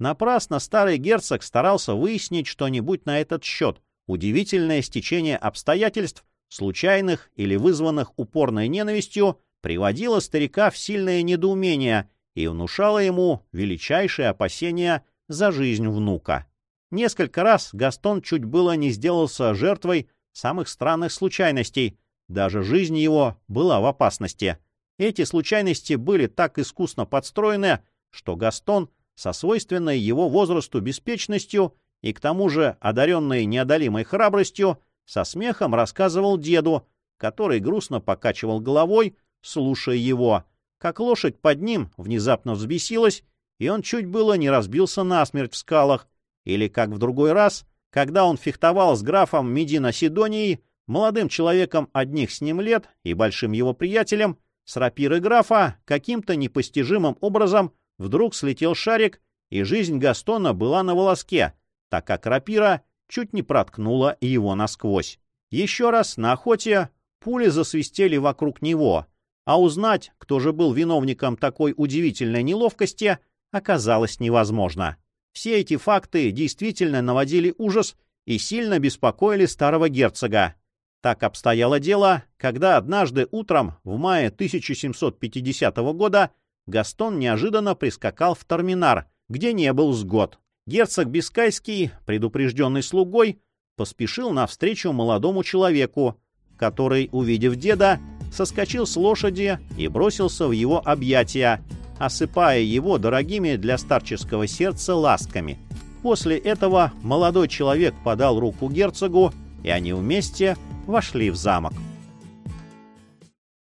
[SPEAKER 1] Напрасно старый герцог старался выяснить что-нибудь на этот счет. Удивительное стечение обстоятельств, случайных или вызванных упорной ненавистью, приводило старика в сильное недоумение и внушало ему величайшее опасение за жизнь внука. Несколько раз Гастон чуть было не сделался жертвой самых странных случайностей, даже жизнь его была в опасности — эти случайности были так искусно подстроены, что Гастон со свойственной его возрасту беспечностью и к тому же одаренной неодолимой храбростью со смехом рассказывал деду, который грустно покачивал головой, слушая его, как лошадь под ним внезапно взбесилась, и он чуть было не разбился насмерть в скалах, или как в другой раз, когда он фехтовал с графом Медина Сидонией, молодым человеком одних с ним лет и большим его приятелем, с рапиры графа каким-то непостижимым образом вдруг слетел шарик, и жизнь Гастона была на волоске, так как рапира чуть не проткнула его насквозь. Еще раз на охоте пули засвистели вокруг него, а узнать, кто же был виновником такой удивительной неловкости, оказалось невозможно. Все эти факты действительно наводили ужас и сильно беспокоили старого герцога. Так обстояло дело, когда однажды утром в мае 1750 года Гастон неожиданно прискакал в Терминар, где не был с год. Герцог Бискайский, предупрежденный слугой, поспешил навстречу молодому человеку, который, увидев деда, соскочил с лошади и бросился в его объятия, осыпая его дорогими для старческого сердца ласками. После этого молодой человек подал руку герцогу, и они вместе вошли в замок.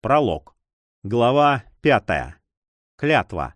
[SPEAKER 1] Пролог. Глава пятая. Клятва.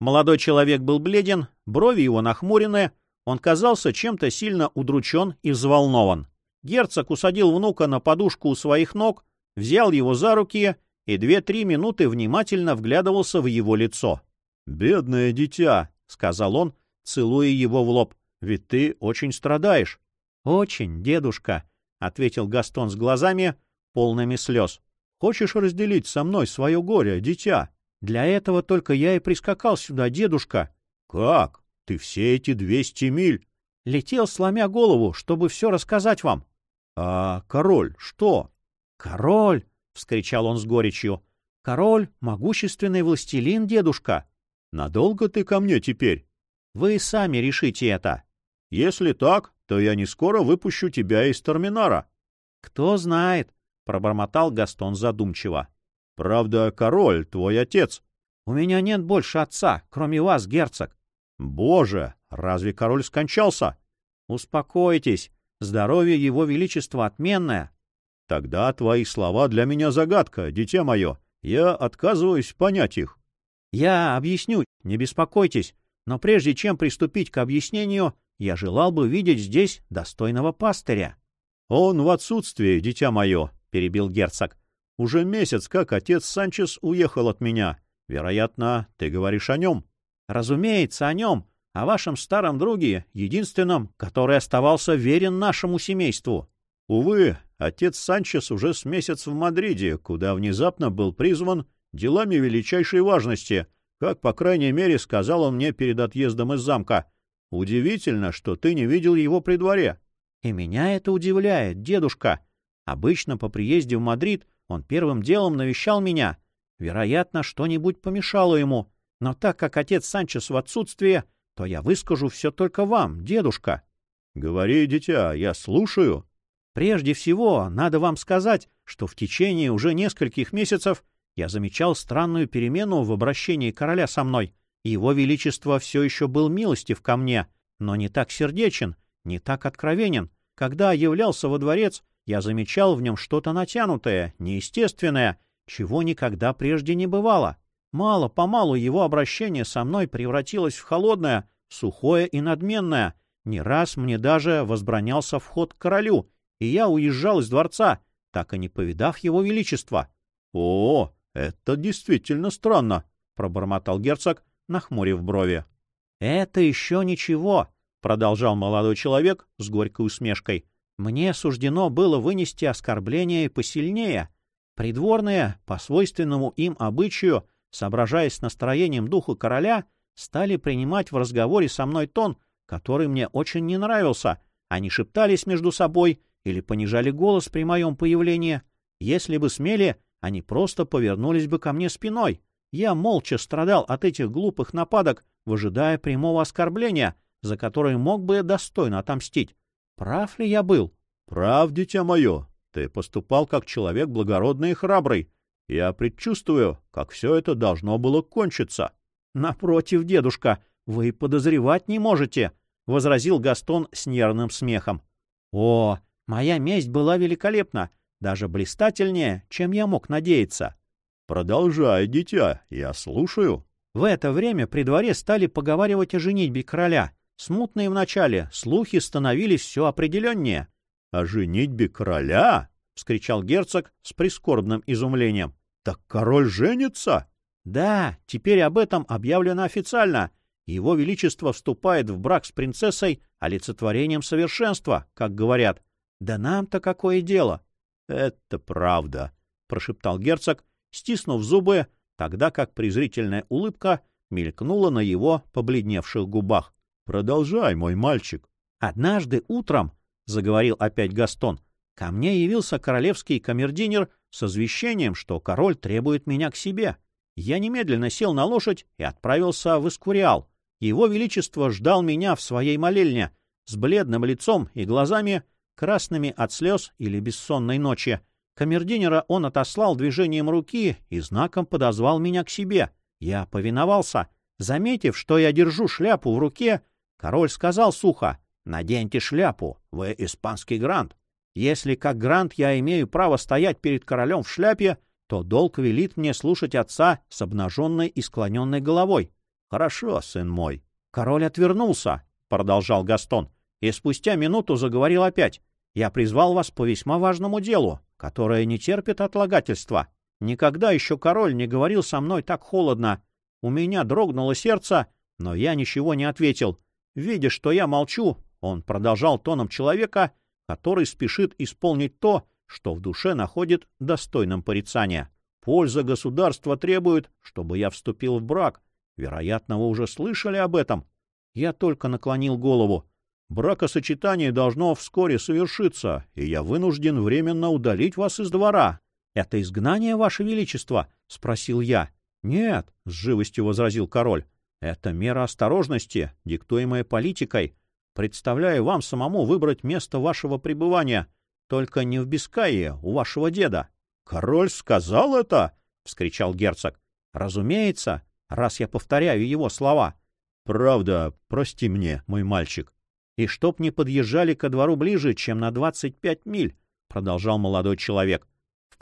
[SPEAKER 1] Молодой человек был бледен, брови его нахмурены, он казался чем-то сильно удручен и взволнован. Герцог усадил внука на подушку у своих ног, взял его за руки и две-три минуты внимательно вглядывался в его лицо. — Бедное дитя, — сказал он, целуя его в лоб, — ведь ты очень страдаешь. — Очень, дедушка, — ответил Гастон с глазами, полными слез. — Хочешь разделить со мной свое горе, дитя? Для этого только я и прискакал сюда, дедушка. — Как? Ты все эти двести миль? — Летел, сломя голову, чтобы все рассказать вам. — А король что? — Король! — вскричал он с горечью. — Король — могущественный властелин, дедушка. — Надолго ты ко мне теперь? — Вы сами решите это. — Если так, то я не скоро выпущу тебя из терминара. — Кто знает, — пробормотал Гастон задумчиво. — Правда, король, твой отец. — У меня нет больше отца, кроме вас, герцог. — Боже, разве король скончался? — Успокойтесь, здоровье его величества отменное. — Тогда твои слова для меня загадка, дитя мое. Я отказываюсь понять их. — Я объясню, не беспокойтесь, но прежде чем приступить к объяснению, я желал бы видеть здесь достойного пастыря. — Он в отсутствии, дитя мое, — перебил герцог. — Уже месяц, как отец Санчес уехал от меня.
[SPEAKER 2] Вероятно, ты говоришь о нем.
[SPEAKER 1] Разумеется, о нем, о вашем старом друге, единственном, который оставался верен нашему семейству.
[SPEAKER 2] Увы, отец Санчес уже с месяц в Мадриде, куда внезапно был призван делами величайшей важности, как, по крайней мере, сказал он мне перед отъездом из замка. Удивительно, что ты не видел его при дворе.
[SPEAKER 1] И меня это удивляет, дедушка. Обычно по приезде в Мадрид он первым делом навещал меня. Вероятно, что-нибудь помешало ему. Но так как отец Санчес в отсутствие, то я выскажу все только вам, дедушка.
[SPEAKER 2] — Говори, дитя, я слушаю.
[SPEAKER 1] Прежде всего, надо вам сказать, что в течение уже нескольких месяцев я замечал странную перемену в обращении короля со мной. Его Величество все еще был милостив ко мне, но не так сердечен, не так откровенен. Когда являлся во дворец, я замечал в нем что-то натянутое, неестественное, чего никогда прежде не бывало. Мало-помалу его обращение со мной превратилось в холодное, сухое и надменное. Не раз мне даже возбранялся вход к королю, и я уезжал из дворца, так и не повидав его величества.
[SPEAKER 2] — О, это действительно странно, — пробормотал герцог, нахмурив брови.
[SPEAKER 1] — Это еще ничего, — продолжал молодой человек с горькой усмешкой. — Мне суждено было вынести оскорбление посильнее. Придворные, по свойственному им обычаю, соображаясь настроением духа короля, стали принимать в разговоре со мной тон, который мне очень не нравился. Они шептались между собой или понижали голос при моем появлении. Если бы смели, они просто повернулись бы ко мне спиной. Я молча страдал от этих глупых нападок, выжидая прямого оскорбления, за которое мог бы достойно отомстить. Прав ли я был?
[SPEAKER 2] — Прав, дитя мое. Ты поступал как человек благородный и храбрый. Я предчувствую, как все это должно было кончиться.
[SPEAKER 1] — Напротив, дедушка, вы подозревать не можете, — возразил Гастон с нервным смехом. — О, Моя месть была великолепна, даже блистательнее, чем я мог надеяться.
[SPEAKER 2] — Продолжай, дитя, я слушаю.
[SPEAKER 1] В это время при дворе стали поговаривать о женитьбе короля. Смутные вначале, слухи становились все определеннее.
[SPEAKER 2] — О женитьбе короля? — вскричал герцог с прискорбным изумлением. — Так король женится?
[SPEAKER 1] — Да, теперь об этом объявлено официально. Его Величество вступает в брак с принцессой олицетворением совершенства, как говорят. Да нам-то какое дело?
[SPEAKER 2] — Это правда, — прошептал герцог, стиснув зубы, тогда как презрительная улыбка мелькнула на его побледневших губах. — Продолжай, мой мальчик.
[SPEAKER 1] — Однажды утром, — заговорил опять Гастон, — ко мне явился королевский камердинер с извещением, что король требует меня к себе. Я немедленно сел на лошадь и отправился в Искуриал. Его Величество ждал меня в своей молельне. С бледным лицом и глазами красными от слез или бессонной ночи. Камердинера он отослал движением руки и знаком подозвал меня к себе. Я повиновался. Заметив, что я держу шляпу в руке, король сказал сухо, «Наденьте шляпу, вы испанский грант. Если как грант я имею право стоять перед королем в шляпе, то долг велит мне слушать отца с обнаженной и склоненной головой».
[SPEAKER 2] «Хорошо, сын мой».
[SPEAKER 1] Король отвернулся, — продолжал Гастон, — и спустя минуту заговорил опять. Я призвал вас по весьма важному делу, которое не терпит отлагательства. Никогда еще король не говорил со мной так холодно. У меня дрогнуло сердце, но я ничего не ответил. Видя, что я молчу, он продолжал тоном человека, который спешит исполнить то, что в душе находит достойным порицания. Польза государства требует, чтобы я вступил в брак. Вероятно, вы уже слышали об этом. Я только наклонил голову. Бракосочетание должно вскоре совершиться, и я вынужден временно удалить вас из двора. — Это изгнание, ваше величество? — спросил я. — Нет, — с живостью возразил король. — Это мера осторожности, диктуемая политикой. Представляю вам самому выбрать место вашего пребывания, только не в Бискайе, у вашего деда.
[SPEAKER 2] — Король сказал это?
[SPEAKER 1] — вскричал герцог. — Разумеется, раз я повторяю его слова.
[SPEAKER 2] — Правда, прости мне, мой мальчик,
[SPEAKER 1] и чтоб не подъезжали ко двору ближе, чем на двадцать пять миль, — продолжал молодой человек.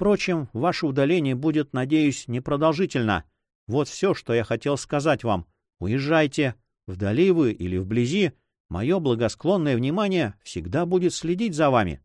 [SPEAKER 1] Впрочем, ваше удаление будет, надеюсь, непродолжительно. Вот все, что я хотел сказать вам. Уезжайте. Вдали вы или вблизи, мое благосклонное внимание всегда будет следить за вами.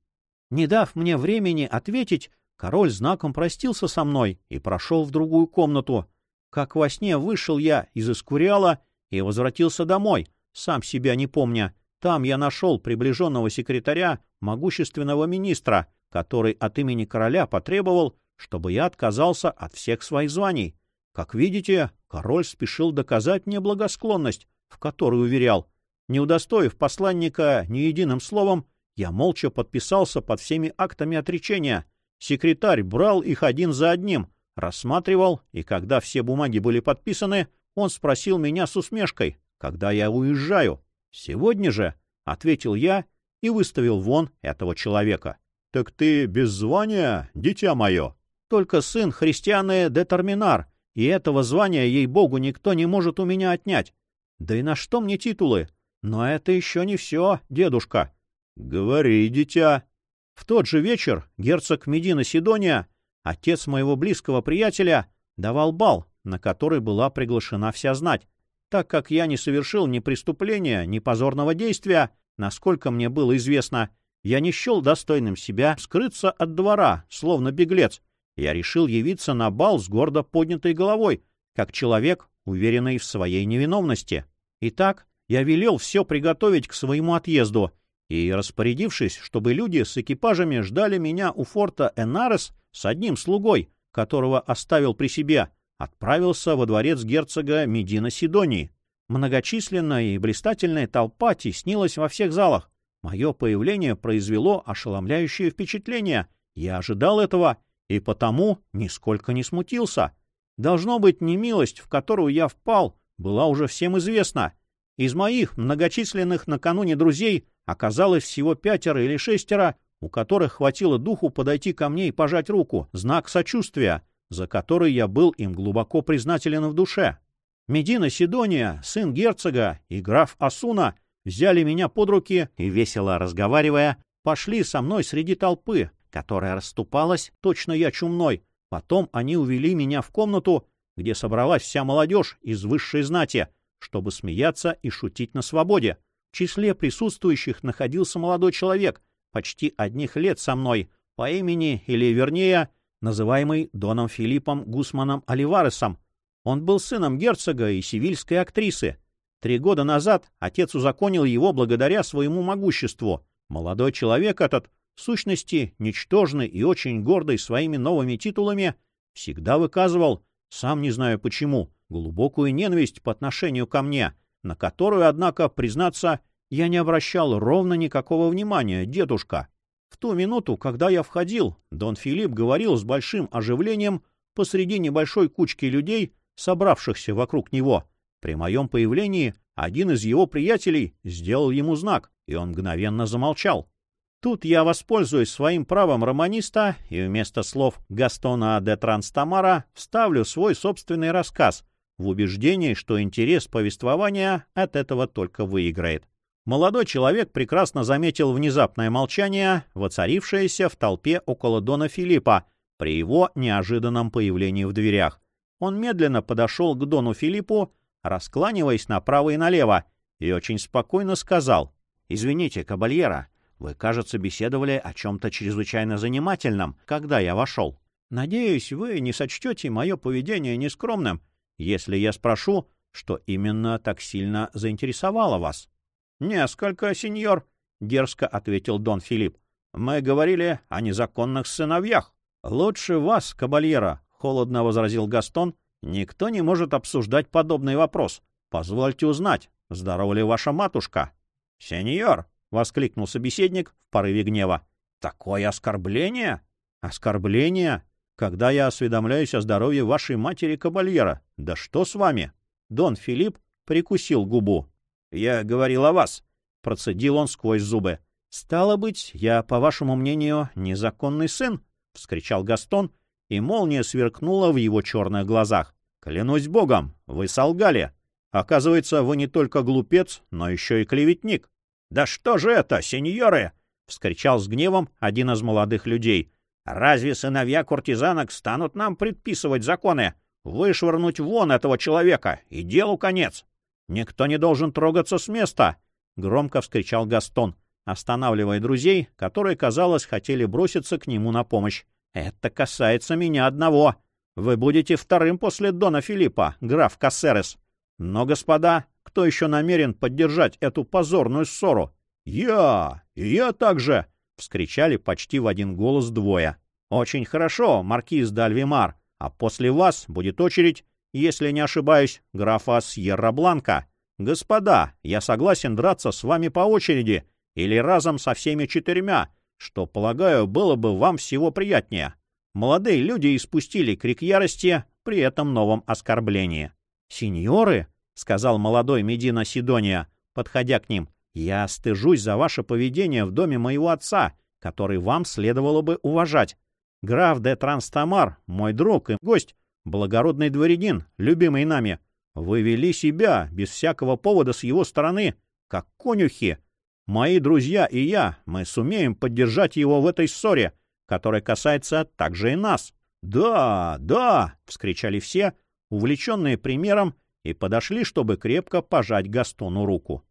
[SPEAKER 1] Не дав мне времени ответить, король знаком простился со мной и прошел в другую комнату.
[SPEAKER 2] как во сне вышел я из Искуриала и возвратился домой, сам себя не помня. Там я нашел приближенного секретаря могущественного министра, который от имени короля потребовал, чтобы я отказался от всех своих званий. Как видите, король спешил доказать мне благосклонность, в которой уверял. Не удостоив посланника ни единым словом, я молча подписался под всеми актами отречения. Секретарь брал их один за одним, рассматривал, и когда все бумаги были подписаны, он спросил меня с усмешкой, когда я уезжаю. «Сегодня же», — ответил я и выставил вон этого человека. «Так ты без звания, дитя мое?» «Только сын христианы Детерминар, и этого звания, ей-богу, никто не может у меня отнять. Да и на что мне титулы? Но это еще не все, дедушка. — Говори, дитя. В тот же вечер герцог Медина Сидония, отец моего близкого приятеля, давал бал, на который была приглашена вся знать. Так как я не совершил ни преступления, ни позорного действия, насколько мне было известно, я не счел достойным себя скрыться от двора, словно беглец, я решил явиться на бал с гордо поднятой головой, как человек, уверенный в своей невиновности. Итак, я велел все приготовить к своему отъезду, и, распорядившись, чтобы люди с экипажами ждали меня у форта Энарес с одним слугой, которого оставил при себе, отправился во дворец герцога Медина Сидонии. Многочисленная и блистательная толпа теснилась во всех залах. Мое появление произвело ошеломляющее впечатление. Я ожидал этого и потому нисколько не смутился. Должно быть, немилость, в которую я впал, была уже всем известна. Из моих многочисленных накануне друзей оказалось всего пятеро или шестеро, у которых хватило духу подойти ко мне и пожать руку, знак сочувствия, за который я был им глубоко признателен в душе. Медина Сидония, сын герцога и граф Асуна взяли меня под руки и, весело разговаривая, пошли со мной среди толпы, которая расступалась, точно я чумной. Потом они увели меня в комнату, где собралась вся молодежь из высшей знати, чтобы смеяться и шутить на свободе. В числе присутствующих находился молодой человек, почти одних лет со мной, по имени, или вернее, называемый Доном Филиппом Гусманом Оливаресом. Он был сыном герцога и сивильской актрисы. Три года назад отец узаконил его благодаря своему могуществу. Молодой человек этот в сущности, ничтожный и очень гордый своими новыми титулами, всегда выказывал, сам не знаю почему, глубокую ненависть по отношению ко мне, на которую, однако, признаться, я не обращал ровно никакого внимания, дедушка. В ту минуту, когда я входил, Дон Филипп говорил с большим оживлением посреди небольшой кучки людей, собравшихся вокруг него. При моем появлении один из его приятелей сделал ему знак, и он мгновенно замолчал. Тут я воспользуюсь своим правом романиста и вместо слов Гастона де Транстамара вставлю свой собственный рассказ в убеждении, что интерес повествования от этого только выиграет. Молодой человек прекрасно заметил внезапное молчание, воцарившееся в толпе около Дона Филиппа при его неожиданном появлении в дверях. Он медленно подошел к Дону Филиппу, раскланиваясь направо и налево, и очень спокойно сказал «Извините, кабальера, вы, кажется, беседовали о чем-то чрезвычайно занимательном, когда я вошел. Надеюсь, вы не сочтете мое поведение нескромным, если я спрошу, что именно так сильно заинтересовало вас. — Несколько, сеньор, — дерзко ответил Дон Филипп. — Мы говорили о незаконных сыновьях. — Лучше вас, кабальера, — холодно возразил Гастон. — Никто не может обсуждать подобный вопрос. Позвольте узнать, здорова ли ваша матушка? — Сеньор, — воскликнул собеседник в порыве гнева. «Такое оскорбление?» «Оскорбление? Когда я осведомляюсь о здоровье вашей матери Кабальера? Да что с вами?» Дон Филипп прикусил губу. «Я говорил о вас», — процедил он сквозь зубы. «Стало быть, я, по вашему мнению, незаконный сын?» — вскричал Гастон, и молния сверкнула в его черных глазах. «Клянусь богом, вы солгали. Оказывается, вы не только глупец, но еще и клеветник. «Да что же это, сеньоры!» — вскричал с гневом один из молодых людей. «Разве сыновья куртизанок станут нам предписывать законы? Вышвырнуть вон этого человека, и делу конец!» «Никто не должен трогаться с места!» — громко вскричал Гастон, останавливая друзей, которые, казалось, хотели броситься к нему на помощь. «Это касается меня одного.
[SPEAKER 1] Вы будете вторым после Дона Филиппа, граф Кассерес. Но, господа, кто еще намерен поддержать эту позорную ссору? Я! Я также! — вскричали почти в один голос двое. «Очень хорошо, маркиз Дальвимар, а после вас будет очередь, если не ошибаюсь, графа Сьерра-Бланка. Господа, я согласен драться с вами по очереди или разом со всеми четырьмя, что, полагаю, было бы вам всего приятнее». Молодые люди испустили крик ярости при этом новом оскорблении. «Сеньоры», — сказал молодой Медина Сидония, подходя к ним, я стыжусь за ваше поведение в доме моего отца, который вам следовало бы уважать. Граф де Транстамар, мой друг и гость, благородный дворянин, любимый нами. Вы вели себя, без всякого повода с его стороны, как конюхи. Мои друзья и я, мы сумеем поддержать его в этой ссоре, которая касается также и нас. «Да, да!» — вскричали все, увлеченные примером, и подошли, чтобы крепко пожать Гастону руку.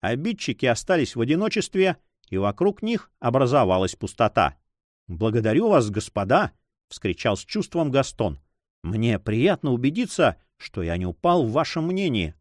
[SPEAKER 1] Обидчики остались в одиночестве, и вокруг них образовалась пустота. «Благодарю вас, господа!» — вскричал с чувством Гастон. «Мне приятно убедиться, что я не упал в вашем мнении».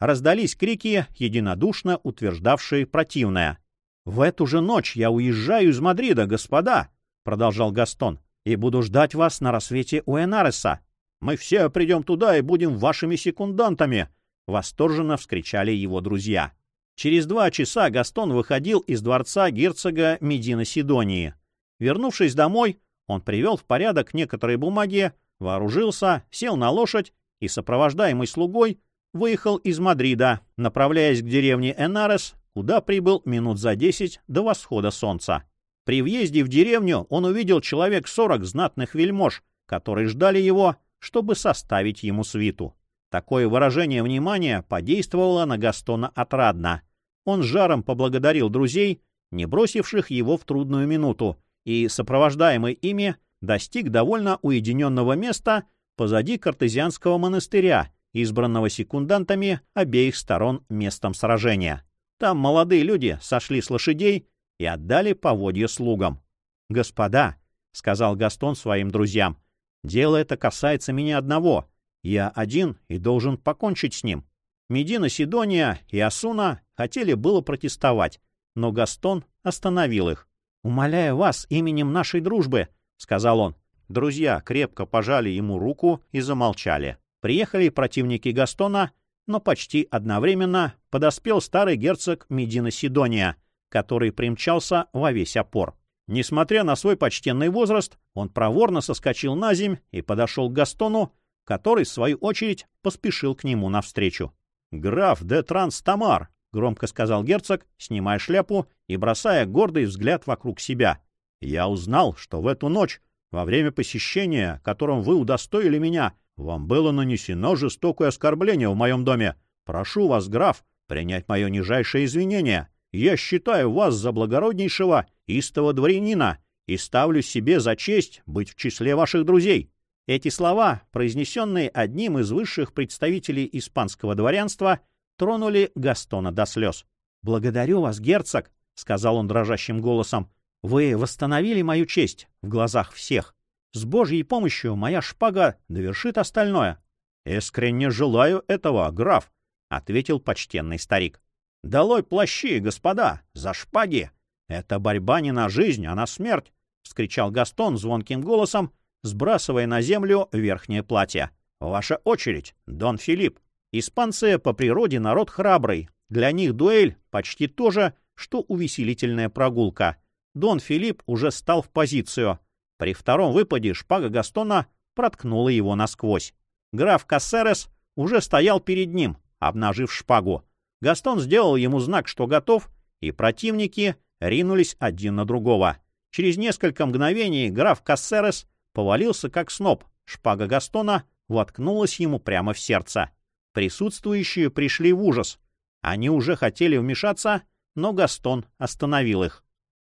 [SPEAKER 1] Раздались крики, единодушно утверждавшие противное. «В эту же ночь я уезжаю из Мадрида, господа!» — продолжал Гастон. «И буду ждать вас на рассвете у Энареса. Мы все придем туда и будем вашими секундантами!» — восторженно вскричали его друзья. Через два часа Гастон выходил из дворца герцога Медина Сидонии. Вернувшись домой, он привел в порядок некоторые бумаги, вооружился, сел на лошадь и, сопровождаемый слугой, выехал из Мадрида, направляясь к деревне Энарес, куда прибыл минут за десять до восхода солнца. При въезде в деревню он увидел человек сорок знатных вельмож, которые ждали его, чтобы составить ему свиту. Такое выражение внимания подействовало на Гастона отрадно. Он жаром поблагодарил друзей, не бросивших его в трудную минуту, и, сопровождаемый ими, достиг довольно уединенного места позади картезианского монастыря, избранного секундантами обеих сторон местом сражения. Там молодые люди сошли с лошадей и отдали поводья слугам. «Господа», — сказал Гастон своим друзьям, — «дело это касается меня одного. Я один и должен покончить с ним. Медина Сидония и Асуна хотели было протестовать, но Гастон остановил их. «Умоляю вас именем нашей дружбы», — сказал он. Друзья крепко пожали ему руку и замолчали. Приехали противники Гастона, но почти одновременно подоспел старый герцог Медина Сидония, который примчался во весь опор. Несмотря на свой почтенный возраст, он проворно соскочил на земь и подошел к Гастону, который, в свою очередь, поспешил к нему навстречу. «Граф де Транстамар!» — громко сказал герцог, снимая шляпу и бросая гордый взгляд вокруг себя. «Я узнал, что в эту ночь, во время посещения, которым вы удостоили меня, вам было нанесено жестокое оскорбление в моем доме. Прошу вас, граф, принять мое нижайшее извинение. Я считаю вас за благороднейшего истого дворянина и ставлю себе за честь быть в числе ваших друзей. Эти слова, произнесенные одним из высших представителей испанского дворянства, тронули Гастона до слез. «Благодарю вас, герцог», — сказал он дрожащим голосом. «Вы восстановили мою честь в глазах всех. С Божьей помощью моя шпага довершит остальное». «Искренне желаю этого, граф», — ответил почтенный старик. «Долой плащи, господа, за шпаги! Это борьба не на жизнь, а на смерть!» — вскричал Гастон звонким голосом, сбрасывая на землю верхнее платье. «Ваша очередь, Дон Филипп. Испанцы по природе народ храбрый. Для них дуэль почти то же, что увеселительная прогулка. Дон Филипп уже стал в позицию. При втором выпаде шпага Гастона проткнула его насквозь. Граф Кассерес уже стоял перед ним, обнажив шпагу. Гастон сделал ему знак, что готов, и противники ринулись один на другого. Через несколько мгновений граф Кассерес повалился как сноп. Шпага Гастона воткнулась ему прямо в сердце. Присутствующие пришли в ужас. Они уже хотели вмешаться, но Гастон остановил их.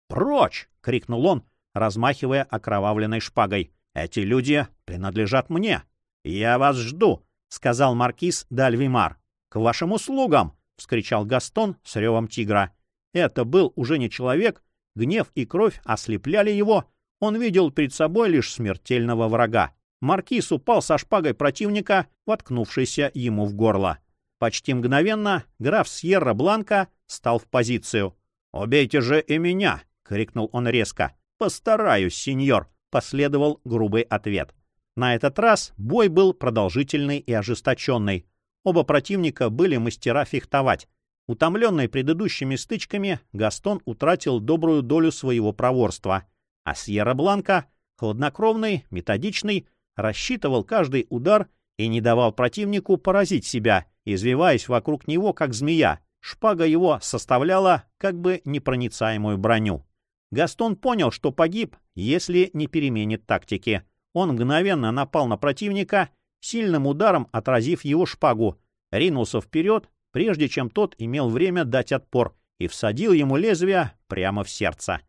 [SPEAKER 1] «Прочь!» — крикнул он, размахивая окровавленной шпагой. «Эти люди принадлежат мне. Я вас жду!» — сказал маркиз Дальвимар. «К вашим услугам!» — вскричал Гастон с ревом тигра. Это был уже не человек, гнев и кровь ослепляли его, он видел перед собой лишь смертельного врага. Маркиз упал со шпагой противника, воткнувшейся ему в горло. Почти мгновенно граф Сьерра-Бланка стал в позицию. «Убейте же и меня!» — крикнул он резко. «Постараюсь, сеньор!» — последовал грубый ответ. На этот раз бой был продолжительный и ожесточенный. Оба противника были мастера фехтовать. Утомленный предыдущими стычками, Гастон утратил добрую долю своего проворства. А Сьерра-Бланка, хладнокровный, методичный, рассчитывал каждый удар и не давал противнику поразить себя, извиваясь вокруг него, как змея. Шпага его составляла как бы непроницаемую броню. Гастон понял, что погиб, если не переменит тактики. Он мгновенно напал на противника, сильным ударом отразив его шпагу, ринулся вперед, прежде чем тот имел время дать отпор, и всадил ему лезвие прямо в сердце.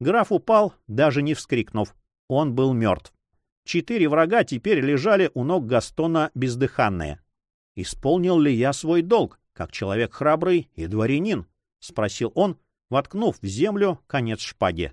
[SPEAKER 1] Граф упал, даже не вскрикнув. Он был мертв. Четыре врага теперь лежали у ног Гастона бездыханные. «Исполнил ли я свой долг, как человек храбрый и дворянин?» — спросил он, воткнув в землю конец шпаги.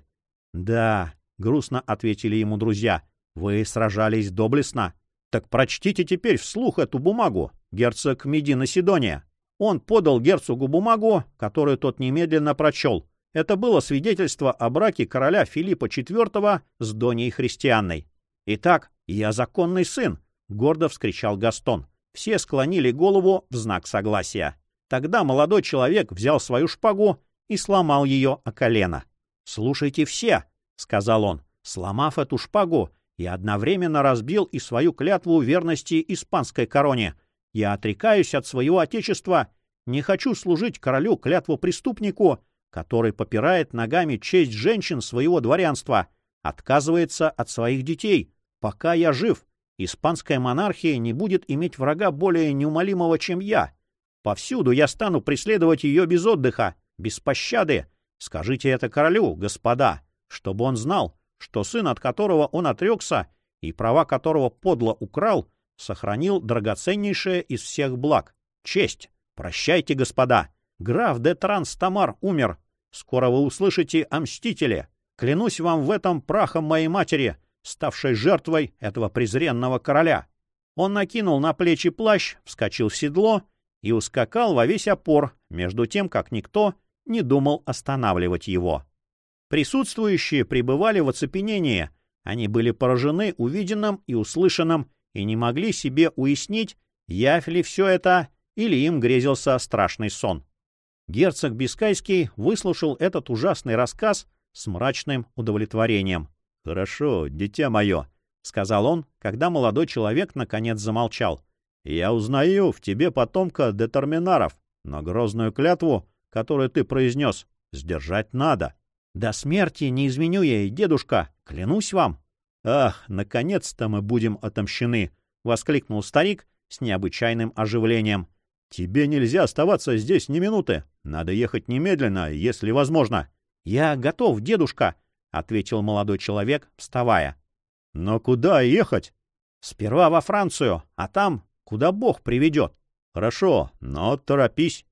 [SPEAKER 1] «Да», — грустно ответили ему друзья, — «вы сражались доблестно». «Так прочтите теперь вслух эту бумагу, герцог Медина Сидония». Он подал герцогу бумагу, которую тот немедленно прочел. Это было свидетельство о браке короля Филиппа IV с Доней Христианной. «Итак, я законный сын!» — гордо вскричал Гастон. Все склонили голову в знак согласия. Тогда молодой человек взял свою шпагу и сломал ее о колено. «Слушайте все», — сказал он, сломав эту шпагу, я одновременно разбил и свою клятву верности испанской короне. Я отрекаюсь от своего отечества, не хочу служить королю клятву преступнику, который попирает ногами честь женщин своего дворянства, отказывается от своих детей. Пока я жив, испанская монархия не будет иметь врага более неумолимого, чем я. Повсюду я стану преследовать ее без отдыха, без пощады. Скажите это королю, господа, чтобы он знал, что сын, от которого он отрекся и права которого подло украл, сохранил драгоценнейшее из всех благ — честь. Прощайте, господа. Граф де Транс-Тамар умер. Скоро вы услышите о мстителе. Клянусь вам в этом прахом моей матери, ставшей жертвой этого презренного короля. Он накинул на плечи плащ, вскочил в седло и ускакал во весь опор, между тем, как никто не думал останавливать его. Присутствующие пребывали в оцепенении, они были поражены увиденным и услышанным и не могли себе уяснить, явь ли все это или им грезился страшный сон. Герцог Бискайский выслушал этот ужасный рассказ с мрачным удовлетворением. — Хорошо, дитя мое, — сказал он, когда молодой человек наконец замолчал. Я узнаю в тебе потомка детерминаров, но грозную клятву, которую ты произнес, сдержать надо. До смерти не изменю я ей, дедушка, клянусь вам. Ах, наконец-то мы будем отомщены, — воскликнул старик с необычайным оживлением. Тебе нельзя оставаться здесь ни минуты. Надо ехать немедленно, если возможно. Я готов, дедушка, — ответил молодой человек, вставая. Но куда ехать? Сперва во Францию, а там Куда Бог приведет. Хорошо, но торопись.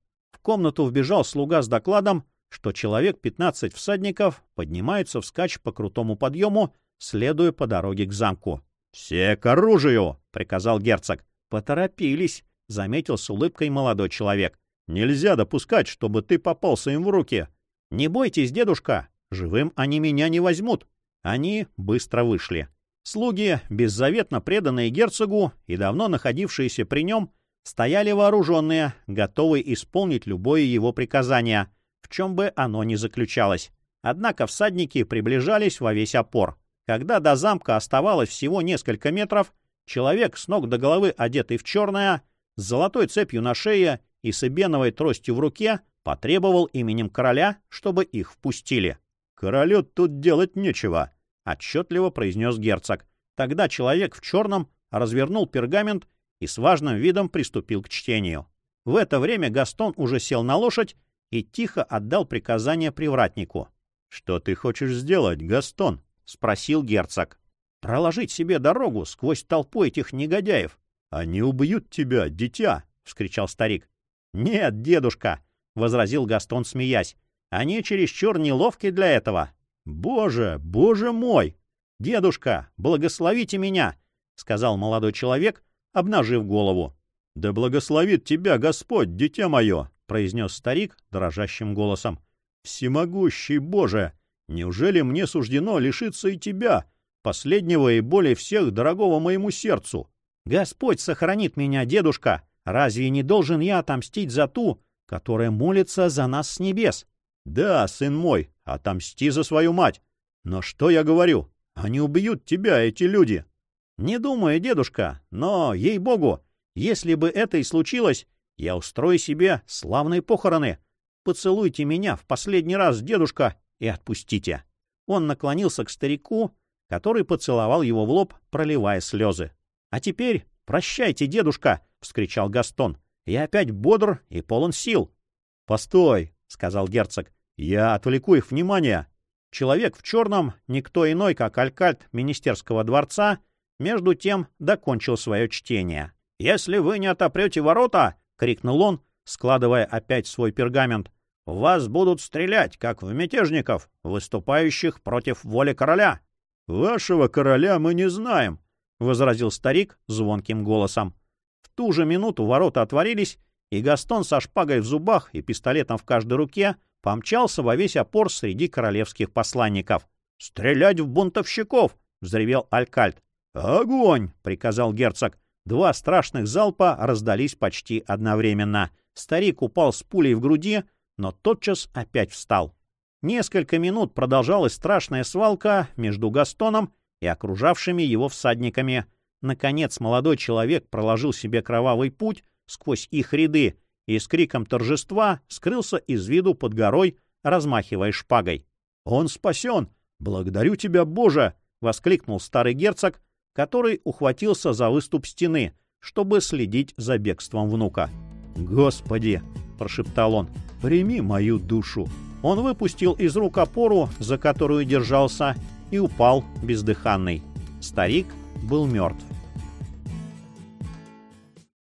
[SPEAKER 1] Комнату вбежал слуга с докладом, что человек 15 всадников поднимаются вскачь по крутому подъему, следуя по дороге к замку. «Все к оружию!» — приказал герцог. «Поторопились», — заметил с улыбкой молодой человек. «Нельзя допускать, чтобы ты попался им в руки. Не бойтесь, дедушка, живым они меня не возьмут». Они быстро вышли. Слуги, беззаветно преданные герцогу и давно находившиеся при нем, стояли вооруженные, готовые исполнить любое его приказание, в чем бы оно ни заключалось. Однако всадники приближались во весь опор. Когда до замка оставалось всего несколько метров, человек с ног до головы одетый в черное, с золотой цепью на шее и с эбеновой тростью в руке, потребовал именем короля, чтобы их впустили. «Королю тут делать нечего», — отчетливо произнес герцог. Тогда человек в черном развернул пергамент и с важным видом приступил к чтению. В это время Гастон уже сел на лошадь и тихо отдал приказание привратнику. — Что ты хочешь сделать, Гастон? — спросил герцог. — Проложить себе дорогу сквозь толпу этих негодяев. — Они убьют тебя, дитя! — вскричал старик. — Нет, дедушка! — возразил Гастон, смеясь. — Они чересчур неловки для этого. Боже, боже мой! Дедушка, благословите меня!
[SPEAKER 2] — сказал молодой человек, обнажив голову. — Да благословит тебя Господь, дитя мое! — произнес старик дрожащим голосом. — Всемогущий Боже! Неужели мне суждено лишиться и тебя, последнего и более всех дорогого моему сердцу? — Господь сохранит меня, дедушка! Разве не должен я отомстить за ту, которая молится за нас с небес? — Да, сын мой, отомсти за свою мать. Но что я говорю? Они убьют тебя, эти люди. — Не думаю, дедушка, но, ей-богу, если бы это и случилось, я устрою себе славные похороны. Поцелуйте меня в последний раз, дедушка, и отпустите. Он наклонился к старику, который поцеловал его в лоб, проливая слезы. — А теперь прощайте, дедушка! —— вскричал Гастон. — Я опять бодр и полон сил. — Постой, — сказал герцог, — я отвлеку их внимание. Человек в черном, никто иной, как алькальт министерского дворца, между тем докончил свое чтение. — Если вы не отопрете ворота, — крикнул он, складывая опять свой пергамент, — вас будут стрелять, как в мятежников, выступающих против воли короля. — Вашего короля мы не знаем, — возразил старик звонким голосом. В ту же минуту ворота отворились, и Гастон со шпагой в зубах и пистолетом в каждой руке помчался во весь опор среди королевских посланников. «Стрелять в бунтовщиков!» — взревел Алькальт. «Огонь!» — приказал герцог. Два страшных залпа раздались почти одновременно. Старик упал с пулей в груди, но тотчас опять встал. Несколько минут продолжалась страшная свалка между Гастоном и окружавшими его всадниками. Наконец молодой человек проложил себе кровавый путь сквозь их ряды и с криком торжества скрылся из виду под горой, размахивая шпагой. «Он спасен! Благодарю тебя, Боже!» — воскликнул старый герцог, который ухватился за выступ стены, чтобы следить за бегством внука. «Господи!» — прошептал он. «Прими мою душу!» Он выпустил из рук опору, за которую держался, и упал бездыханный. Старик был мертв.